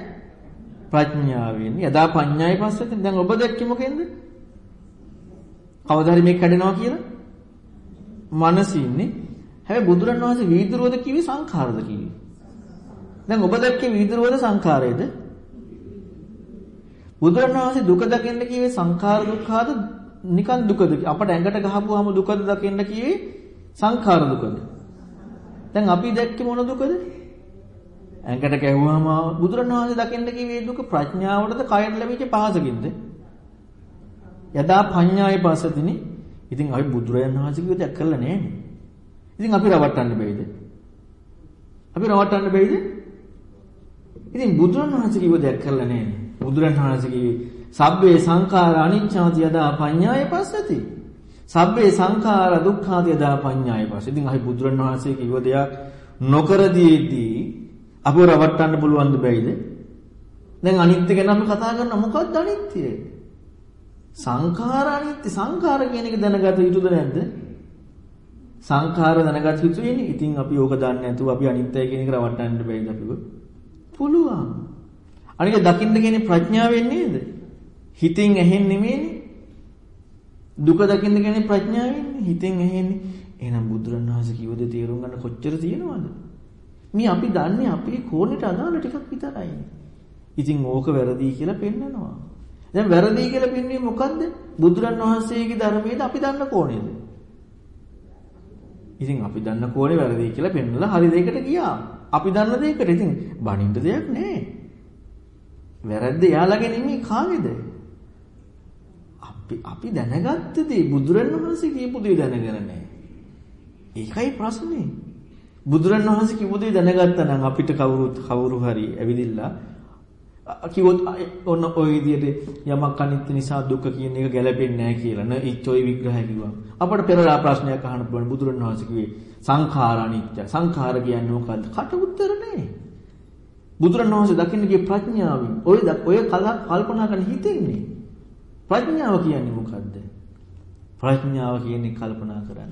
A: ප්‍රඥාවෙන්. යදා පඤ්ඤාය පස්සෙන් දැන් ඔබ දැක්කේ මොකෙන්ද? කවදා හරි මේක කැඩෙනවා කියලා? මනසින්නේ. හැබැයි බුදුරණවහන්සේ වීදුරුවද කිව්වේ සංඛාරද කිව්වේ? දැන් ඔබ දැක්කේ වීදුරුවද සංඛාරයේද? බුදුරණවහන්සේ දුක දකින්න කිව්වේ සංඛාර දුක්ඛාද නිකන් දුකද? අපට ඇඟට ගහපුවාම දුකද දකින්න කිව්වේ සංඛාර දුකද? දැන් අපි දැක්කේ මොන දුකද? ඇඟට ගැහුවාම බුදුරණවහන්සේ දකින්න කිව්වේ දුක ප්‍රඥාවටද කයට ලැබිච්ච පහසකින්ද? යදා පඤ්ඤාය පසදිනේ. ඉතින් අපි බුදුරජාණන් වහන්සේ කිව්ව දෙයක් කරලා නැහැ. ඉතින් අපි රවට්ටන්න බැයිද? අපි රවට්ටන්න බැයිද? ඉතින් බුදුරණවහන්සේ කිව්ව දෙයක් කරලා නැහැ. බුදුරණවහන්සේ කිව්වේ සබ්බේ සංඛාර අනිච්චාති යදා පඤ්ඤාය පස්සති. සබ්බේ සංඛාර දුක්ඛාති යදා පඤ්ඤාය පස්සති. ඉතින් අපි බුදුරණවහන්සේ කිව්ව දෙයක් නොකර දීදී අපව රවට්ටන්න පුළුවන් ද බැයිද? දැන් අනිත්‍ය ගැන අපි කතා කරන මොකක්ද අනිත්‍ය? සංඛාර අනිත්‍ය සංඛාර කියන එක දැනගත යුතුද නැද්ද? සංඛාර දැනගත යුතු වෙන්නේ. ඉතින් අපි ඕක දන්නේ නැතුව අපි අනිත්‍ය කියන එක රවට්ටන්න බැයිද අපිව? පුළුවන්. අනික දකින්න කියන්නේ ප්‍රඥාවෙන් නේද? හිතින් ඇහෙන් නෙමෙයිනේ. දුක දකින්න කියන්නේ ප්‍රඥාවෙන් හිතෙන් ඇහෙන්නේ. එහෙනම් බුදුරණවහන්සේ කිව්ව දේ තේරුම් ගන්න කොච්චර තියෙනවද? මේ අපි දන්නේ අපේ කෝණයට අදාළ ටිකක් විතරයි. ඉතින් ඕක වැරදි කියලා පෙන්නනවා. දැන් වැරදි කියලා පෙන්වන්නේ මොකද්ද? බුදුරණවහන්සේගේ ධර්මයේද අපි දන්න කෝණයද? ඉතින් අපි දන්න කෝණේ වැරදි කියලා පෙන්වලා හරි දෙයකට ගියා. අපි දන්න දෙයකට ඉතින් බනින්න දෙයක් නැහැ. වැරද්ද එයාලගේ නෙමෙයි කාගේද? අපි අපි දැනගත්ත දේ බුදුරණවහන්සේ කියපු දේ දැනගෙන නැහැ. ඒකයි ප්‍රශ්නේ. බුදුරණවහන්සේ කියපු දේ දැනගත්තා නම් අපිට කවුරුත් කවුරු හරි ඇවිදිලා කිව්වොත් ඔන්න ඔය විදිහට යමක් අනිත්‍ය නිසා දුක කියන එක ගැලපෙන්නේ නැහැ කියලා න ඉච්ඡොයි විග්‍රහය කිව්වා. අපට පෙරලා ප්‍රශ්නයක් අහන්න පුළුවන් බුදුරණවහන්සේ කිව්වේ සංඛාර අනිත්‍ය. සංඛාර කියන්නේ මොකද්ද? කට උත්තර නැහැ. බුදුරණවහන්සේ දකින්නගේ ප්‍රඥාවෙන් ඔය ඔය කල්පනා කරන හිතෙන්නේ. ප්‍රඥාව කියන්නේ මොකද්ද? ප්‍රඥාව කියන්නේ කල්පනා කරන්න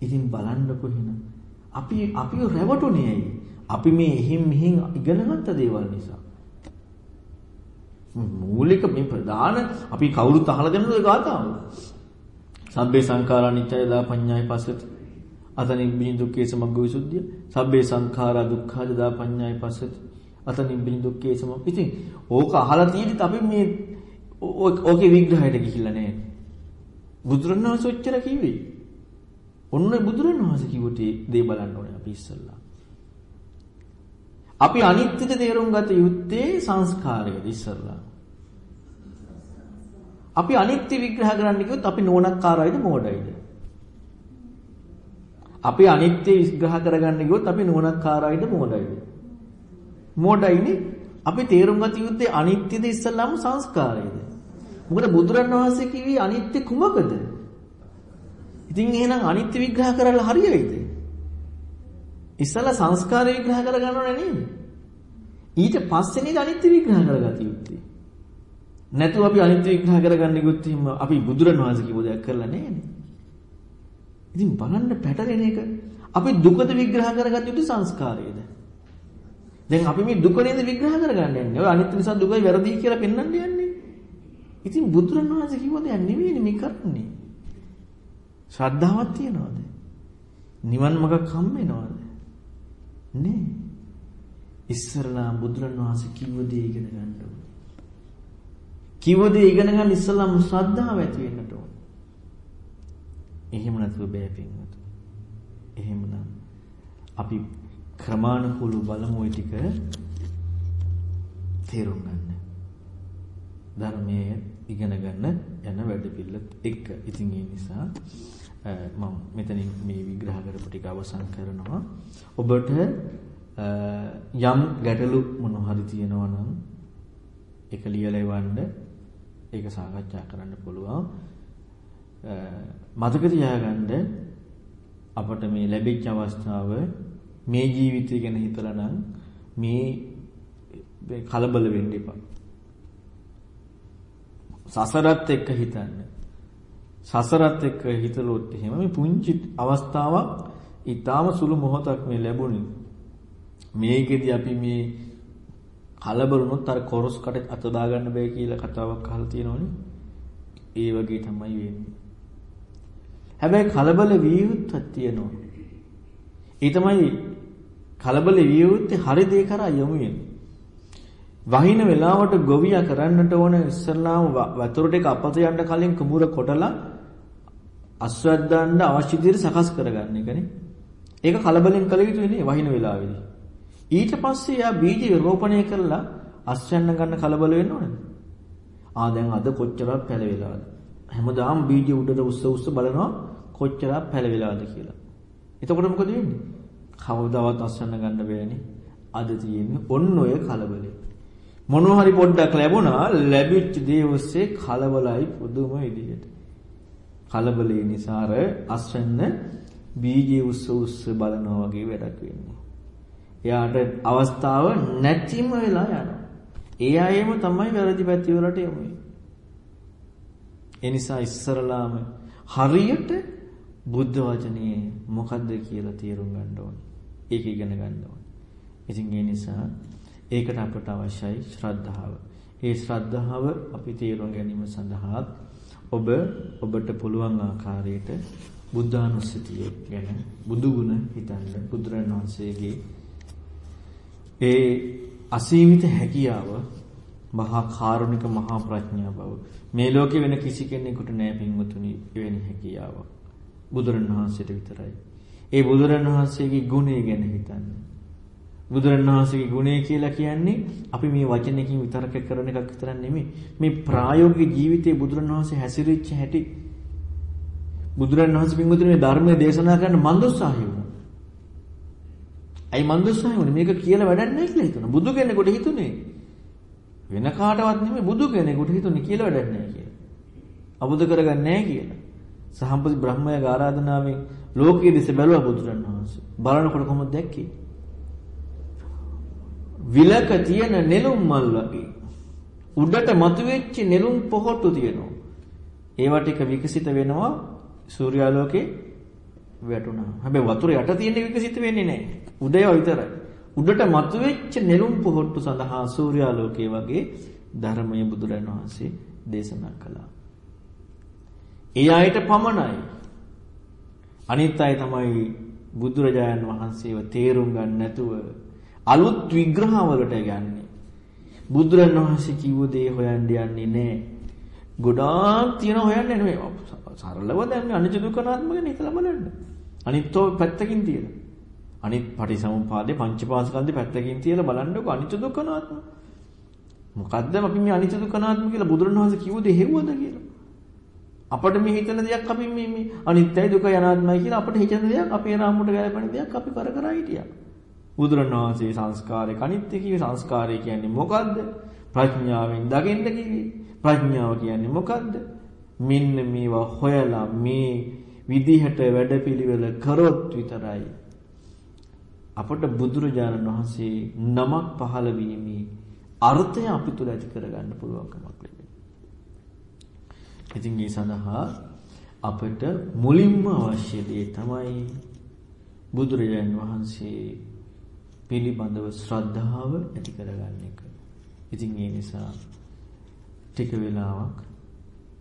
A: ඉතින් බලන්නකො එහෙනම් අපි අපි රැවටුනේ ඇයි? අපි මේ එහෙම් මෙහෙන් ඉගෙන ගත්ත දේවල් නිසා. මූලික මේ ප්‍රධාන අපි කවුරුත් අහලා දෙන ඔය ගාතාව. සබ්බේ සංඛාරා අනිත්‍යය දා පඤ්ඤාය පස්සති. අතනිබ්බිනි දුක්ඛේ සමග්ග විසුද්ධිය. සබ්බේ සංඛාරා දුක්ඛාද දා පඤ්ඤාය පස්සති. අතනිබ්බිනි දුක්ඛේ සම. ඉතින් ඕක අහලා තියෙද්දිත් අපි මේ ඕකේ විග්‍රහයට ගිහිල්ලා නැහැ. බුදුරණවහන්සේ ඔච්චර කිව්වේ. ඔන්න බුදුරණවහන්සේ කිව්වට දේ බලන්න ඕනේ අපි ඉස්සල්ලා. අපි අනිත්‍යද තේරුම් ගත යුත්තේ සංස්කාරයද ඉස්සල්ලා. අපි අනිත්‍ය විග්‍රහ කරන්න කිව්වොත් අපි නෝනක්කාරයිද මෝඩයිද? අපි අනිත්‍ය විග්‍රහ කරගන්න කිව්වොත් අපි නෝනක්කාරයිද මෝඩයිද? මෝඩයිනේ. අපි තේරුම් ගත යුත්තේ අනිත්‍යද ඉස්සල්ලාම සංස්කාරයද? මොකද බුදුරණවහන්සේ කිව්වේ අනිත්‍ය කුමකද? ඉතින් එහෙනම් අනිත්‍ය විග්‍රහ කරලා හරියයිද? ඉස්සලා සංස්කාර විග්‍රහ කරගන්නව නේද? ඊට පස්සේ නේද අනිත්‍ය විග්‍රහ කරගatiya යුත්තේ. නැතුව අපි අනිත්‍ය විග්‍රහ කරගන්න ගියොත් එහෙම අපි බුදුරණවහන්සේ කිව්ව දෙයක් කරලා නෑනේ. ඉතින් බලන්න පැටලෙන එක අපි දුකද විග්‍රහ කරගන්න යුතු සංස්කාරයේද? දැන් අපි මේ දුක නේද විග්‍රහ කරගන්න යන්නේ. ඔය අනිත්‍ය නිසා දුකයි වැරදි කියලා පෙන්වන්න යන්නේ. ඉතින් බුදුරණවහන්සේ කිව්ව දෙයක් නෙවෙයි මේ කරන්නේ. ශ්‍රද්ධාවක් තියනවද? නිවන් මඟක් හම් වෙනවද? නේ. ඉස්සරලා බුදුරණවහන්සේ කිව්ව දේ ඉගෙන ගන්න ඕනේ. කිව්ව දේ ඉගෙන ගන්න ඉස්සලාම ශ්‍රද්ධාව ඇති වෙන්නට ඕනේ. එහෙම නැතුව බෑ පින්වතු. එහෙමනම් අපි ක්‍රමානුකූලව බලමු ওই ටික තේරුම් ගන්න. ධර්මයේ ඉගෙන ගන්න යන වැඩ පිළිවෙල එක. ඉතින් ඒ නිසා මම මෙතනින් මේ විග්‍රහ කරපු ටික අවසන් කරනවා. ඔබට යම් ගැටලු මොන හරි තියෙනවා නම් ඒක ලියලා එවන්න ඒක සාකච්ඡා කරන්න පුළුවන්. මතක තියාගන්න අපට මේ ලැබිච්ච අවස්ථාව මේ ජීවිතය ගැන හිතලා නම් මේ කලබල වෙන්න එපා. සසරත් එක්ක හිතන්න. සසරත් එක්ක හිතලොත් එහෙම මේ පුංචි අවස්ථාවක් ඊටාම සුළු මොහොතක් මේ ලැබුණේ. මේකෙදි අපි මේ කලබල වුණොත් අර කොරස් කට අත දාගන්න බෑ කියලා කතාවක් අහලා තියෙනවනේ. ඒ වගේ තමයි වෙන්නේ. හැබැයි කලබල විය යුත්තක් තියෙනවා. ඒ තමයි කලබල විය යුත්තේ හරි දේ කරා යමු වෙන්නේ. වහින වෙලාවට ගොවියා කරන්නට ඕන ඉස්සල්ලාම වතුර ටික අපත යන්න කලින් කුඹුර කොටලා අස්වැද්දන්න අවශ්‍ය විදිහට සකස් කරගන්න එකනේ. ඒක කලබලෙන් කළ යුතු නේ වහින වෙලාවේදී. ඊට පස්සේ යා බීජ රෝපණය කරලා අස්වැන්න ගන්න කලබල වෙන්න ඕනද? ආ දැන් අද කොච්චරක් පැලවිලාද? හැමදාම බීජ උඩට උස්ස උස්ස බලනවා කොච්චරක් පැලවිලාද කියලා. එතකොට මොකද වෙන්නේ? කවදාවත් අස්වැන්න ගන්න බෑනේ. අද තියෙන්නේ ඔන්න ඔය කලබලේ. මොනවා හරි පොඩ්ඩක් ලැබුණා ලැබිච්ච දේ ඔස්සේ කලබලයි පුදුම විදියට. කලබලේ නිසා අර අස්වැන්න බීජේ උස්ස උස්ස බලනවා වගේ වැඩක් වෙන්නේ. එයාට අවස්ථාව නැතිම වෙලා යනවා. ඒ අයම තමයි වැරදි පැති වලට යමු. ඒ නිසා ඉස්සරලාම හරියට බුද්ධ වචනේ මොකද්ද කියලා තේරුම් ගන්න ඕනේ. ඒක ඉගෙන ගන්න ඕනේ. ඉතින් ඒ නිසා ඒකට අපට අවශ්‍යයි ශ්‍රද්ධාව. ඒ ශ්‍රද්ධාව අපි තේරුම් ගැනීම සඳහා ඔබ ඔබට පුළුවන් ආකාරයට බුද්ධානුස්සතිය ගැන බුදු ගුණ හිතන්න බුදුරණන් වහන්සේගේ ඒ අසීමිත හැකියාව මහා කාරුණික මහා ප්‍රඥා බව. මේ ලෝකේ වෙන කිසි කෙනෙකුට නැහැ පින්වතුනි එවැනි හැකියාව බුදුරණන් වහන්සේට විතරයි. ඒ බුදුරණන් වහන්සේගේ ගුණය ගැන හිතන්න. බුදුරණවහන්සේගේ ගුණය කියලා කියන්නේ අපි මේ වචනයකින් විතරක කරන එකක් විතරක් නෙමෙයි. මේ ප්‍රායෝගික ජීවිතයේ බුදුරණවහන්සේ හැසිරෙච්ච හැටි බුදුරණවහන්සේ පින්වතුනි මේ ධර්මයේ දේශනා කරන්න මන්දෝත්සාහය වුණා. ඇයි මන්දෝත්සාහය වුණේ? මේක කියලා වැඩක් නැහැ කියලා හිතුණා. බුදු කෙනෙකුට හිතුනේ වෙන කාටවත් නෙමෙයි බුදු කෙනෙකුට හිතුනේ කියලා වැඩක් නැහැ කියලා. අබුද කරගන්නේ නැහැ කියලා. සහම්පති බ්‍රහ්මයාගේ ආරාධනාවෙන් ලෝකයේ දෙස බැලුවා බුදුරණවහන්සේ. බලනකොට කොහොමද දැක්කේ? විලක තියෙන නෙළුම් මල් වගේ උඩට මතුවෙච්ච නෙළුම් පොහොට්ටු තියෙනවා. ඒවට එක විකසිත වෙනවා සූර්යාලෝකේ වැටුණා. හැබැයි වතුර යට තියෙන විකසිත වෙන්නේ නැහැ. උදේව විතරයි. උඩට මතුවෙච්ච නෙළුම් පොහොට්ටු සඳහා සූර්යාලෝකයේ වගේ ධර්මයේ බුදුරජාණන් වහන්සේ දේශනා කළා. ඒ අයට පමණයි. අනිත් අය තමයි බුදුරජාණන් වහන්සේව තේරුම් ගන්න නැතුව අලුත් විග්‍රහවලට යන්නේ. බුදුරණවහන්සේ කිව්ව දේ හොයන්න යන්නේ නැහැ. ගොඩාක් තියෙන හොයන්නේ නෙමෙයි. සරලව දැන් අනිත්‍ය දුක්ඛනාත්ම ගැන හිතලා බලන්න. අනිත්‍යෝ පැත්තකින් තියලා. අනිත් පටිසමුපාදේ පංචපාස්කන්ධේ පැත්තකින් තියලා බලන්නකො අනිත්‍ය දුක්ඛනාත්ම. මොකද්ද අපි මේ අනිත්‍ය දුක්ඛනාත්ම කියලා බුදුරණවහන්සේ කිව්ව දේ හෙව්වද කියලා. අපිට මේ හිතන දෙයක් අපි මේ මේ අනිත්‍යයි දුකයි අනාත්මයි කියලා අපිට හිතන දෙයක් අපේ රාමුවට ගැලපෙන දෙයක් අපි කර කර හිටියා. බුදුරණවහන්සේ සංස්කාරේ අනිත්‍ය කිව්වේ සංස්කාරය කියන්නේ මොකද්ද? ප්‍රඥාවෙන් දකින්න කිව්වේ. ප්‍රඥාව කියන්නේ මොකද්ද? මෙන්න මේවා හොයලා මේ විදිහට වැඩපිළිවෙල කරොත් විතරයි අපට බුදුරජාණන් වහන්සේ නමක් පහළ වීමේ අර්ථය අපි තුල ඇති කරගන්න පුළුවන්කමක් ලැබෙනවා. ඉතින් ඒ සඳහා අපට මුලින්ම අවශ්‍ය දේ තමයි බුදුරජාණන් වහන්සේ පිළිබඳව ශ්‍රද්ධාව ඇති කරගන්න එක. ඉතින් ඒ නිසා ටික වෙලාවක්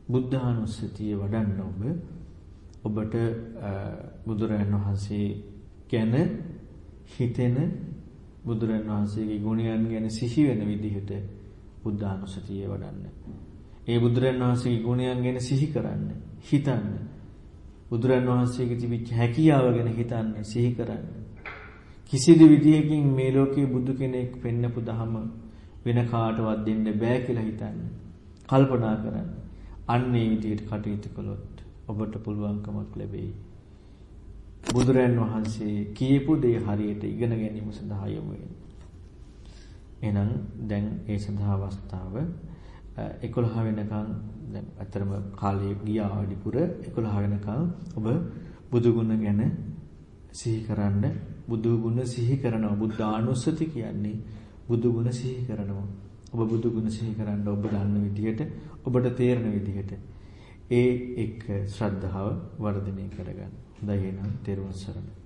A: බුද්ධානුස්සතිය වඩන්න ඔබ ඔබට බුදුරජාණන් වහන්සේ ගැන හිතෙන බුදුරජාණන් වහන්සේගේ ගුණයන් ගැන සිහි වෙන විදිහට බුද්ධානුස්සතිය වඩන්න. ඒ බුදුරජාණන් වහන්සේගේ ගුණයන් ගැන සිහි කරන්න, හිතන්න. බුදුරජාණන් වහන්සේගේ තිබිච්ච හැකියාව ගැන හිතන්න, සිහි කරන්න. කිසිදු විදියකින් මේ ලෝකේ බුදු කෙනෙක් පෙන්නපු දහම වෙන කාටවත් දෙන්න බෑ කියලා හිතන්න. කල්පනා කරන්න. අන්න ඒ විදිහට කටයුතු කළොත් ඔබට පුළුවන්කමක් ලැබෙයි. බුදුරයන් වහන්සේ කියපු දේ හරියට ඉගෙන ගැනීම සඳහා යොමු වෙන්න. එහෙනම් දැන් ඒ සඳහා අවස්ථාව 11 වෙනකන් දැන් අතරම කාලය ගියා වැඩිපුර 11 වෙනකන් ඔබ බුදු ගුණ ගැන සිහි කරන්න බුදු ගුණ සිහි කරනවා. බුද්ධානුස්සති කියන්නේ බුදු ගුණ සිහි කරනවා. ඔබ බුදු ගුණ සිහි කරන්න ඔබ දන්න විදිහට ඔබට තේරෙන විදිහට ඒ එක්ක ශ්‍රද්ධාව වර්ධනය කරගන්න. හොඳයි එහෙනම් තෙරුවන් සරණයි.